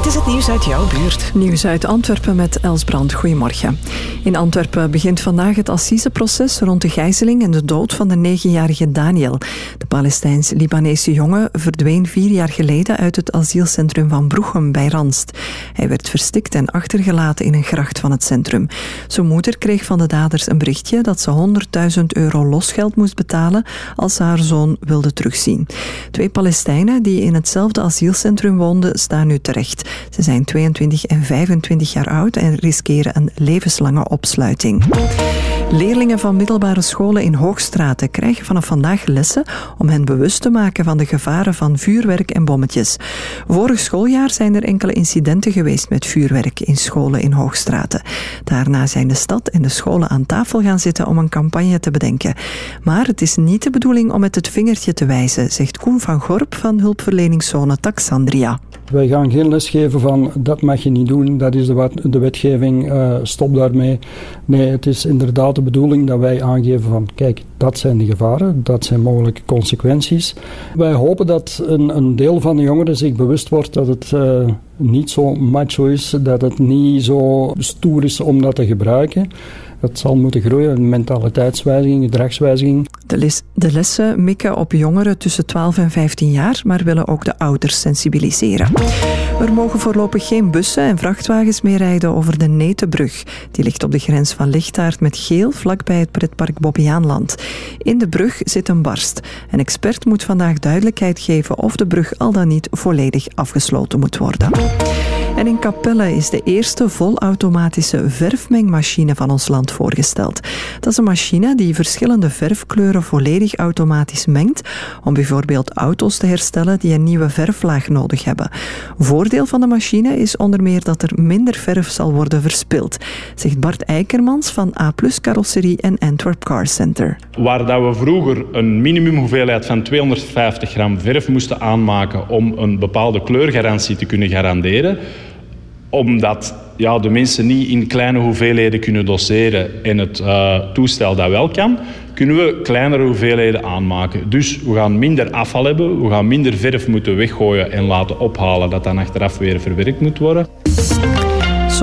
Dit is het nieuws uit jouw buurt. Nieuws uit Antwerpen met Els Brand. Goedemorgen. In Antwerpen begint vandaag het assiseproces rond de gijzeling en de dood van de negenjarige Daniel. De Palestijns-Libanese jongen verdween vier jaar geleden uit het asielcentrum van Broechem bij Ranst. Hij werd verstikt en achtergelaten in een gracht van het centrum. Zijn moeder kreeg van de daders een berichtje dat ze 100.000 euro losgeld moest betalen als ze haar zoon wilde terugzien. Twee Palestijnen die in hetzelfde asielcentrum woonden, staan nu terecht. Ze zijn 22 en 25 jaar oud en riskeren een levenslange opsluiting. Leerlingen van middelbare scholen in Hoogstraten krijgen vanaf vandaag lessen om hen bewust te maken van de gevaren van vuurwerk en bommetjes. Vorig schooljaar zijn er enkele incidenten geweest met vuurwerk in scholen in Hoogstraten. Daarna zijn de stad en de scholen aan tafel gaan zitten om een campagne te bedenken. Maar het is niet de bedoeling om met het vingertje te wijzen, zegt Koen van Gorp van hulpverleningszone Taxandria. Wij gaan geen les geven van dat mag je niet doen, dat is de, wet, de wetgeving, uh, stop daarmee. Nee, het is inderdaad de bedoeling dat wij aangeven van kijk, dat zijn de gevaren, dat zijn mogelijke consequenties. Wij hopen dat een, een deel van de jongeren zich bewust wordt dat het uh, niet zo macho is, dat het niet zo stoer is om dat te gebruiken. Dat zal moeten groeien, een mentaliteitswijziging, gedragswijziging. De, les, de lessen mikken op jongeren tussen 12 en 15 jaar, maar willen ook de ouders sensibiliseren. Er mogen voorlopig geen bussen en vrachtwagens meer rijden over de Netenbrug. Die ligt op de grens van Lichtaard met Geel, vlakbij het pretpark Bobbejaanland. In de brug zit een barst. Een expert moet vandaag duidelijkheid geven of de brug al dan niet volledig afgesloten moet worden. En in Capelle is de eerste volautomatische verfmengmachine van ons land voorgesteld. Dat is een machine die verschillende verfkleuren volledig automatisch mengt om bijvoorbeeld auto's te herstellen die een nieuwe verflaag nodig hebben. Voordeel van de machine is onder meer dat er minder verf zal worden verspild, zegt Bart Eikermans van A Carrosserie en Antwerp Car Center. Waar dat we vroeger een minimumhoeveelheid van 250 gram verf moesten aanmaken om een bepaalde kleurgarantie te kunnen garanderen, omdat ja, de mensen niet in kleine hoeveelheden kunnen doseren en het uh, toestel dat wel kan, kunnen we kleinere hoeveelheden aanmaken. Dus we gaan minder afval hebben, we gaan minder verf moeten weggooien en laten ophalen dat dan achteraf weer verwerkt moet worden.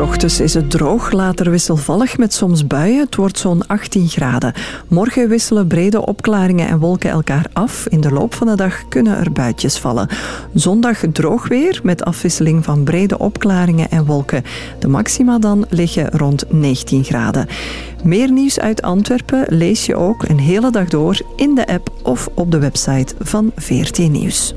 Ochtends is het droog, later wisselvallig met soms buien. Het wordt zo'n 18 graden. Morgen wisselen brede opklaringen en wolken elkaar af. In de loop van de dag kunnen er buitjes vallen. Zondag droog weer met afwisseling van brede opklaringen en wolken. De maxima dan liggen rond 19 graden. Meer nieuws uit Antwerpen lees je ook een hele dag door in de app of op de website van VRT Nieuws.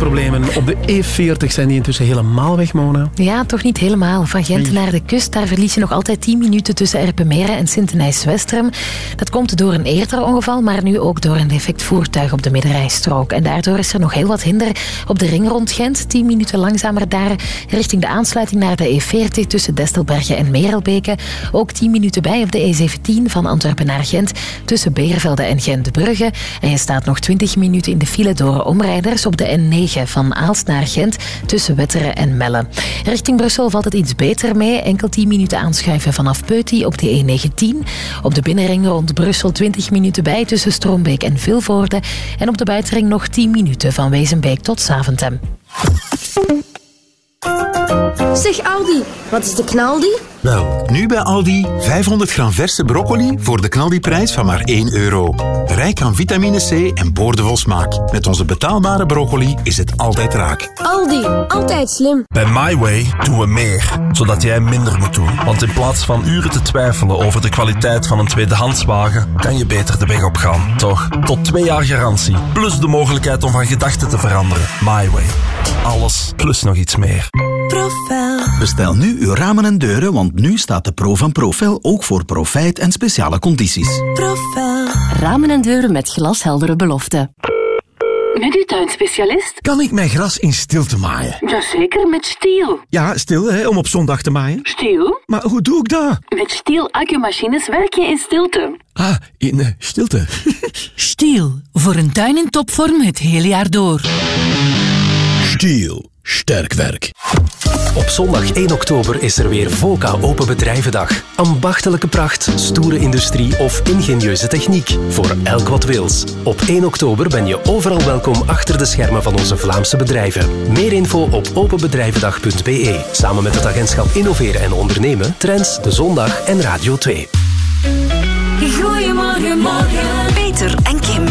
Verkeersproblemen. Op de E40 zijn die intussen helemaal weg, Mona. Ja, toch niet helemaal. Van Gent naar de kust, daar verlies je nog altijd 10 minuten tussen Erpenmeren en Sint-Nijs-Westrem. Dat komt door een eerder ongeval, maar nu ook door een defect voertuig op de middenrijstrook. En daardoor is er nog heel wat hinder op de ring rond Gent. 10 minuten langzamer daar richting de aansluiting naar de E40 tussen Destelbergen en Merelbeke. Ook 10 minuten bij op de E17 van Antwerpen naar Gent tussen Beervelde en Gent-Brugge. En je staat nog 20 minuten in de file door omrijders op de N9 van Aalst naar Gent tussen Wetteren en Melle. Richting Brussel valt het iets beter mee. Enkel 10 minuten aanschuiven vanaf Peuty op de E19. Op de binnenring rond Brussel 20 minuten bij tussen Stroombeek en Vilvoorde. En op de buitenring nog 10 minuten van Wezenbeek tot Zaventem. Zeg Aldi, wat is de knaldi? Wel, nu bij Aldi 500 gram verse broccoli voor de knaldiprijs van maar 1 euro. Rijk aan vitamine C en boordevol smaak. Met onze betaalbare broccoli is het altijd raak. Aldi, altijd slim. Bij MyWay doen we meer, zodat jij minder moet doen. Want in plaats van uren te twijfelen over de kwaliteit van een tweedehandswagen, kan je beter de weg op gaan. Toch? Tot twee jaar garantie, plus de mogelijkheid om van gedachten te veranderen. MyWay. Alles, plus nog iets meer. Profel. Bestel nu uw ramen en deuren, want nu staat de Pro van Profel ook voor profijt en speciale condities. Profel. Ramen en deuren met glasheldere beloften. Met uw tuinspecialist? Kan ik mijn gras in stilte maaien? Jazeker, met Stiel. Ja, stil, hè, om op zondag te maaien. Stiel? Maar hoe doe ik dat? Met Stiel accumachines werk je in stilte. Ah, in eh, stilte. Stiel, voor een tuin in topvorm het hele jaar door. Stiel. Sterk werk. Op zondag 1 oktober is er weer VOCA Open Bedrijvendag. Ambachtelijke pracht, stoere industrie of ingenieuze techniek. Voor elk wat wils. Op 1 oktober ben je overal welkom achter de schermen van onze Vlaamse bedrijven. Meer info op openbedrijvendag.be. Samen met het agentschap Innoveren en Ondernemen, Trends, De Zondag en Radio 2. Goedemorgen, morgen. Peter en Kim.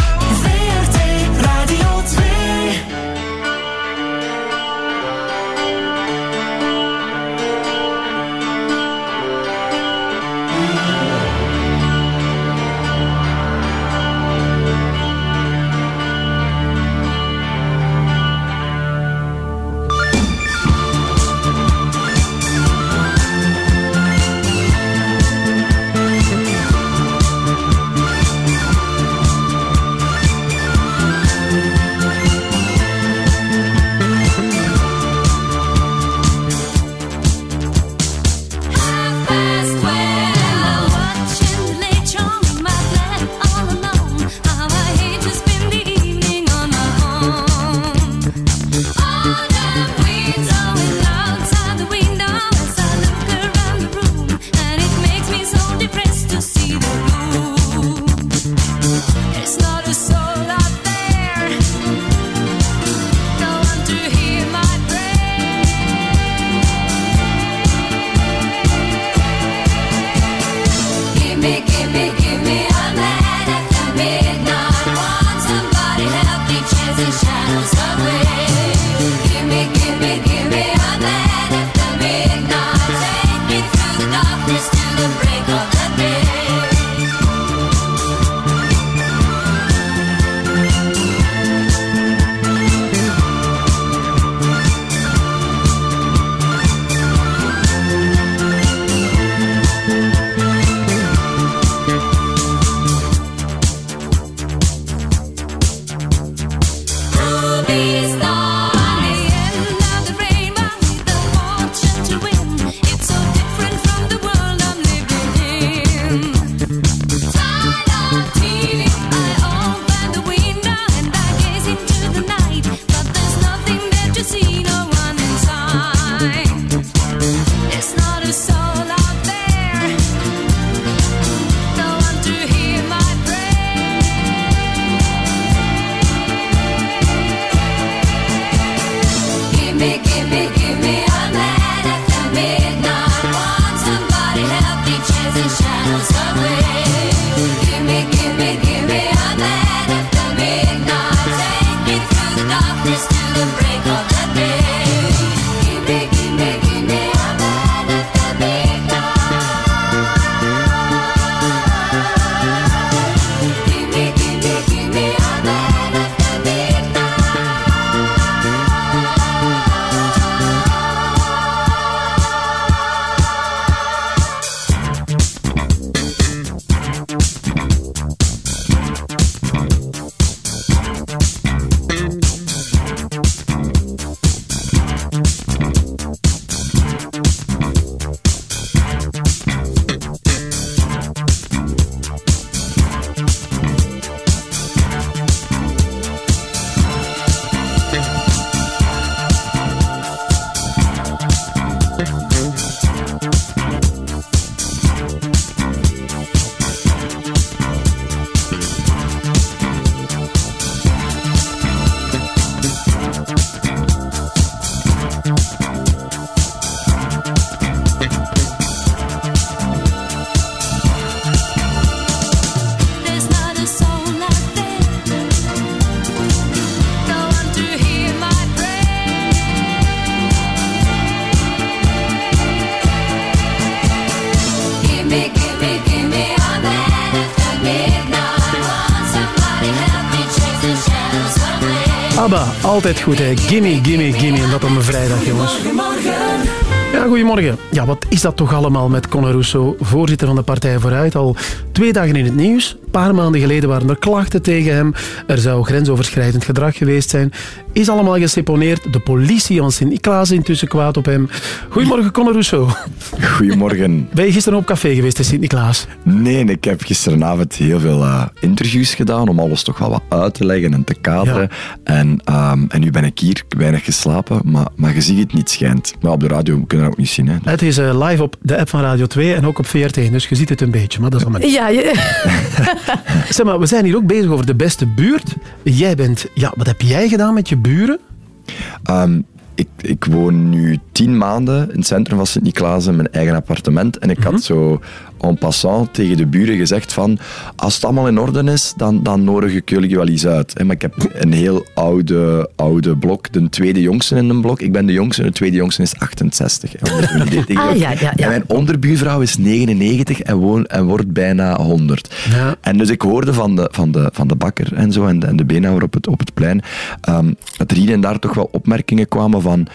Altijd goed hè. Gimme, gimme, gimme. En dat op een vrijdag, jongens. Ja, goedemorgen. Ja, wat is dat toch allemaal met Conor Rousseau, voorzitter van de Partij Vooruit? Al twee dagen in het nieuws. Een paar maanden geleden waren er klachten tegen hem. Er zou grensoverschrijdend gedrag geweest zijn. Is allemaal geseponeerd. De politie van Sint-Niklaas intussen kwaad op hem. Goedemorgen, Conor Rousseau. Goedemorgen. Ben je gisteren op café geweest in Sint-Niklaas? Nee, ik heb gisteravond heel veel eh, interviews gedaan om alles toch wel wat uit te leggen en te kaderen. En, ehm, en nu ben ik hier, weinig geslapen, maar, maar je ziet het niet schijnt. Maar op de radio kunnen we dat ook niet zien. Hè. Het is eh, live op de app van Radio 2 en ook op VRT, dus je ziet het een beetje, maar dat is allemaal niet. Ja, je... Zeg maar, we zijn hier ook bezig over de beste buurt. Jij bent, ja, wat heb jij gedaan met je buren? Ehm, ik, ik woon nu tien maanden in het centrum van Sint-Niklaas in mijn eigen appartement. En ik had zo en passant tegen de buren gezegd van als het allemaal in orde is, dan, dan nodig ik jullie wel eens uit. hè. Maar ik heb een heel oude, oude blok, de tweede jongste in een blok. Ik ben de jongste en de tweede jongste is 68. hè. Om een idee te Ah, ja, ja, ja. En mijn onderbuurvrouw is 99 en, woont, en wordt bijna 100. En dus ik hoorde van de, van de, van de bakker en zo, en de, en de beenhouwer op het, op het plein, ehm, dat er hier en daar toch wel opmerkingen kwamen van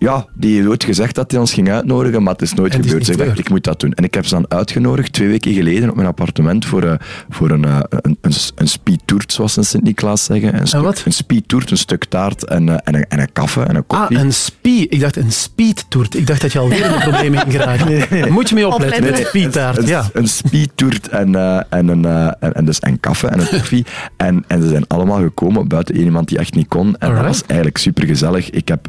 ja, die heeft ooit gezegd dat hij ons ging uitnodigen, maar het is nooit En is gebeurd. Dus ik dacht, ik moet dat doen. En ik heb ze dan uitgenodigd twee weken geleden op mijn appartement voor, eh, voor een, eh, een, een, een speedtoert, zoals ze in Sint-Niklaas zeggen. Een, stuk, een speedtoert, een stuk taart en, eh, en, een, en een kaffe en een koffie. Ah, een spie. Ik dacht een speedtoert. Ik dacht dat je alweer in de problemen ging geraken. Moet je mee opletten. Nee, Een speedtaart, een, ja. Een speedtoert en, eh, en, een, eh, en, en dus en kaffe en een koffie. En, en ze zijn allemaal gekomen, buiten één iemand die echt niet kon. En dat was eigenlijk super gezellig. Ik heb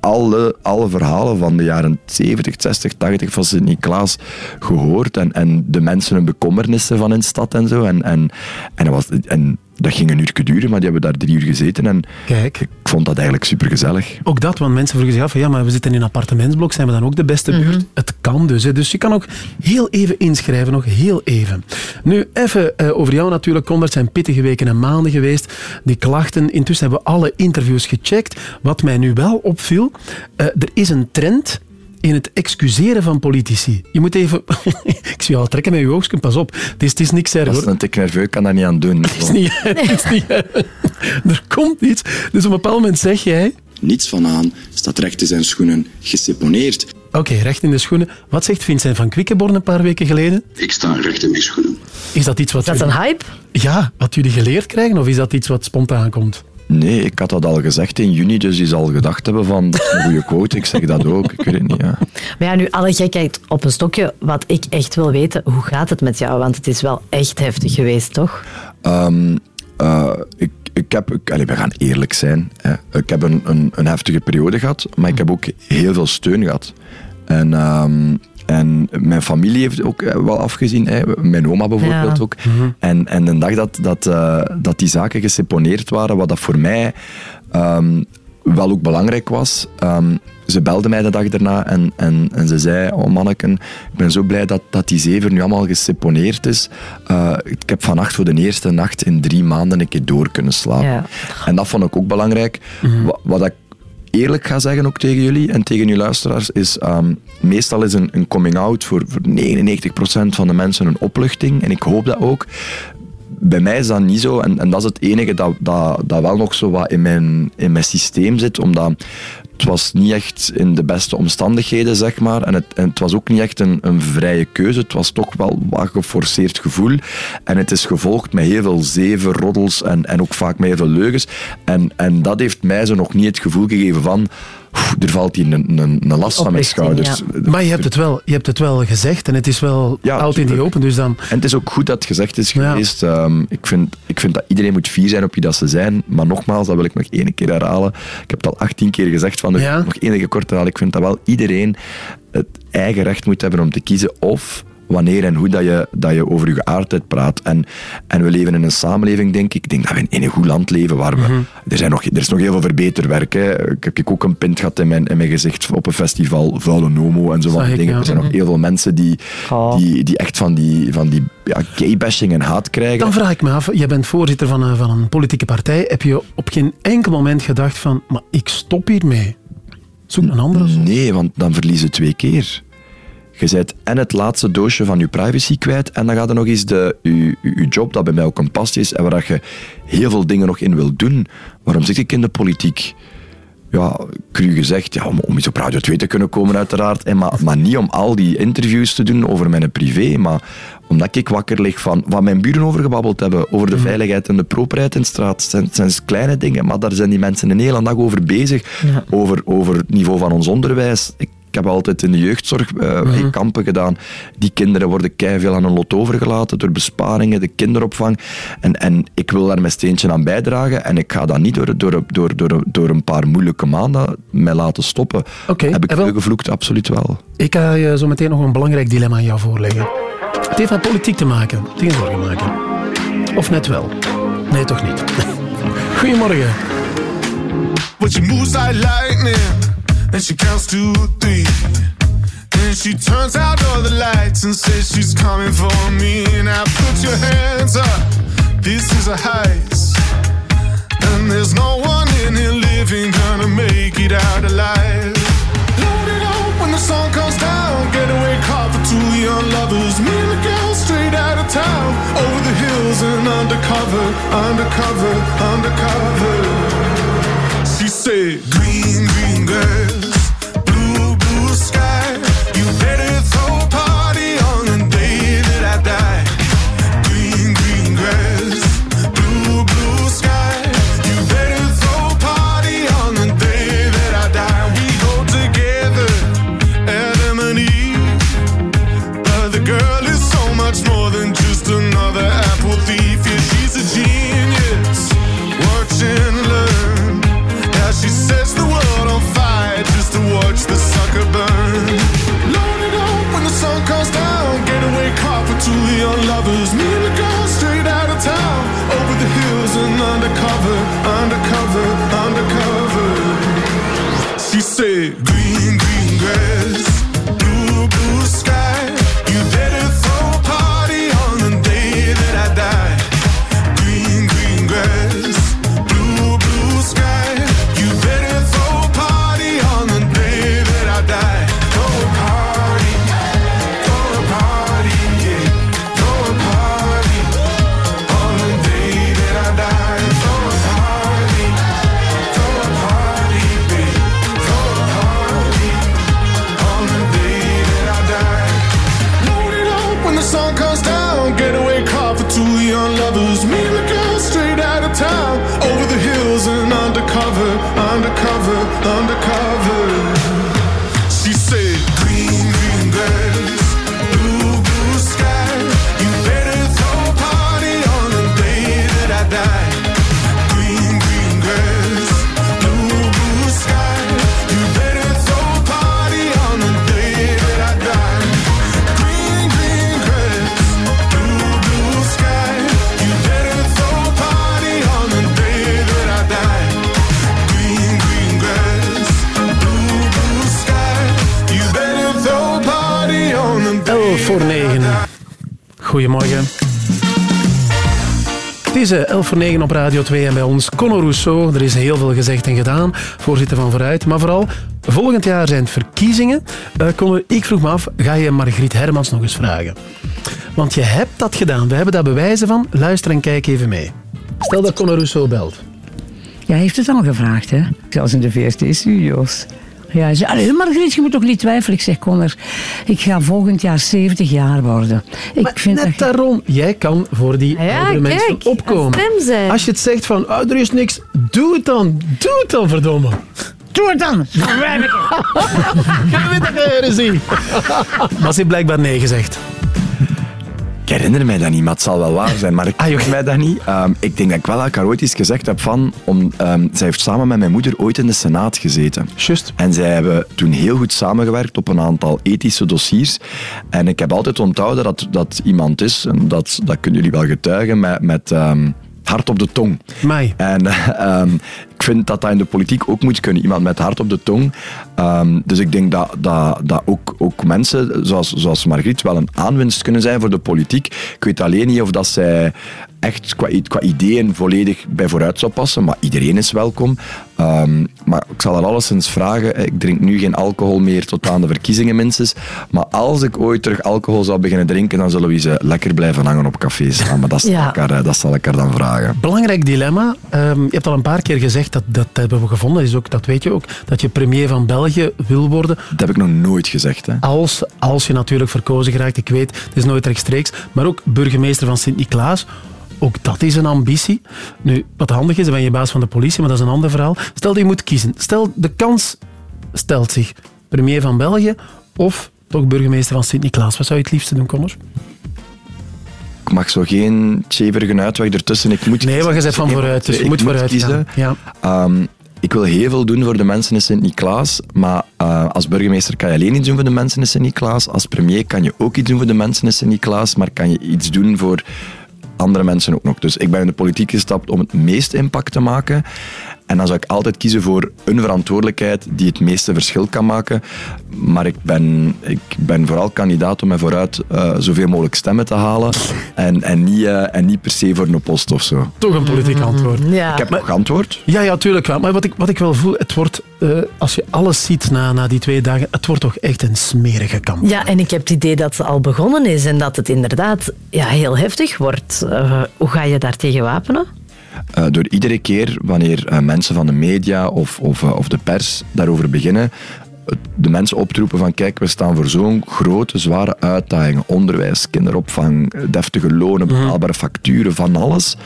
alle, alle verhalen van de jaren 70, 60, 80 van Sint-Niklaas gehoord. En, en de mensen hun bekommernissen van in stad en zo. En, en, en, was, en dat ging een uur duren, maar die hebben daar drie uur gezeten. En Kijk. ik vond dat eigenlijk super gezellig. Ook dat, want mensen vroegen zich af, van, ja, maar we zitten in een appartementsblok, zijn we dan ook de beste buurt? Het kan dus. Hè. Dus je kan ook heel even inschrijven, nog heel even. Nu, even eh, over jou natuurlijk. Het zijn pittige weken en maanden geweest. Die klachten, intussen hebben we alle interviews gecheckt. Wat mij nu wel opviel, eh, er is een trend in het excuseren van politici. Je moet even... ik zie je al trekken met je oogstje, pas op. Het is, het is niks erg, Dat is een tik nerveus, kan daar niet aan doen. Het is niet, het is niet Er komt iets. Dus op een bepaald moment zeg jij... Niets van aan staat recht in zijn schoenen geseponeerd. Oké, recht in de schoenen. Wat zegt Vincent van Quickenborn een paar weken geleden? Ik sta recht in mijn schoenen. Is dat iets wat... Dat is een hype? Ja, wat jullie geleerd krijgen, of is dat iets wat spontaan komt? Nee, ik had dat al gezegd in juni, dus die zal gedacht hebben van dat is een goede quote. Ik zeg dat ook, ik weet het niet. Ja. Maar ja, nu alle gekheid op een stokje. Wat ik echt wil weten, hoe gaat het met jou? Want het is wel echt heftig geweest, toch? Ehm, eh, ik, ik heb, ik, we gaan eerlijk zijn. Hè. Ik heb een, een, een heftige periode gehad, maar ik heb ook heel veel steun gehad. En, ehm, en mijn familie heeft ook eh, wel afgezien. Hè. Mijn oma bijvoorbeeld Ja. ook. En, en de dag dat, dat, eh, dat die zaken geseponeerd waren, wat dat voor mij ehm, wel ook belangrijk was. ehm, ze belde mij de dag daarna en, en, en ze zei, oh manneken, ik ben zo blij dat, dat die zever nu allemaal geseponeerd is. Eh, ik heb vannacht voor de eerste nacht in drie maanden een keer door kunnen slapen. Ja. En dat vond ik ook belangrijk. Wa- Wat, ik eerlijk ga zeggen ook tegen jullie en tegen uw luisteraars, is ehm, meestal is een, een coming-out voor, voor 99% van de mensen een opluchting. En ik hoop dat ook. Bij mij is dat niet zo. En, en dat is het enige dat, dat, dat wel nog zo wat in mijn, in mijn systeem zit. Omdat het was niet echt in de beste omstandigheden, zeg maar. En het, en het was ook niet echt een, een vrije keuze. Het was toch wel wat geforceerd gevoel. En het is gevolgd met heel veel zeven, roddels en, en ook vaak met heel veel leugens. En, en dat heeft mij zo nog niet het gevoel gegeven van... "Oef, Er valt hier een, een, een last van mijn schouders. Maar je hebt, het wel, je hebt het wel gezegd en het is wel out in the open. Dus dan... En het is ook goed dat het gezegd is geweest. Ehm, ik, vind, ik vind dat iedereen moet fier zijn op wie dat ze zijn. Maar nogmaals, dat wil ik nog één keer herhalen. Ik heb het al 18 keer gezegd, van de, nog één keer kort herhalen. Ik vind dat wel iedereen het eigen recht moet hebben om te kiezen of wanneer en hoe dat je, dat je over je geaardheid praat. En, en we leven in een samenleving, denk ik. Ik denk dat we in een goed land leven waar we... er, zijn nog, er is nog heel veel verbeterwerk. Hè. Ik heb ook een pint gehad in mijn, in mijn gezicht op een festival. Vuile nomo en zo van dingen. ja. Er zijn nog Mhm. heel veel mensen die, die, die echt van die, van die ja, gaybashing en haat krijgen. Dan vraag ik me af, jij bent voorzitter van een, van een politieke partij. Heb je op geen enkel moment gedacht van, maar ik stop hiermee? Zoek een andere. Nee, want dan verliezen twee keer. Je bent en het laatste doosje van je privacy kwijt en dan gaat er nog eens de, je, je job, dat bij mij ook een passie is en waar dat je heel veel dingen nog in wilt doen. Waarom zit ik in de politiek? ja, cru gezegd, ja, om, om eens op Radio 2 te kunnen komen uiteraard. En maar, maar niet om al die interviews te doen over mijn privé, maar omdat ik wakker lig van wat mijn buren over gebabbeld hebben, over de veiligheid en de properheid in de straat. Het zijn, kleine dingen, maar daar zijn die mensen een hele dag over bezig. Over, over het niveau van ons onderwijs. Ik heb altijd in de jeugdzorg eh, Mhm. kampen gedaan. Die kinderen worden keiveel aan een lot overgelaten door besparingen, de kinderopvang. En, en ik wil daar mijn steentje aan bijdragen. En ik ga dat niet door, door, door, door, door een paar moeilijke maanden mij laten stoppen. Heb ik veel gevloekt? Absoluut wel. Ik ga je zo meteen nog een belangrijk dilemma aan jou voorleggen. Het heeft met politiek te maken. Geen zorgen maken. Of net wel. Nee, toch niet. Goedemorgen. But she moves like lightning, and she counts to three. And she turns out all the lights and says she's coming for me. Now put your hands up, this is a heist. And there's no one in here living gonna make it out alive. Load it up when the sun comes down. Getaway car for two young lovers. Me and the girl straight out of town. Over the hills and undercover, undercover, undercover. She said, Green, green grass, Said, Green, green grass, Goedemorgen. Het is eh, 11 voor 9 op Radio 2 en bij ons Conor Rousseau. Er is heel veel gezegd en gedaan, voorzitter van Vooruit. Maar vooral, volgend jaar zijn het verkiezingen. Eh Conor, ik vroeg me af, ga je Margriet Hermans nog eens vragen? Want je hebt dat gedaan. We hebben daar bewijzen van. Luister en kijk even mee. Stel dat Conor Rousseau belt. Ja, hij heeft het al gevraagd, hè? Zelfs in de VRT-studio's. Ja, "Allee, Margriet, je moet toch niet twijfelen? Ik zeg, Connor, ik ga volgend jaar 70 jaar worden. Ik vind Net daarom, jij kan voor die Ja, oudere kijk, mensen opkomen. een stem zijn. Als je het zegt van, oh, er is niks, doe het dan. Doe het dan, verdomme. Doe het dan. Ga met de heresie. Maar ze heeft blijkbaar nee gezegd. Ik herinner mij dat niet, maar het zal wel waar zijn. Maar ik herinner mij dat niet. Ehm, ik denk dat ik wel aan haar ooit eens gezegd heb van... Om, ehm, zij heeft samen met mijn moeder ooit in de Senaat gezeten. Just. En zij hebben toen heel goed samengewerkt op een aantal ethische dossiers. En ik heb altijd onthouden dat dat iemand is, en dat, dat kunnen jullie wel getuigen, met... met ehm, hart op de tong. Mij. En vind dat dat in de politiek ook moet kunnen. Iemand met hart op de tong. Ehm, dus ik denk dat, dat, dat ook, ook mensen zoals, zoals Margriet wel een aanwinst kunnen zijn voor de politiek. Ik weet alleen niet of dat zij echt qua, qua ideeën volledig bij vooruit zou passen. Maar iedereen is welkom. Ehm, maar ik zal er alleszins vragen. Ik drink nu geen alcohol meer tot aan de verkiezingen minstens. Maar als ik ooit terug alcohol zou beginnen drinken, dan zullen we ze lekker blijven hangen op cafés. Ah, maar dat zal, Ja. ik haar, eh, dat zal dan vragen. Belangrijk dilemma. Ehm, je hebt al een paar keer gezegd, dat, dat hebben we gevonden, is ook, dat weet je ook, dat je premier van België wil worden. Dat heb ik nog nooit gezegd. Hè. Als, als je natuurlijk verkozen geraakt, ik weet, het is nooit rechtstreeks, maar ook burgemeester van Sint-Niklaas. Ook dat is een ambitie. Nu, wat handig is, dan ben je baas van de politie, maar dat is een ander verhaal. Stel dat je moet kiezen. Stel, de kans stelt zich. Premier van België of toch burgemeester van Sint-Niklaas. Wat zou je het liefste doen, Connor? Ik mag zo geen cheverige uitweg ertussen. Ik moet Nee, maar je zet van vooruit, dus je moet vooruit kiezen. gaan. Ja. Ehm, ik wil heel veel doen voor de mensen in Sint-Niklaas, maar eh, als burgemeester kan je alleen iets doen voor de mensen in Sint-Niklaas. Als premier kan je ook iets doen voor de mensen in Sint-Niklaas, maar kan je iets doen voor andere mensen ook nog. Dus ik ben in de politiek gestapt om het meeste impact te maken. En dan zou ik altijd kiezen voor een verantwoordelijkheid die het meeste verschil kan maken. Maar ik ben, ik ben vooral kandidaat om mij vooruit eh, zoveel mogelijk stemmen te halen. En, en, niet, eh, en niet per se voor een post of zo. Toch een politiek antwoord. Ja. Ik heb nog geantwoord. Ja, ja, tuurlijk wel. Maar wat ik, wat ik wel voel, het wordt, eh, als je alles ziet na, na die twee dagen, het wordt toch echt een smerige kamp. Ja, en ik heb het idee dat het al begonnen is en dat het inderdaad ja, heel heftig wordt. Eh, hoe ga je daar tegen wapenen? Eh, door iedere keer wanneer eh, mensen van de media of, of, eh, of de pers daarover beginnen, de mensen op te roepen van kijk, we staan voor zo'n grote, zware uitdagingen. Onderwijs, kinderopvang, deftige lonen, betaalbare facturen, van alles.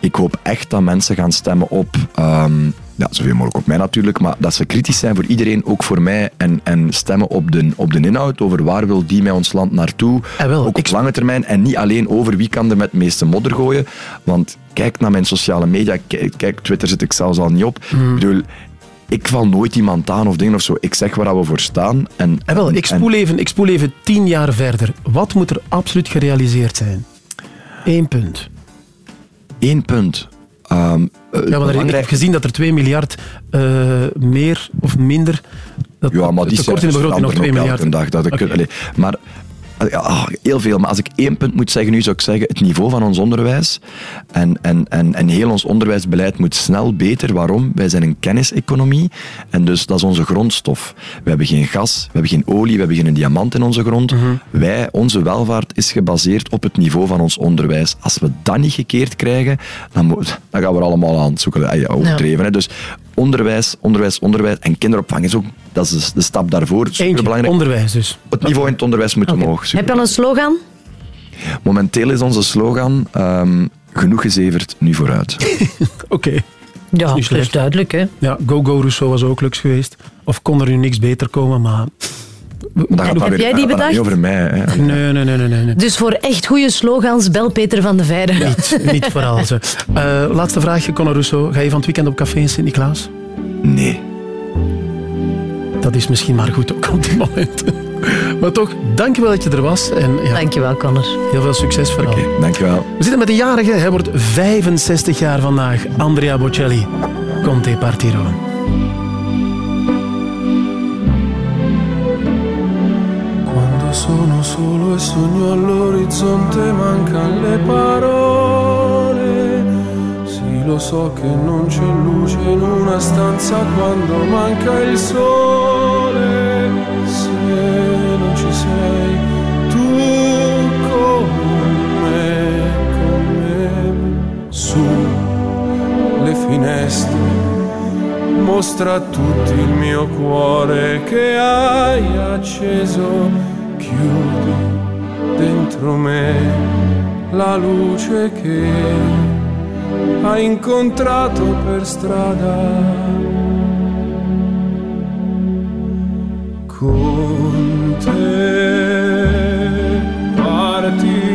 Ik hoop echt dat mensen gaan stemmen op, ehm, ja, zoveel mogelijk op mij natuurlijk, maar dat ze kritisch zijn voor iedereen, ook voor mij, en, en stemmen op de, op de inhoud, over waar wil die met ons land naartoe, ook op lange termijn, en niet alleen over wie kan er met het meeste modder gooien, want kijk naar mijn sociale media, kijk, kijk Twitter zit ik zelfs al niet op. Ik bedoel, ik val nooit iemand aan of dingen of zo. Ik zeg waar we voor staan. En, En wel, ik en- spoel, even, ik spoel even tien jaar verder. Wat moet er absoluut gerealiseerd zijn? Eén punt. Eén punt. Eh, Ja, maar ik belangrijk- heb gezien dat er 2 miljard eh, meer of minder... Dat Ja, maar die tekort in de begroting nog 2 veranderen ook miljard. dag. Dat ik, Oké. allee, maar ah, heel veel. Maar als ik één punt moet zeggen nu, zou ik zeggen het niveau van ons onderwijs. En, en, en, en heel ons onderwijsbeleid moet snel beter. Waarom? Wij zijn een kenniseconomie. En dus dat is onze grondstof. We hebben geen gas, we hebben geen olie, we hebben geen diamant in onze grond. Mhm. Wij, onze welvaart is gebaseerd op het niveau van ons onderwijs. Als we dat niet gekeerd krijgen, dan, moet, dan gaan we er allemaal aan het zoeken. Ja, overdreven. Hè? Dus onderwijs, onderwijs, onderwijs. En kinderopvang is ook dat is de, de stap daarvoor. Superbelangrijk. onderwijs dus. Het niveau in het onderwijs moet omhoog. Heb je al een slogan? Momenteel is onze slogan ehm, genoeg gezeverd, nu vooruit. Oké. Ja, dat is duidelijk. Hè? Ja, Go Go Rousseau was ook luks geweest. Of kon er nu niks beter komen, maar... Dat gaat Heb weer- jij die dat gaat dan bedacht? niet over mij. Hè. Nee, nee, nee, nee. nee. Dus voor echt goede slogans, bel Peter van de Veijden. Niet, niet vooral zo. Eh, laatste vraagje, Conor Rousseau. Ga je van het weekend op café in Sint-Niklaas? Nee. Dat is misschien maar goed ook op dit moment. Maar toch, dankjewel dat je er was. En ja, Dankjewel, Connor. heel veel succes vooral. Dankjewel. We zitten met een jarige. Hij wordt 65 jaar vandaag. Andrea Bocelli. Conte Partiro. Sono solo e sogno all'orizzonte mancan le parole. Sì, lo so che non c'è luce in una stanza quando manca il sole. Se non ci sei tu con me, con me, su le finestre mostra a tutti il mio cuore che hai acceso, chiudi dentro me la luce che hai incontrato per strada. Con te partirò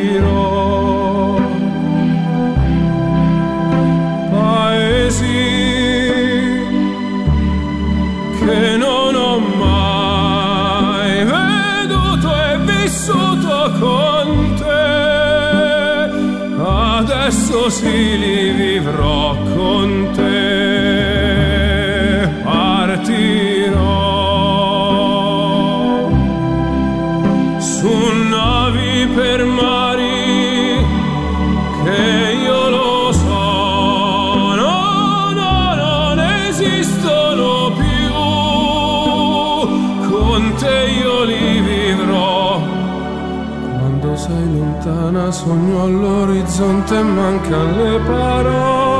sogno all'orizzonte mancan le parole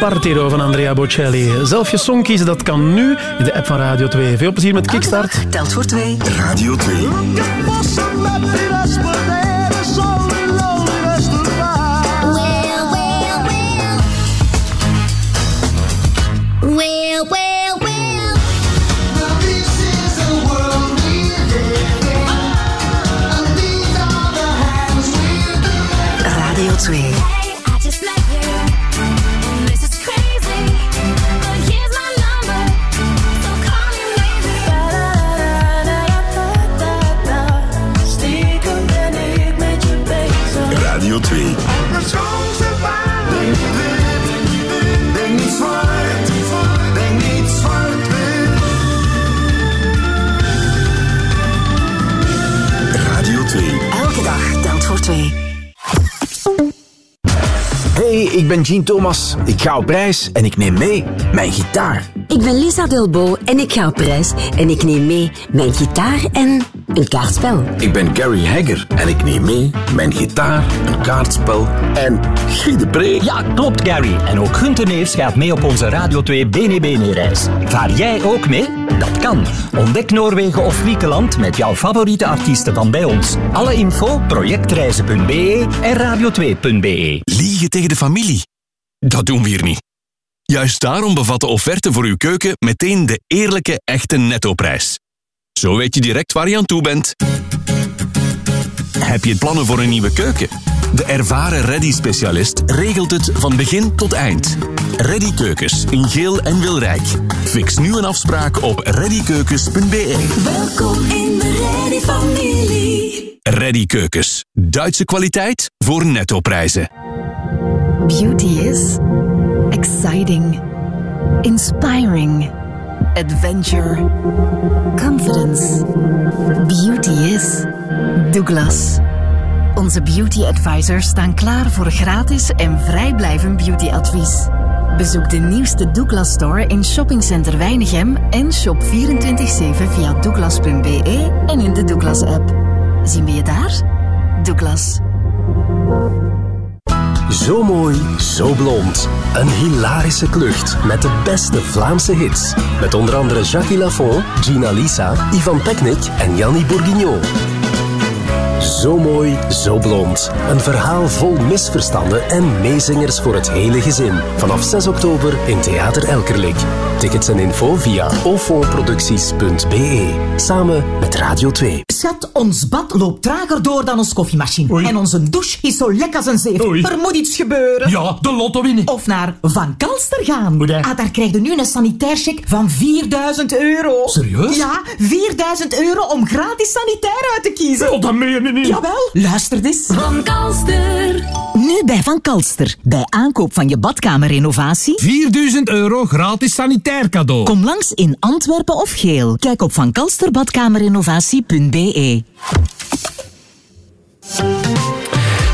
Partiro van Andrea Bocelli. Zelf je song kiezen, dat kan nu in de app van Radio 2. Veel plezier met Kickstart. Telt voor twee. Radio 2. Ben Jean Thomas. Ik ga op reis en ik neem mee mijn gitaar. Ik ben Lisa Delbo en ik ga op reis en ik neem mee mijn gitaar en een kaartspel. Ik ben Gary Hagger en ik neem mee mijn gitaar, een kaartspel en Guy de Pre. Ja, klopt Gary. En ook Gunther Neefs gaat mee op onze Radio 2 BNB-reis. Vaar jij ook mee? Dat kan. Ontdek Noorwegen of Griekenland met jouw favoriete artiesten van bij ons. Alle info projectreizen.be en radio2.be. Liegen tegen de familie. Dat doen we hier niet. Juist daarom bevat de offerte voor uw keuken meteen de eerlijke, echte nettoprijs. Zo weet je direct waar je aan toe bent. Heb je plannen voor een nieuwe keuken? De ervaren Ready-specialist regelt het van begin tot eind. Ready Keukens in Geel en Wilrijk. Fix nu een afspraak op readykeukens.be. Welkom in de Reddy-familie. Ready Keukens. Duitse kwaliteit voor nettoprijzen. Beauty is exciting, inspiring, adventure, confidence. Beauty is Douglas. Onze beauty advisors staan klaar voor gratis en vrijblijvend beautyadvies. Bezoek de nieuwste Douglas Store in Shoppingcenter Weinigem en shop 24-7 via douglas.be en in de Douglas app. Zien we je daar? Douglas. Zo mooi, zo blond. Een hilarische klucht met de beste Vlaamse hits. Met onder andere Jacques Lafont, Gina Lisa, Ivan Peknik en Jannie Bourguignon. Zo mooi, zo blond. Een verhaal vol misverstanden en meezingers voor het hele gezin. Vanaf 6 oktober in Theater Elkerlijk. Tickets en info via ofonproducties.be. Samen met Radio 2. Schat, ons bad loopt trager door dan ons koffiemachine. En onze douche is zo lek als een zeef. Er moet iets gebeuren. Ja, de lotto winnen. Of naar Van Kalster gaan. Ah, daar krijg je nu een sanitaircheck van 4000 euro. Serieus? Ja, 4000 euro om gratis sanitair uit te kiezen. Oh, dat meen je niet. Jawel, luister eens. Van Kalster. Nu bij Van Kalster. Bij aankoop van je badkamerrenovatie. 4000 euro gratis sanitair Kom langs in Antwerpen of Geel. Kijk op vankalsterbadkamerinnovatie.be.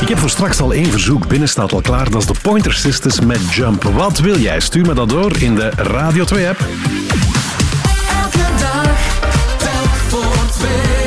Ik heb voor straks al één verzoek binnen, staat al klaar. Dat is de Pointer Sisters met Jump. Wat wil jij? Stuur me dat door in de Radio 2-app. Elke dag, telk voor twee.